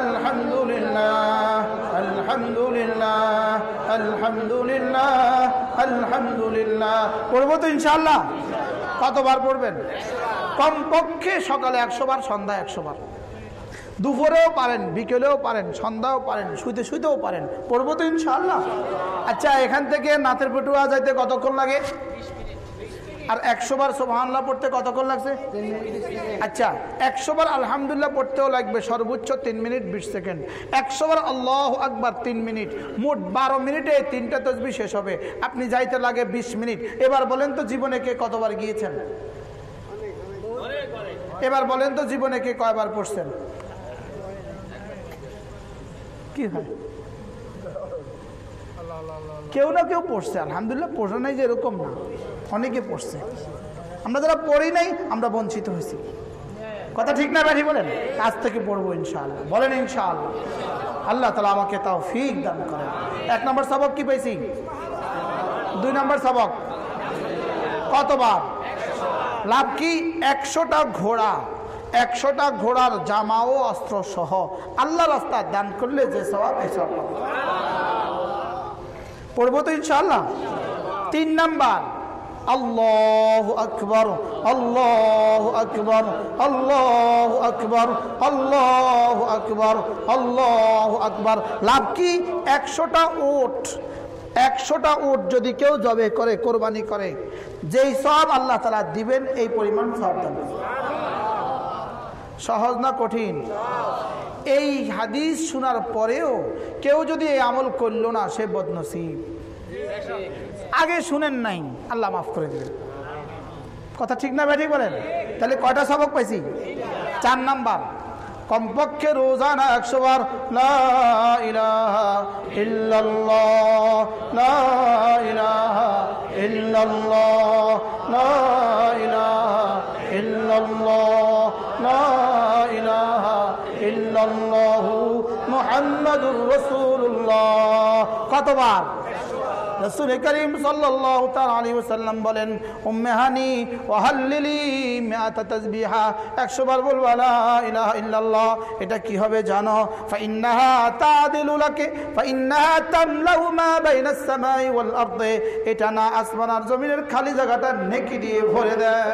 الحمد لله الحمد لله الحمد لله الحمد لله পড়বো তো ইনশাআল্লাহ কতবার পড়বেন কমপক্ষে সকালে একশো বার সন্ধ্যা একশো বার দুপুরেও পারেন বিকেলেও পারেন সন্ধ্যাও পারেন শুইতে শুইতেও পারেন পড়বো তো ইনশাআল্লাহ আচ্ছা এখান থেকে নাথের পেটুয়া যাইতে কতক্ষণ লাগে আর একশো বার সোহানলা পড়তে কতক্ষণ লাগছে? আচ্ছা একশো বার আলহামদুলিল্লাহ পড়তেও লাগবে সর্বোচ্চ তিন মিনিট বিশ সেকেন্ড। একশো বার আল্লাহ আকবার তিন মিনিট। মোট বারো মিনিটে তিনটা তসবি শেষ হবে। আপনি যাইতে লাগে বিশ মিনিট। এবার বলেন তো জীবনে কে কতবার গিয়েছেন? এবার বলেন তো জীবনে কে কয়বার পড়ছেন? কি হয়? কেউ না কেউ পড়ছে, আলহামদুলিল্লাহ পড়ে নাই যে এরকম না। অনেকে পড়ছে। আমরা যারা পড়ি নাই, আমরা বঞ্চিত হয়েছি। কথা ঠিক না ব্যাঠি বলেন? আজ থেকে পড়ব ইনশাআল্লাহ। বলেন ইনশাআল্লাহ। আল্লাহ তালা আমাকে তাও ফিক দান করেন। এক নম্বর সবক কি পেয়েছি? দুই নম্বর সবক। কতবার? লাভ কি? একশোটা ঘোড়া। একশোটা ঘোড়ার জামা ও অস্ত্র সহ আল্লাহ রাস্তা দান করলে যে সবাব এই সব পড়ব তো ইনশাল্লাহ তিন নাম্বার, আল্লাহ আকবর আল্লাহ আকবর আল্লাহ আকবর আল্লাহ আকবর আল্লাহ আকবর। লাভ কি? একশোটা ওট একশোটা উট যদি কেউ জবে করে, কোরবানি করে, যেই সব আল্লাহ তালা দিবেন, এই পরিমাণ সব সহজ না কঠিন? এই হাদিস শোনার পরেও কেউ যদি এই আমল করল না, সে বদনসিব। আগে শুনেন নাই। আল্লাহ মাফ করে দিবেন। কথা ঠিক না ব্যাঠিক বলেন? তাহলে কয়টা সবক পাইছি? চার নাম্বার। কমপক্ষে রোজানা একশো বার। লা ইলাহা কতবার? এটা কি হবে জানো? মা এটা না জমিনের খালি জায়গাটা নেকি দিয়ে ভরে দেয়।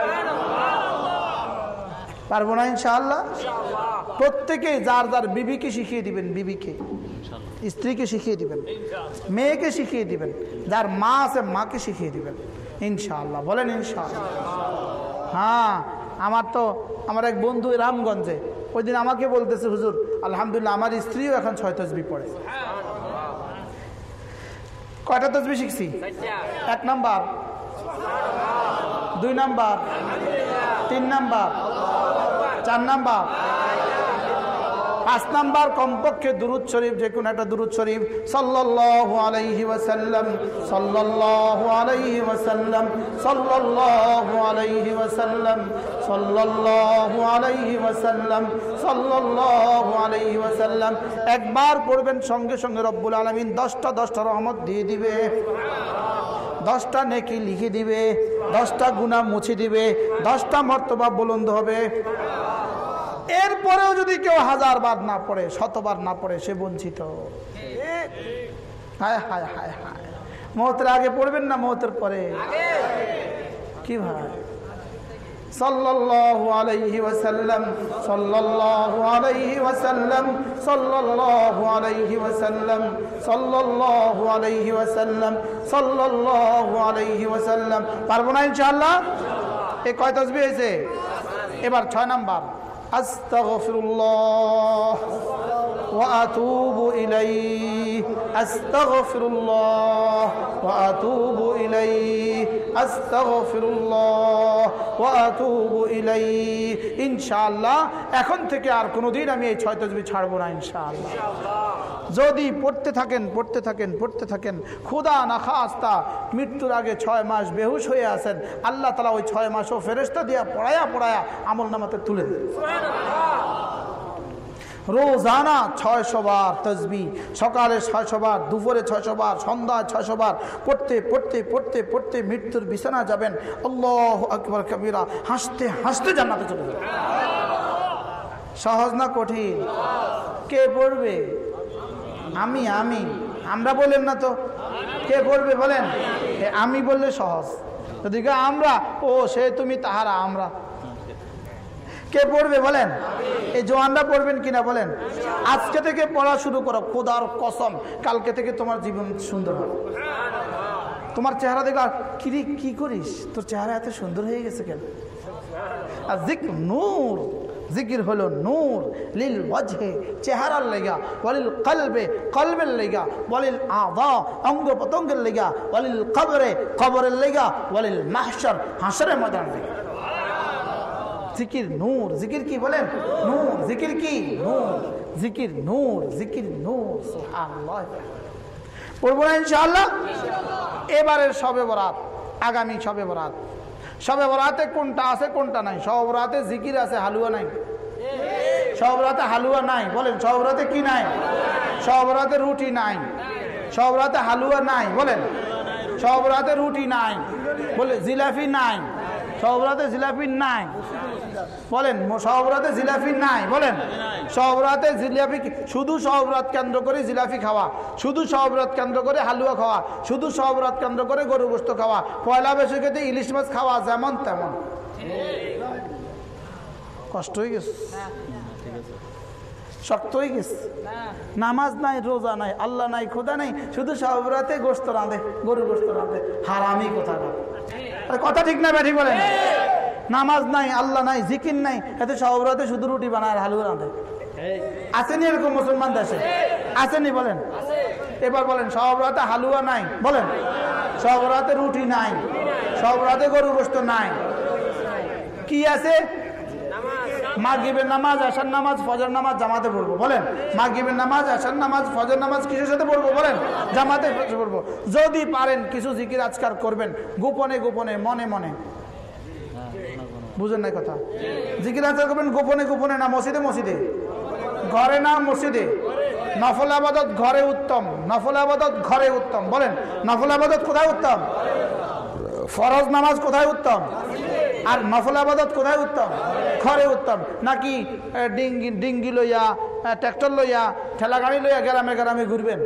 পারব না ইনশাআল্লাহ? প্রত্যেকে যার যার বিবিকে শিখিয়ে দিবেন, বিবিকে। স্ত্রীকে শিখিয়ে দিবেন, মেয়েকে শিখিয়ে দিবেন, যার মা আছে মাকে শিখিয়ে দিবেন। ইনশাআল্লাহ, বলেন ইনশাআল্লাহ। হ্যাঁ আমার তো, আমার এক বন্ধু রামগঞ্জে ওই দিন আমাকে বলতেছে, হুজুর, আলহামদুলিল্লাহ, আমার স্ত্রীও এখন ছয় তসবি পড়ে। কয়টা তসবি শিখছি? এক নাম্বার, দুই নাম্বার, তিন নাম্বার, চার নাম্বার পাঁচ নাম্বার কমপক্ষে দুরুদ শরীফ, যে কোনো একটা দুরুদ শরীফ। সাল্লাল্লাহু আলাইহি ওয়াসাল্লাম, সাল্লাল্লাহু আলাইহি ওয়াসাল্লাম, সাল্লাল্লাহু আলাইহি ওয়াসাল্লাম, সাল্লাল্লাহু আলাইহি ওয়াসাল্লাম, সাল্লাল্লাহু আলাইহি ওয়াসাল্লাম। একবার পড়বেন সঙ্গে সঙ্গে রব্বুল আলামিন দশটা দশটা রহমত দিয়ে দিবে। দশটা নেকি লিখে দিবে, দশটা গুণা মুছে দিবে, দশটা মর্তবা বুলন্দ হবে। এরপরেও যদি কেউ হাজার বার না পড়ে, শতবার না পড়ে, সে বঞ্চিত। হায় হায় হায় হায়। মহতের আগে পড়বেন না মহতের পরে? কি ভাই? পারব না ইনশাআল্লাহ? এই কয় তাসবিহ হয়েছে? এবার ছয় নাম্বার। أستغفر الله وأتوب إليه أستغفر الله وأتوب إليه أستغفر الله وأتوب إليه إن شاء الله এখন থেকে আর কোনোদিন আমি এই ছয় তসবি ছাড়বো না ইনশাআল্লাহ যদি পড়তে থাকেন পড়তে থাকেন পড়তে থাকেন খুদা না খাস্তা, মৃত্যুর আগে ছয় মাস বেহুশ হয়ে আছেন, আল্লাহ তালা ওই ছয় মাসও ফেরেস্তা দিয়া পড়ায়া পড়ায়া আমল নামাতে তুলে দেন। রোজানা ছয়শো বার তসবি সকালে ছয়শো বার, দুপুরে ছয়শো বার, সন্ধ্যায় ছয়শো বার, পড়তে পড়তে পড়তে পড়তে মৃত্যুর বিছানা যাবেন, আল্লাহ আকবর কবিরা, হাসতে হাসতে জান্নাতে চলে যাবেন। সহজ না কঠিন? কে পড়বে? আমি আমি। আমরা বলেন না তো। কে পড়বে বলেন? আমি বললে সহজ। যদি আমরা, ও সে তুমি, তাহারা আমরা। কে পড়বে বলেন? এই জোয়ানরা পড়বেন কিনা বলেন? আজকে থেকে পড়া শুরু করো, খোদার কসম। কালকে থেকে তোমার জীবন সুন্দর হবে। তোমার চেহারা দেখলে কিরি কি করিস? তোর চেহারা এত সুন্দর হয়ে গেছে কেন? আর জিক নূর। জিকির হলো নূর, লিল ওয়াজহে, চেহারার লেগা, ওয়ালিল কলবে, কলবের লেগা, ওয়ালিল আদা অঙ্গ পতঙ্গের লেগা, ওয়ালিল কবরে, কবরের লেগা, ওয়ালিল মাহশর হাসরের ময়দান লেগা। জিকির নূর, জিকির কি বলেন? নূর, জিকির কি? নূর, জিকির নূর জিকির নূর পড়ব না ইনশাআল্লাহ? এবারের সবে বরাত, আগামী সবে বরাত। সবে রাতে কোনটা আছে, কোনটা নাই? সব রাতে জিকির আছে, হালুয়া নাই। সব রাতে হালুয়া নাই। বলেন, সব রাতে কি নাই? সব রাতে রুটি নাই। সব রাতে হালুয়া নাই। বলেন, সব রাতে রুটি নাই। বলে জিলাপি নাই। সব রাতে জিলাপি নাই। বলেন সব রাতে জিলাপি নাই, বলেন। সব রাতে জিলাপি শুধু সব রাত কেন্দ্র করে জিলাপি খাওয়া, শুধু সব রাত কেন্দ্র করে হালুয়া খাওয়া, শুধু সব রাত কেন্দ্র করে গরু গোস্ত খাওয়া, পয়লা বৈশাখেতে ইলিশ মাছ খাওয়া যেমন তেমন। কষ্ট হয়ে গেছে। শক্ত হয়ে গেছে। নামাজ নাই, রোজা নাই, আল্লাহ নাই, খোদা নাই, শুধু সব রাতে গোস্ত রাঁধে, গরু গোস্ত রাঁধে। হারামি কথা কথা ঠিক না ব্যাঠি বলেন নামাজ নাই, আল্লাহ নাই, জিকির নাই, এত সব রাতে শুধু রুটি বানায় আর হালু রাঁধে। আসেনি এরকম মুসলমান দেশে? আসেনি বলেন? এবার বলেন সব রাতে হালুয়া নাই, বলেন? সব রাতে রুটি নাই সব রাতে গরু গোস্ত নাই। কি আছে? মাগিবের নামাজ আসার নামাজ ফজর নামাজ জামাতে পড়ব, বলেন? মাগিবের নামাজ আসার নামাজ ফজর নামাজ কিসের সাথে পড়ব, বলেন? জামাতে পড়ব? যদি পারেন কিছু জিকির আজকার করবেন, গোপনে গোপনে, মনে মনে। বুঝেন নাই কথা? জিকির আজকার করবেন, গোপনে গোপনে না মসজিদে মসজিদে? ঘরে না মসজিদে? নফল আবাদত ঘরে উত্তম। নফল আবাদত ঘরে উত্তম। বলেন, নফল আবাদত কোথায় উত্তম? ফরজ নামাজ কোথায় উত্তম? আর নফল আবাদত কোথায় উত্তম? ঘরে উত্তম। নাকি ডিঙ্গি ডিঙ্গি লইয়া ট্র্যাক্টর লইয়া ঠেলা গাড়ি লইয়া গ্রামে গ্রামে ঘুরবেন?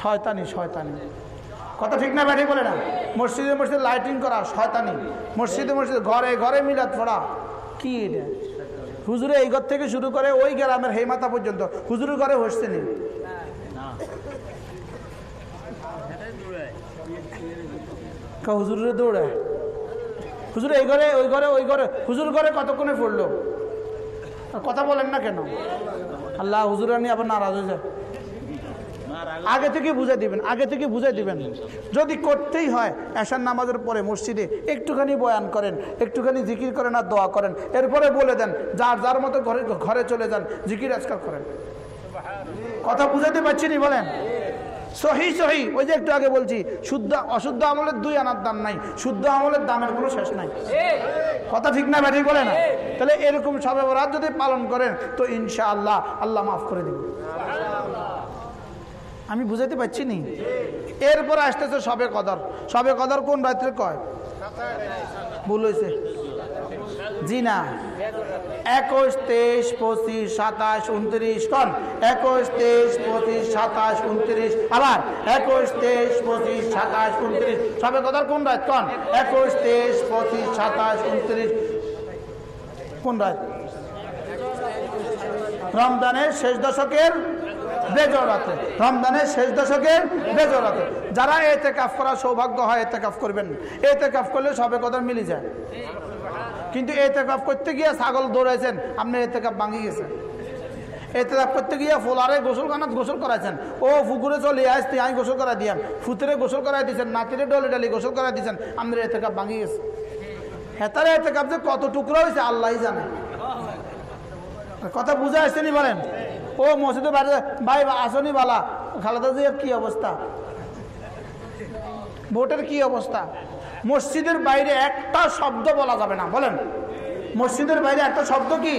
শয়তানি শয়তানি। কথা ঠিক না ব্যাঠি বলে না। মসজিদে মসজিদে লাইটিং করা শয়তানি। মসজিদে মসজিদে ঘরে ঘরে মিলাদ পড়া। কি এটা? হুজুরে এই ঘর থেকে শুরু করে ওই গ্রামের হেমাতা পর্যন্ত। হুজুরের ঘরে হসছে নেই হুজুরে দৌড়ায় হুজুর, এই ঘরে, ওই ঘরে ওই ঘরে। হুজুর ঘরে কতক্ষণে পড়ল? কথা বলেন না কেন? আল্লাহ, হুজুর আবার নারাজ হয়ে যায়। আগে থেকে বুঝে দিবেন, আগে থেকে বুঝে দিবেন। যদি করতেই হয়, এশার নামাজের পরে মসজিদে একটুখানি বয়ান করেন, একটুখানি জিকির করেন আর দোয়া করেন, এরপরে বলে দেন, যার যার মতো ঘরে ঘরে চলে যান, জিকির আজকাল করেন। কথা বুঝাতে পারছি নি বলেন? সহি সহি। ওই যে একটু আগে বলছি, শুদ্ধ, অশুদ্ধ আমলের দুই আনার দাম নাই। শুদ্ধ আমলের দামের কোনো শেষ নাই। কথা ঠিক না ব্যাঠিক বলে না? তাহলে এরকম সবে বরাত যদি পালন করেন, তো ইনশা আল্লাহ আল্লাহ মাফ করে দিব আমি বুঝাতে পারছি নি? এরপরে আসতেছে সবে কদর। সবে কদর কোন রাত্রে কয়? ভুল হয়েছে জি না। একুশ, তেইশ, পঁচিশ, সাতাশ, উনত্রিশ, কন? একুশ, তেইশ, পঁচিশ, সাতাশ, উনত্রিশ, আবার। একুশ, তেইশ, পঁচিশ, সাতাশ, উনত্রিশ। সবে কদর কোন রাত, কন? একুশ, তেইশ, পঁচিশ, সাতাশ, উনত্রিশ। কোন রাত? রমজানের শেষ দশকের বেজর রাতে। রমজানের শেষ দশকের বেজর রাতে। যারা এতে কাফ করার সৌভাগ্য হয় এতে কাফ করবেন। এতে কাফ করলে সবে কদর মিলে যায়। কিন্তু এতে কাপ করতে গিয়ে ছাগল দৌড়াইছেন, আপনি এতে কাপ ভাঙি এতে কাপ করতে গিয়ে ফোলারে গোসল খানাত গোসল করাইছেন। ও পুকুরে চলে আসতে আমি গোসল করাই দিয়াম। ফুতুরে গোসল করাই দিয়েছেন নাতিরে ডলে ডালি গোসল করাই দিয়েছেন আপনার এতে কাপ ভাঙি গেছে হেতারে এতে কাপ যে কত টুকরো হয়েছে আল্লাহ জানে। কথা বুঝে আসছেনি বলেন? ও মসজিদে বাইরে ভাই আসনি বালা। খালাদা জিয়ার কি অবস্থা? ভোটের কি অবস্থা? মসজিদের বাইরে একটা শব্দ বলা যাবে না, বলেন। মসজিদের বাইরে একটা শব্দ কি?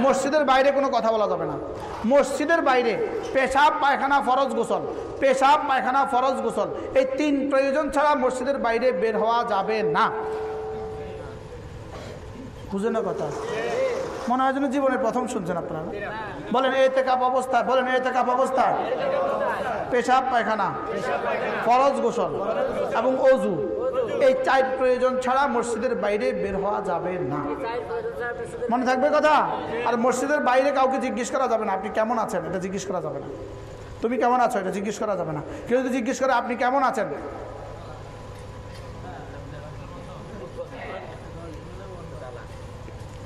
মসজিদের বাইরে কোনো কথা বলা যাবে না। মসজিদের বাইরে পেশাব, পায়খানা, ফরজ গোসল। পেশাব, পায়খানা, ফরজ গোসল। এই তিন প্রয়োজন ছাড়া মসজিদের বাইরে বের হওয়া যাবে না। বুঝে না কথা? মনে হয় যেন জীবনের প্রথম শুনছেন আপনারা। বলেন এতে কাপ অবস্থা, বলেন এতে কাপ অবস্থা। পেশাব, পায়খানা, ফরজ গোসল এবং অজু। এই চার প্রয়োজন ছাড়া মসজিদের বাইরে বের হওয়া যাবে না। মনে থাকবে কথা? আর মসজিদের বাইরে কাউকে জিজ্ঞেস করা যাবে না। আপনি কেমন আছেন? এটা জিজ্ঞেস করা যাবে না। তুমি কেমন আছো? এটা জিজ্ঞেস করা যাবে না। কেউ যদি জিজ্ঞেস করে, আপনি কেমন আছেন?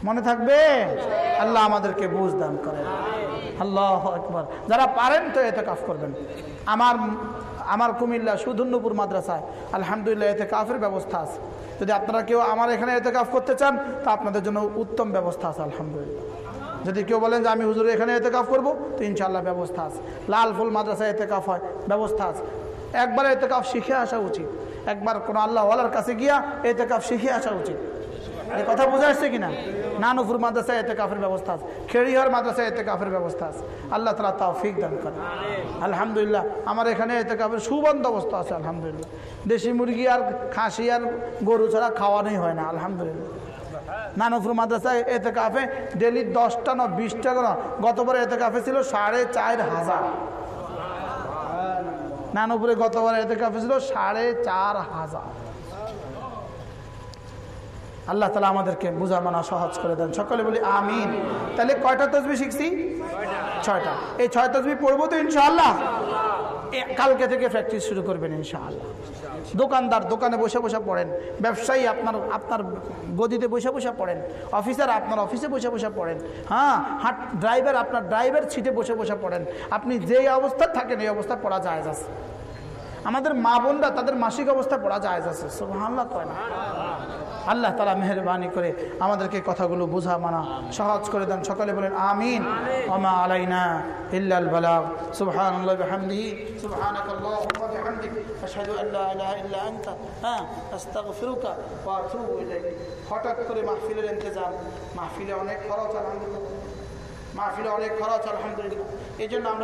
মনে থাকবে? আল্লাহ আমাদেরকে বুঝ দান করেন। আল্লাহ একবার যারা পারেন তো এতে কাজ করবেন। আমার আমার কুমিল্লা সুধন্যপুর মাদ্রাসায়। আলহামদুলিল্লাহ, এতে কাফের ব্যবস্থা আছে। যদি আপনারা কেউ আমার এখানে এতে কাফ করতে চান, তা আপনাদের জন্য উত্তম ব্যবস্থা আছে, আলহামদুলিল্লাহ। যদি কেউ বলেন যে আমি হুজুর এখানে এতে কাফ করব, তো ইনশাল্লাহ ব্যবস্থা আছে। লাল ফুল মাদ্রাসায় এতে কাফ হয়, ব্যবস্থা আছে। একবার এতে কাফ শিখে আসা উচিত। একবার কোনো আল্লাহওয়ালার কাছে গিয়া এতে কাফ শিখে আসা উচিত। এই কথা বোঝা আসছে কিনা? নানুপুর মাদ্রাসায় এতে কাফের ব্যবস্থা আছে। খেড়িহার মাদ্রাসায় এতে কাফের ব্যবস্থা আছে। আল্লাহ তালা তাও ফিক দান করে আলহামদুলিল্লাহ, আমার এখানে এতে কাফের সুবন্দোবস্ত আছে, আলহামদুলিল্লাহ। দেশি মুরগি আর খাসি আর গরু ছাড়া খাওয়ানোই হয় না, আলহামদুলিল্লাহ। নানুপুর মাদ্রাসায় এতে কাফে ডেলি দশটা না বিশটা না গতবার এতে কাফে ছিল সাড়ে চার হাজার। নানুপুরে গতবার এতে কাফে ছিল সাড়ে চার হাজার। আল্লাহ তালা আমাদেরকে মানা সহজ করে দেন। সকলে বলি, আমিন। তাহলে কয়টা তসবি শিখছি? ছয়টা। এই ছয় তসবি পড়ব তো ইনশাআল্লাহ? কালকে থেকে প্র্যাকটিস শুরু করবেন ইনশাআল্লাহ। দোকানদার দোকানে বসে বসে পড়েন। ব্যবসায়ী আপনার আপনার গদিতে বসে বসে পড়েন। অফিসার আপনার অফিসে বসে বসে পড়েন। হ্যাঁ হাট ড্রাইভার আপনার ড্রাইভার সিটে বসে বসে পড়েন। আপনি যেই অবস্থা থাকেন, এই অবস্থা পড়া যায় আছে আমাদের মা বোনরা তাদের মাসিক অবস্থা পড়া যায় আছে। সুবহানাল্লাহ কয় না? আল্লাহ তালা মেহরবানি করে আমাদেরকে কথাগুলো বোঝা, মানা, সহজ করে দেন। সকলে বলেন, আমিন। ওমা আলাইনা ইল্লাল বালাগ সুবহানাল্লাহি বিহামদিহি। সুবহানাকাল্লাহুম্মা বিহামদিক। আশহাদু আন লা ইলাহা ইল্লা আনতা। হ্যাঁ আস্তাগফিরুকা ওয়া আতুবু ইলাইক। হঠাৎ করে মাহফিলের ইন্তজাম। মাহফিলে অনেক খরচ, আলহামদুলিল্লাহ। মাহফিলে অনেক খরচ, আলহামদুলিল্লাহ। এই জন্য আমরা